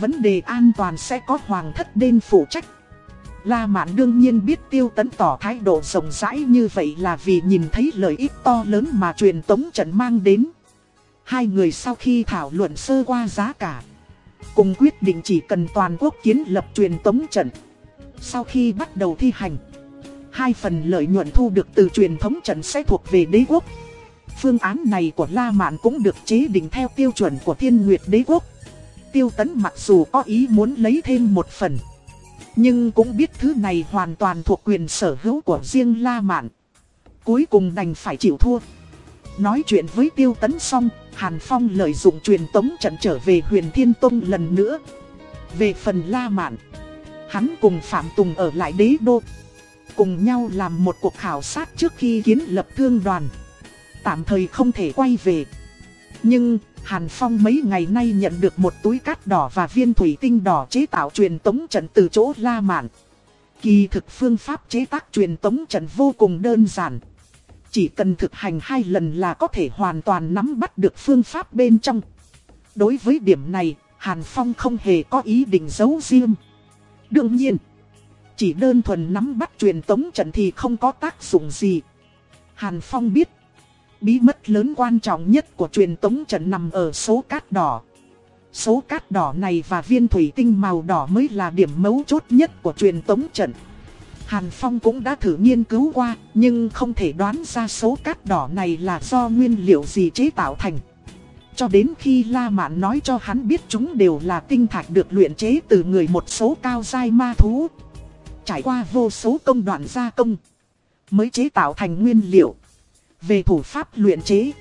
Vấn đề an toàn sẽ có hoàng thất đên phụ trách. La Mạn đương nhiên biết tiêu tấn tỏ thái độ rộng rãi như vậy là vì nhìn thấy lợi ích to lớn mà truyền tống trận mang đến. Hai người sau khi thảo luận sơ qua giá cả, cùng quyết định chỉ cần toàn quốc kiến lập truyền tống trận. Sau khi bắt đầu thi hành, hai phần lợi nhuận thu được từ truyền thống trận sẽ thuộc về đế quốc. Phương án này của La Mạn cũng được chế định theo tiêu chuẩn của Thiên Nguyệt đế quốc. Tiêu Tấn mặc dù có ý muốn lấy thêm một phần nhưng cũng biết thứ này hoàn toàn thuộc quyền sở hữu của riêng La Mạn. Cuối cùng đành phải chịu thua. Nói chuyện với Tiêu Tấn xong, Hàn Phong lợi dụng truyền tống trận trở về huyền Thiên Tông lần nữa. Về phần La Mạn, hắn cùng Phạm Tùng ở lại đế đô. Cùng nhau làm một cuộc khảo sát trước khi kiến lập thương đoàn. Tạm thời không thể quay về. Nhưng Hàn Phong mấy ngày nay nhận được một túi cát đỏ và viên thủy tinh đỏ chế tạo truyền tống trận từ chỗ La Mạn. Kỳ thực phương pháp chế tác truyền tống trận vô cùng đơn giản. Chỉ cần thực hành hai lần là có thể hoàn toàn nắm bắt được phương pháp bên trong. Đối với điểm này, Hàn Phong không hề có ý định giấu riêng. Đương nhiên, chỉ đơn thuần nắm bắt truyền tống trận thì không có tác dụng gì. Hàn Phong biết Bí mật lớn quan trọng nhất của truyền tống trận nằm ở số cát đỏ. Số cát đỏ này và viên thủy tinh màu đỏ mới là điểm mấu chốt nhất của truyền tống trận. Hàn Phong cũng đã thử nghiên cứu qua, nhưng không thể đoán ra số cát đỏ này là do nguyên liệu gì chế tạo thành. Cho đến khi La Mạn nói cho hắn biết chúng đều là tinh thạch được luyện chế từ người một số cao giai ma thú. Trải qua vô số công đoạn gia công, mới chế tạo thành nguyên liệu. Về thủ pháp luyện chế,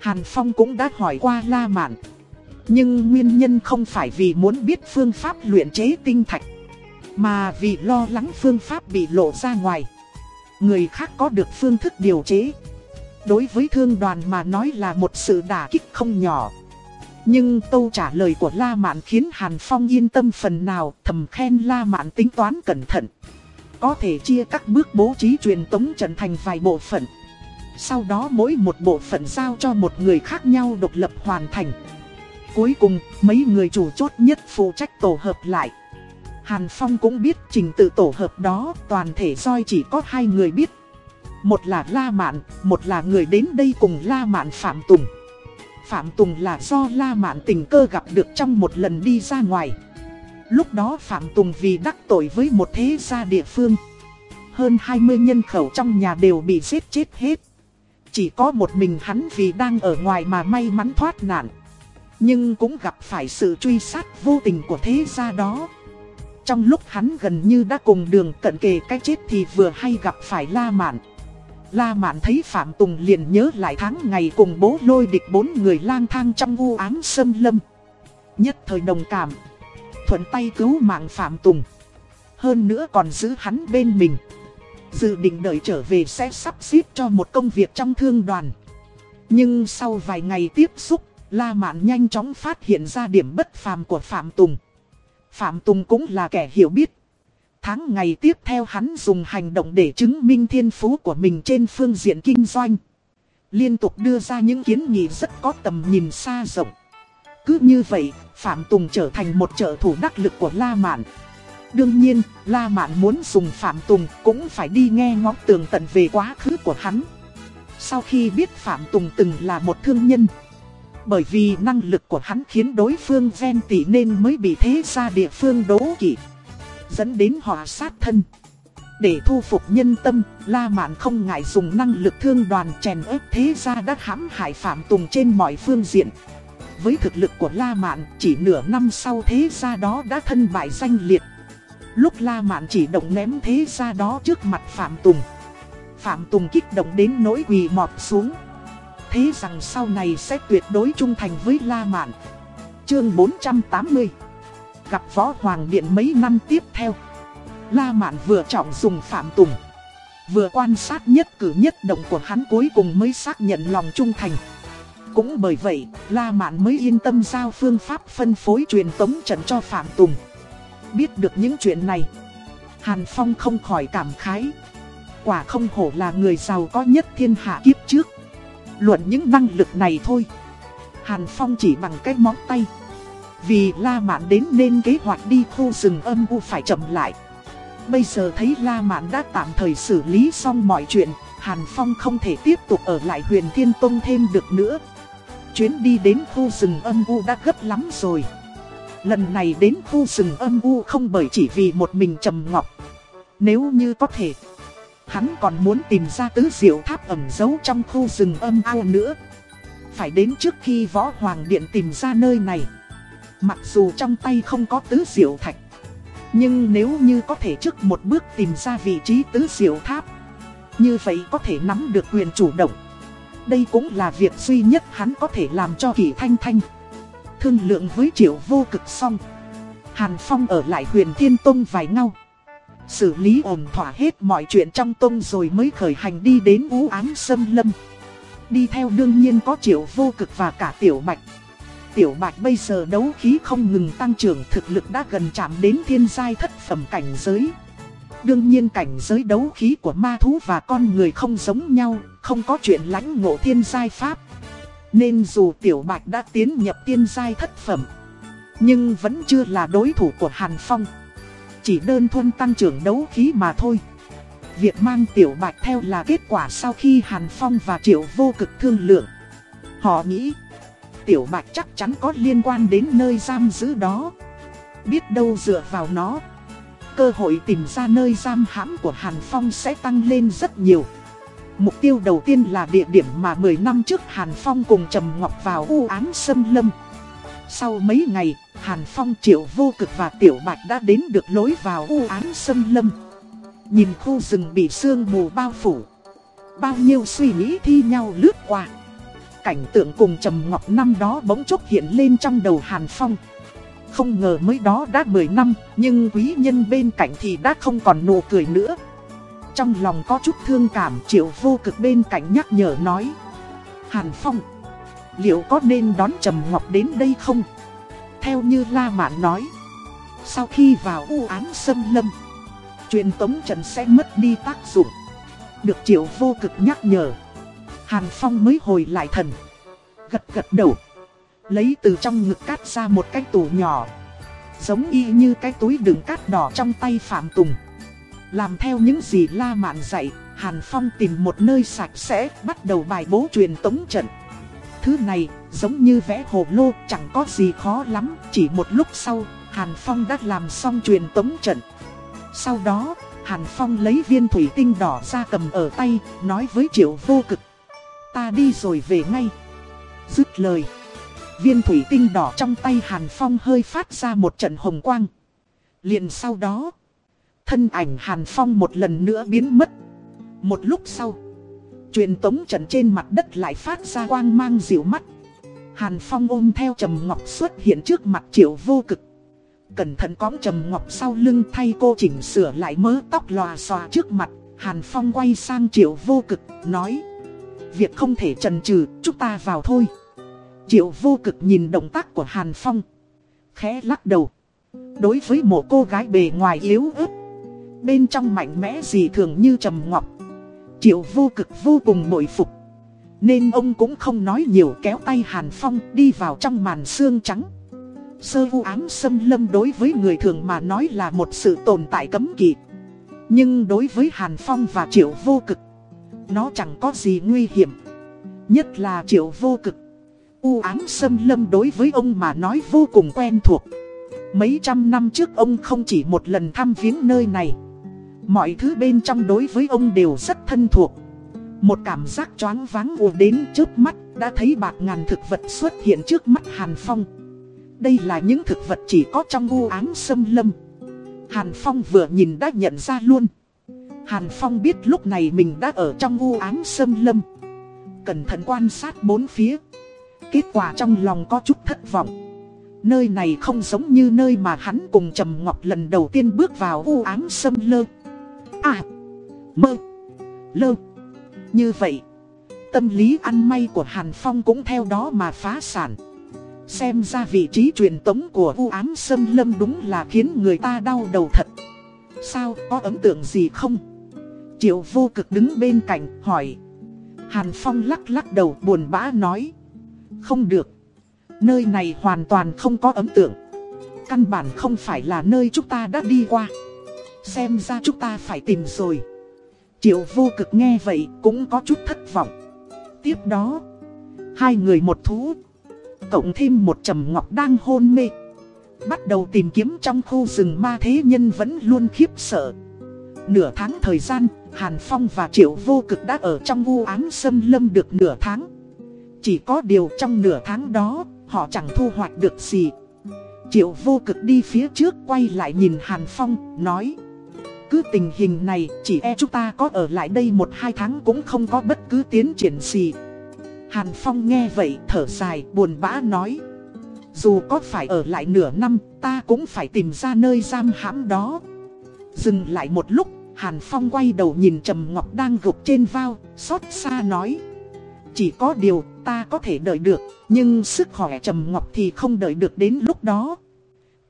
Hàn Phong cũng đã hỏi qua La Mạn. Nhưng nguyên nhân không phải vì muốn biết phương pháp luyện chế tinh thạch, mà vì lo lắng phương pháp bị lộ ra ngoài. Người khác có được phương thức điều chế. Đối với thương đoàn mà nói là một sự đả kích không nhỏ. Nhưng câu trả lời của La Mạn khiến Hàn Phong yên tâm phần nào thầm khen La Mạn tính toán cẩn thận. Có thể chia các bước bố trí truyền tống trận thành vài bộ phận. Sau đó mỗi một bộ phận giao cho một người khác nhau độc lập hoàn thành Cuối cùng mấy người chủ chốt nhất phụ trách tổ hợp lại Hàn Phong cũng biết trình tự tổ hợp đó toàn thể roi chỉ có hai người biết. Một là La Mạn, một là người đến đây cùng La Mạn Phạm Tùng. Phạm Tùng là do La Mạn tình cơ gặp được trong một lần đi ra ngoài. Lúc đó Phạm Tùng vì đắc tội với một thế gia địa phương. Hơn 20 nhân khẩu trong nhà đều bị giết chết hết. Chỉ có một mình hắn vì đang ở ngoài mà may mắn thoát nạn. Nhưng cũng gặp phải sự truy sát vô tình của thế gia đó. Trong lúc hắn gần như đã cùng đường cận kề cái chết thì vừa hay gặp phải La Mạn. La Mạn thấy Phạm Tùng liền nhớ lại tháng ngày cùng bố lôi địch bốn người lang thang trong u ám sâm lâm. Nhất thời đồng cảm, thuận tay cứu mạng Phạm Tùng. Hơn nữa còn giữ hắn bên mình. Dự định đợi trở về sẽ sắp xếp cho một công việc trong thương đoàn. Nhưng sau vài ngày tiếp xúc, La Mạn nhanh chóng phát hiện ra điểm bất phàm của Phạm Tùng. Phạm Tùng cũng là kẻ hiểu biết. Tháng ngày tiếp theo hắn dùng hành động để chứng minh thiên phú của mình trên phương diện kinh doanh. Liên tục đưa ra những kiến nghị rất có tầm nhìn xa rộng. Cứ như vậy, Phạm Tùng trở thành một trợ thủ đắc lực của La Mạn. Đương nhiên, La Mạn muốn dùng Phạm Tùng cũng phải đi nghe ngóng tường tận về quá khứ của hắn. Sau khi biết Phạm Tùng từng là một thương nhân, bởi vì năng lực của hắn khiến đối phương ven tỉ nên mới bị thế gia địa phương đố kỵ Dẫn đến họ sát thân. Để thu phục nhân tâm, La Mạn không ngại dùng năng lực thương đoàn chèn ép thế gia đã hãm hại Phạm Tùng trên mọi phương diện. Với thực lực của La Mạn, chỉ nửa năm sau thế gia đó đã thân bại danh liệt. Lúc La Mạn chỉ động ném thế ra đó trước mặt Phạm Tùng. Phạm Tùng kích động đến nỗi quỳ mọt xuống. Thế rằng sau này sẽ tuyệt đối trung thành với La Mạn. Chương 480 Gặp Võ Hoàng Điện mấy năm tiếp theo. La Mạn vừa trọng dùng Phạm Tùng. Vừa quan sát nhất cử nhất động của hắn cuối cùng mới xác nhận lòng trung thành. Cũng bởi vậy, La Mạn mới yên tâm giao phương pháp phân phối truyền tống trận cho Phạm Tùng. Biết được những chuyện này. Hàn Phong không khỏi cảm khái. Quả không hổ là người giàu có nhất thiên hạ kiếp trước. Luận những năng lực này thôi. Hàn Phong chỉ bằng cái móng tay. Vì La Mạn đến nên kế hoạch đi khu rừng âm u phải chậm lại. Bây giờ thấy La Mạn đã tạm thời xử lý xong mọi chuyện, Hàn Phong không thể tiếp tục ở lại huyền Thiên Tông thêm được nữa. Chuyến đi đến khu rừng âm u đã gấp lắm rồi. Lần này đến khu rừng âm u không bởi chỉ vì một mình Trầm Ngọc. Nếu như có thể, Hắn còn muốn tìm ra tứ diệu tháp ẩn giấu trong khu rừng âm u nữa. Phải đến trước khi võ hoàng điện tìm ra nơi này. Mặc dù trong tay không có tứ diệu thạch, Nhưng nếu như có thể trước một bước tìm ra vị trí tứ diệu tháp, Như vậy có thể nắm được quyền chủ động. Đây cũng là việc duy nhất hắn có thể làm cho kỳ thanh thanh. Thương lượng với triệu vô cực xong. Hàn Phong ở lại huyền Thiên Tông vài ngao. Xử lý ổn thỏa hết mọi chuyện trong tông rồi mới khởi hành đi đến ú ám sâm lâm. Đi theo đương nhiên có triệu vô cực và cả tiểu bạch. Tiểu bạch bây giờ đấu khí không ngừng tăng trưởng thực lực đã gần chạm đến thiên giai thất phẩm cảnh giới. Đương nhiên cảnh giới đấu khí của ma thú và con người không giống nhau, không có chuyện lãnh ngộ thiên giai pháp. Nên dù tiểu bạch đã tiến nhập tiên giai thất phẩm Nhưng vẫn chưa là đối thủ của Hàn Phong chỉ đơn thuần tăng trưởng đấu khí mà thôi. Việc mang Tiểu Bạch theo là kết quả sau khi Hàn Phong và Triệu vô cực thương lượng. Họ nghĩ, Tiểu Bạch chắc chắn có liên quan đến nơi giam giữ đó. Biết đâu dựa vào nó, cơ hội tìm ra nơi giam hãm của Hàn Phong sẽ tăng lên rất nhiều. Mục tiêu đầu tiên là địa điểm mà 10 năm trước Hàn Phong cùng Trầm Ngọc vào u Án sâm lâm. Sau mấy ngày, Hàn Phong triệu vô cực và Tiểu Bạch đã đến được lối vào u án sâm lâm. Nhìn khu rừng bị sương mù bao phủ. Bao nhiêu suy nghĩ thi nhau lướt qua. Cảnh tượng cùng Trầm Ngọc năm đó bỗng chốc hiện lên trong đầu Hàn Phong. Không ngờ mới đó đã 10 năm, nhưng quý nhân bên cạnh thì đã không còn nụ cười nữa. Trong lòng có chút thương cảm triệu vô cực bên cạnh nhắc nhở nói. Hàn Phong, liệu có nên đón Trầm Ngọc đến đây không? Theo như La Mạn nói, sau khi vào u án xâm lâm, truyền tống trần sẽ mất đi tác dụng. Được triệu vô cực nhắc nhở, Hàn Phong mới hồi lại thần. Gật gật đầu, lấy từ trong ngực cát ra một cái tủ nhỏ. Giống y như cái túi đựng cát đỏ trong tay Phạm Tùng làm theo những gì La Mạn dạy Hàn Phong tìm một nơi sạch sẽ Bắt đầu bài bố truyền tống trận. Thứ này giống như vẽ hồ lô Chẳng có gì khó lắm Chỉ một lúc sau Hàn Phong đã làm xong truyền tống trận. Sau đó Hàn Phong lấy viên thủy tinh đỏ ra cầm ở tay Nói với triệu vô cực Ta đi rồi về ngay. Dứt lời Viên thủy tinh đỏ trong tay Hàn Phong hơi phát ra một trận hồng quang. liền sau đó, thân ảnh Hàn Phong một lần nữa biến mất. Một lúc sau, truyền tống trận trên mặt đất lại phát ra quang mang dịu mắt. Hàn Phong ôm theo Trầm Ngọc xuất hiện trước mặt triệu vô cực. Cẩn thận cõng Trầm Ngọc sau lưng thay cô chỉnh sửa lại mớ tóc lòa xòa trước mặt. Hàn Phong quay sang triệu vô cực, nói Việc không thể trần trừ, chúng ta vào thôi Triệu vô cực nhìn động tác của Hàn Phong. Khẽ lắc đầu. Đối với một cô gái bề ngoài yếu ớt. Bên trong mạnh mẽ gì thường như trầm ngọc. Triệu vô cực vô cùng bội phục. Nên ông cũng không nói nhiều kéo tay Hàn Phong đi vào trong màn xương trắng. Sơ vu ám xâm lâm đối với người thường mà nói là một sự tồn tại cấm kỵ. Nhưng đối với Hàn Phong và Triệu vô cực, nó chẳng có gì nguy hiểm. Nhất là Triệu vô cực U ám xâm lâm đối với ông mà nói vô cùng quen thuộc Mấy trăm năm trước ông không chỉ một lần thăm viếng nơi này Mọi thứ bên trong đối với ông đều rất thân thuộc. Một cảm giác choáng váng ùa đến trước mắt, Đã thấy bạc ngàn thực vật xuất hiện trước mắt Hàn Phong. Đây là những thực vật chỉ có trong u ám sâm lâm. Hàn Phong vừa nhìn đã nhận ra luôn. Hàn Phong biết lúc này mình đã ở trong u ám sâm lâm. Cẩn thận quan sát bốn phía. Kết quả trong lòng có chút thất vọng. Nơi này không giống như nơi mà hắn cùng Trầm Ngọc lần đầu tiên bước vào u ám sâm lâm. À Mơ Lơ Như vậy, Tâm lý ăn may của Hàn Phong cũng theo đó mà phá sản Xem ra vị trí truyền tống của u ám sâm lâm đúng là khiến người ta đau đầu thật Sao, có ấn tượng gì không? Triệu vô cực đứng bên cạnh, hỏi Hàn Phong lắc lắc đầu, buồn bã nói không được. Nơi này hoàn toàn không có ấn tượng. Căn bản không phải là nơi chúng ta đã đi qua. Xem ra chúng ta phải tìm rồi. Triệu vô cực nghe vậy cũng có chút thất vọng. Tiếp đó, hai người một thú, cộng thêm một trầm ngọc đang hôn mê. Bắt đầu tìm kiếm trong khu rừng ma thế nhân vẫn luôn khiếp sợ. Nửa tháng thời gian, Hàn Phong và Triệu Vô Cực đã ở trong u ám xâm lâm được nửa tháng. Chỉ có điều trong nửa tháng đó, họ chẳng thu hoạch được gì. Triệu vô cực đi phía trước quay lại nhìn Hàn Phong, nói cứ tình hình này, chỉ e chúng ta có ở lại đây một hai tháng cũng không có bất cứ tiến triển gì. Hàn Phong nghe vậy, thở dài, buồn bã nói Dù có phải ở lại nửa năm, ta cũng phải tìm ra nơi giam hãm đó. Dừng lại một lúc, Hàn Phong quay đầu nhìn Trầm Ngọc đang gục trên vào, xót xa nói chỉ có điều ta có thể đợi được, nhưng sức khỏe Trầm Ngọc thì không đợi được đến lúc đó.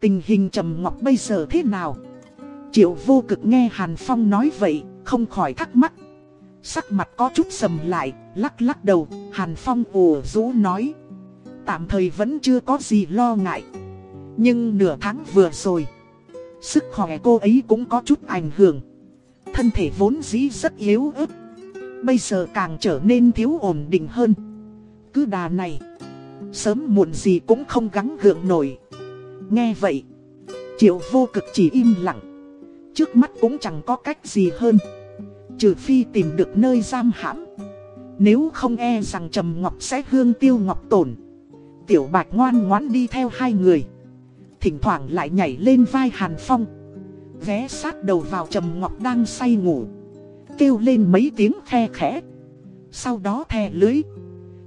Tình hình Trầm Ngọc bây giờ thế nào? Triệu vô cực nghe Hàn Phong nói vậy, không khỏi thắc mắc. Sắc mặt có chút sầm lại, lắc lắc đầu, Hàn Phong ủ rũ nói. Tạm thời vẫn chưa có gì lo ngại. Nhưng nửa tháng vừa rồi, sức khỏe cô ấy cũng có chút ảnh hưởng. Thân thể vốn dĩ rất yếu ớt Bây giờ càng trở nên thiếu ổn định hơn Cứ đà này Sớm muộn gì cũng không gắng gượng nổi Nghe vậy Triệu vô cực chỉ im lặng Trước mắt cũng chẳng có cách gì hơn. Trừ phi tìm được nơi giam hãm. Nếu không e rằng Trầm Ngọc sẽ hương tiêu ngọc tổn. Tiểu bạch ngoan ngoãn đi theo hai người. Thỉnh thoảng lại nhảy lên vai Hàn Phong. Vé sát đầu vào Trầm Ngọc đang say ngủ. Kêu lên mấy tiếng khe khẽ. Sau đó thè lưới,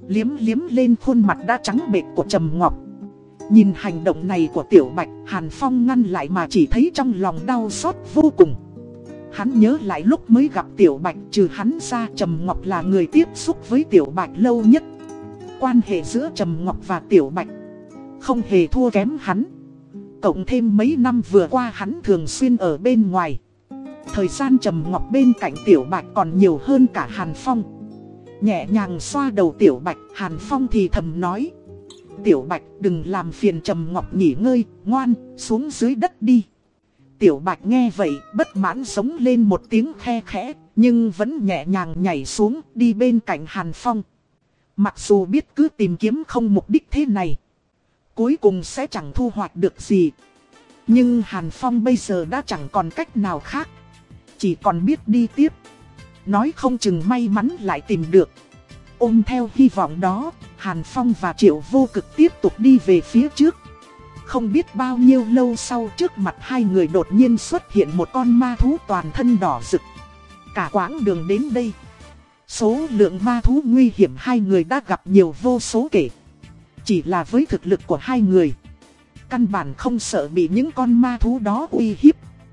liếm liếm lên khuôn mặt đã trắng bệch của Trầm Ngọc. Nhìn hành động này của Tiểu Bạch, Hàn Phong ngăn lại mà chỉ thấy trong lòng đau xót vô cùng. Hắn nhớ lại lúc mới gặp Tiểu Bạch trừ hắn ra Trầm Ngọc là người tiếp xúc với Tiểu Bạch lâu nhất. Quan hệ giữa Trầm Ngọc và Tiểu Bạch không hề thua kém hắn. Cộng thêm mấy năm vừa qua hắn thường xuyên ở bên ngoài. Thời gian trầm ngọc bên cạnh tiểu bạch còn nhiều hơn cả Hàn Phong Nhẹ nhàng xoa đầu tiểu bạch Hàn Phong thì thầm nói Tiểu Bạch đừng làm phiền Trầm Ngọc nghỉ ngơi, ngoan, xuống dưới đất đi. Tiểu Bạch nghe vậy, bất mãn sống lên một tiếng khe khẽ, nhưng vẫn nhẹ nhàng nhảy xuống, đi bên cạnh Hàn Phong. Mặc dù biết cứ tìm kiếm không mục đích thế này, cuối cùng sẽ chẳng thu hoạch được gì. Nhưng Hàn Phong bây giờ đã chẳng còn cách nào khác, chỉ còn biết đi tiếp. Nói không chừng may mắn lại tìm được. Ôm theo hy vọng đó, Hàn Phong và Triệu Vô Cực tiếp tục đi về phía trước. Không biết bao nhiêu lâu sau trước mặt hai người đột nhiên xuất hiện một con ma thú toàn thân đỏ rực. Cả quãng đường đến đây, số lượng ma thú nguy hiểm hai người đã gặp nhiều vô số kể. Chỉ là với thực lực của hai người, căn bản không sợ bị những con ma thú đó uy hiếp.